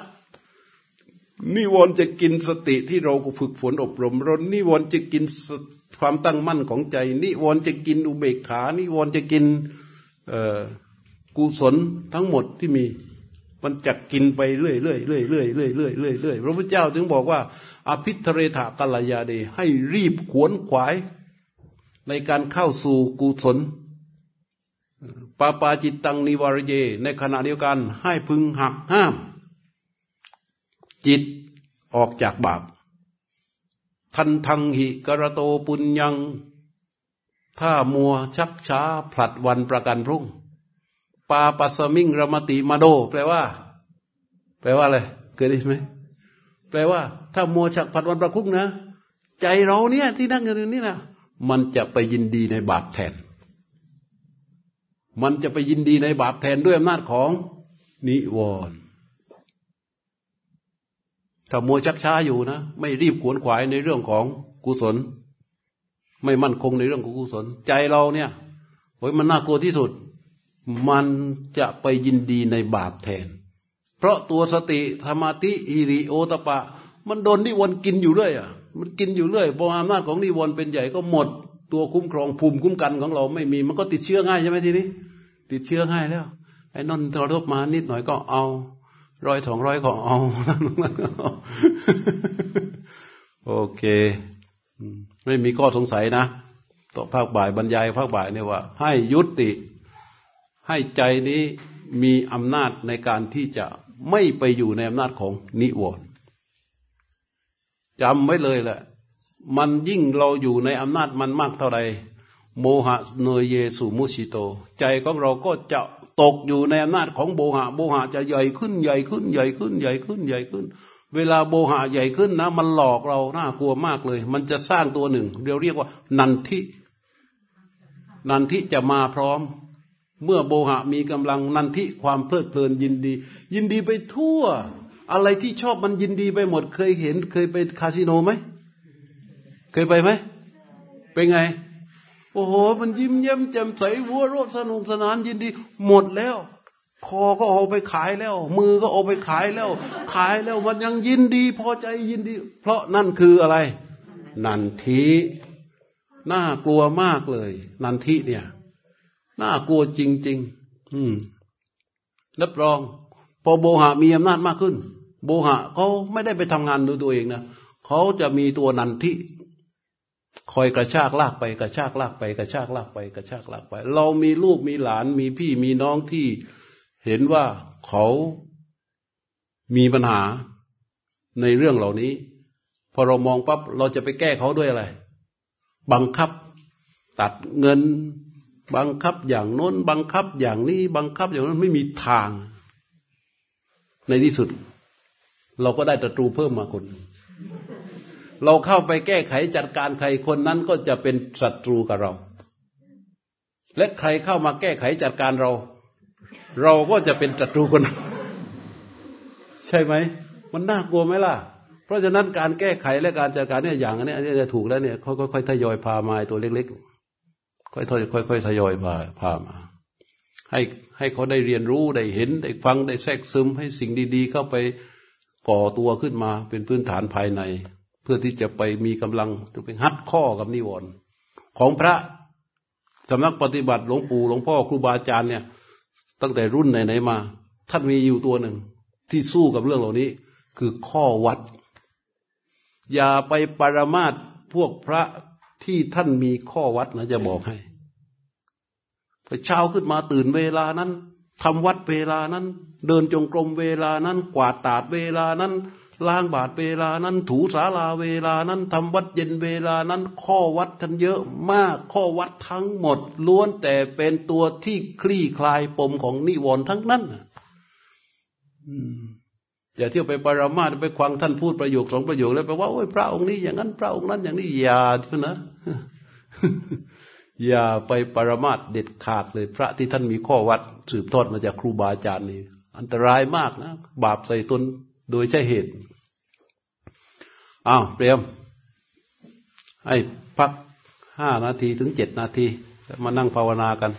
นิวรณ์จะกินสติที่เราฝึกฝนอบรมรนนิวรณ์จะกินความตั้งมั่นของใจ นิวรณ์จะกินอุเบกขา นิวรณ์จะกินกุศลทั้งหมดที่มี มันจะกินไปเรื่อยเรื่อยเรื่อยเรื่อยเรื่อยเรื่อยเรื่อยเรื่อยพระพุทธเจ้าถึงบอกว่าอภิธเรถากัลยาเดให้รีบขวนขวาย ในการเข้าสู่กุศลปาปาจิตตังนิวารเย ในขณะเดียวกันให้พึงหักห้าม จิตออกจากบาป ทันทังหิกระโตปุญญัง ถ้ามัวชักช้าผลัดวันประกันพรุ่ง ปาปัสมิงรมติมาโด แปลว่า แปลว่าอะไรเคยได้ไหมแปลว่า ถ้ามัวชักผัดวันประคุกนะ ใจเราเนี่ย ที่นั่งอยู่นี่นะมันจะไปยินดีในบาปแทน มันจะไปยินดีในบาปแทนด้วยอำนาจของนิวรณ์ถ้ามัวชักช้าอยู่นะ ไม่รีบขวนขวายในเรื่องของกุศล ไม่มั่นคงในเรื่องของกุศล ใจเราเนี่ยโอ้ยมันน่ากลัวที่สุด มันจะไปยินดีในบาปแทน เพราะตัวสติธรรมติอิริโอตปะ มันโดนนิวรณ์กินอยู่เรื่อยอะมันกินอยู่เรื่อยพออำนาจของนิวรณ์เป็นใหญ่ก็หมด ตัวคุ้มครองภูมิคุ้มกันของเราไม่มี มันก็ติดเชื้อง่ายใช่ไหมทีนี้ ติดเชื้อให้แล้วไอ้นนทรบมานิดหน่อยก็เอาร้อยสองร้อยก็เอาโอเค ไม่มีข้อสงสัยนะต่อภาคบ่ายบรรยายภาคบ่ายเนี่ยว่า ให้ยุติ ให้ใจนี้มีอำนาจในการที่จะไม่ไปอยู่ในอำนาจของนิวรณ์จำไว้เลยแหละ มันยิ่งเราอยู่ในอำนาจมันมากเท่าไรโมหะเนยเยสุมุชิโต ใจของเราก็จะตกอยู่ในอำนาจของโบหะ โบหะจะใหญ่ขึ้นใหญ่ขึ้นใหญ่ขึ้นใหญ่ขึ้นใหญ่ขึ้น เวลาโบหะใหญ่ขึ้นนะ มันหลอกเราน่ากลัวมากเลย มันจะสร้างตัวหนึ่งเราเรียกว่า นันทิ นันทิจะมาพร้อม เมื่อโบหะมีกำลังนันทิความเพลิดเพลินยินดี ยินดีไปทั่ว อะไรที่ชอบมันยินดีไปหมด เคยเห็น เคยไปคาสิโนไหมเคยไปไหมเป็นไง โอ้โห มันยิ้มเย้มแจ่มใสวัวโรดสนุกสนานยินดี หมดแล้ว คอก็เอาไปขายแล้ว มือก็เอาไปขายแล้ว ขายแล้วมันยังยินดี พอใจยินดี เพราะนั่นคืออะไร นันทิน่ากลัวมากเลย นันทิเนี่ย น่ากลัวจริง ๆ อืมรับรอง พอโบหะมีอำนาจมากขึ้น โบหะเขาไม่ได้ไปทำงานดูตัวเองนะเขาจะมีตัวนันทิคอยกระชากลากไปกระชากลากไปกระชากลากไปกระชากลากไป เรามีลูกมีหลานมีพี่มีน้องที่เห็นว่าเขามีปัญหาในเรื่องเหล่านี้ พอเรามองปั๊บเราจะไปแก้เขาด้วยอะไร บังคับ ตัดเงิน บังคับอย่างโน้น บังคับอย่างนี้ บังคับอย่างนั้นไม่มีทาง ในที่สุด เราก็ได้ศัตรูเพิ่มมาคนเราเข้าไปแก้ไขจัดการใครคนนั้นก็จะเป็นศัตรูกับเรา และใครเข้ามาแก้ไขจัดการเรา เราก็จะเป็นศัตรูกันใช่ไหมมันน่ากลัวไหมล่ะเพราะฉะนั้นการแก้ไขและการจัดการเนี่ยอย่างนี้อันนี้จะถูกแล้วเนี่ยค่อยๆทยอยพามาตัวเล็ก ๆ ค่อยๆค่อยๆทยอยพาพามา ให้ให้เขาได้เรียนรู้ได้เห็นได้ฟังได้แทรกซึมให้สิ่งดี ๆ เข้าไปก่อตัวขึ้นมาเป็นพื้นฐานภายใน เพื่อที่จะไปมีกำลังจะไปฮัดข้อกับนิวรณ์ของพระสำนักปฏิบัติหลวงปู่หลวงพ่อครูบาอาจารย์เนี่ย ตั้งแต่รุ่นไหนๆมา ท่านมีอยู่ตัวหนึ่ง ที่สู้กับเรื่องเหล่านี้ คือข้อวัด อย่าไปปรามาตพวกพระ ที่ท่านมีข้อวัดนะจะบอกให้พอเช้าขึ้นมาตื่นเวลานั้นทำวัดเวลานั้น เดินจงกรมเวลานั้น กวาดตาดเวลานั้นล้างบาทเวลานั้น ถูสาลาเวลานั้นทำวัดเย็นเวลานั้น ข้อวัดท่านเยอะมากข้อวัดทั้งหมด ล้วนแต่เป็นตัวที่คลี่คลายปมของนิวรณ์ทั้งนั้นอ อย่าเที่ยวไปปรามาสไปควังท่านพูดประโยคสองประโยคแล้วไปว่าโอ้ยพระองค์นี้อย่างนั้นพระองค์นั้นอย่างนี้อย่าเถอะนะ อย่าไปปรามาสเด็ดขาดเลย พระที่ท่านมีข้อวัด สืบทอดมาจากครูบาอาจารย์นี่อันตรายมากนะ บาปใส่ตนโดยใช่เหตุอ้าวเปรียมให้พักห้านาทีถึงเจ็ดนาทีมานั่งภาวนากัน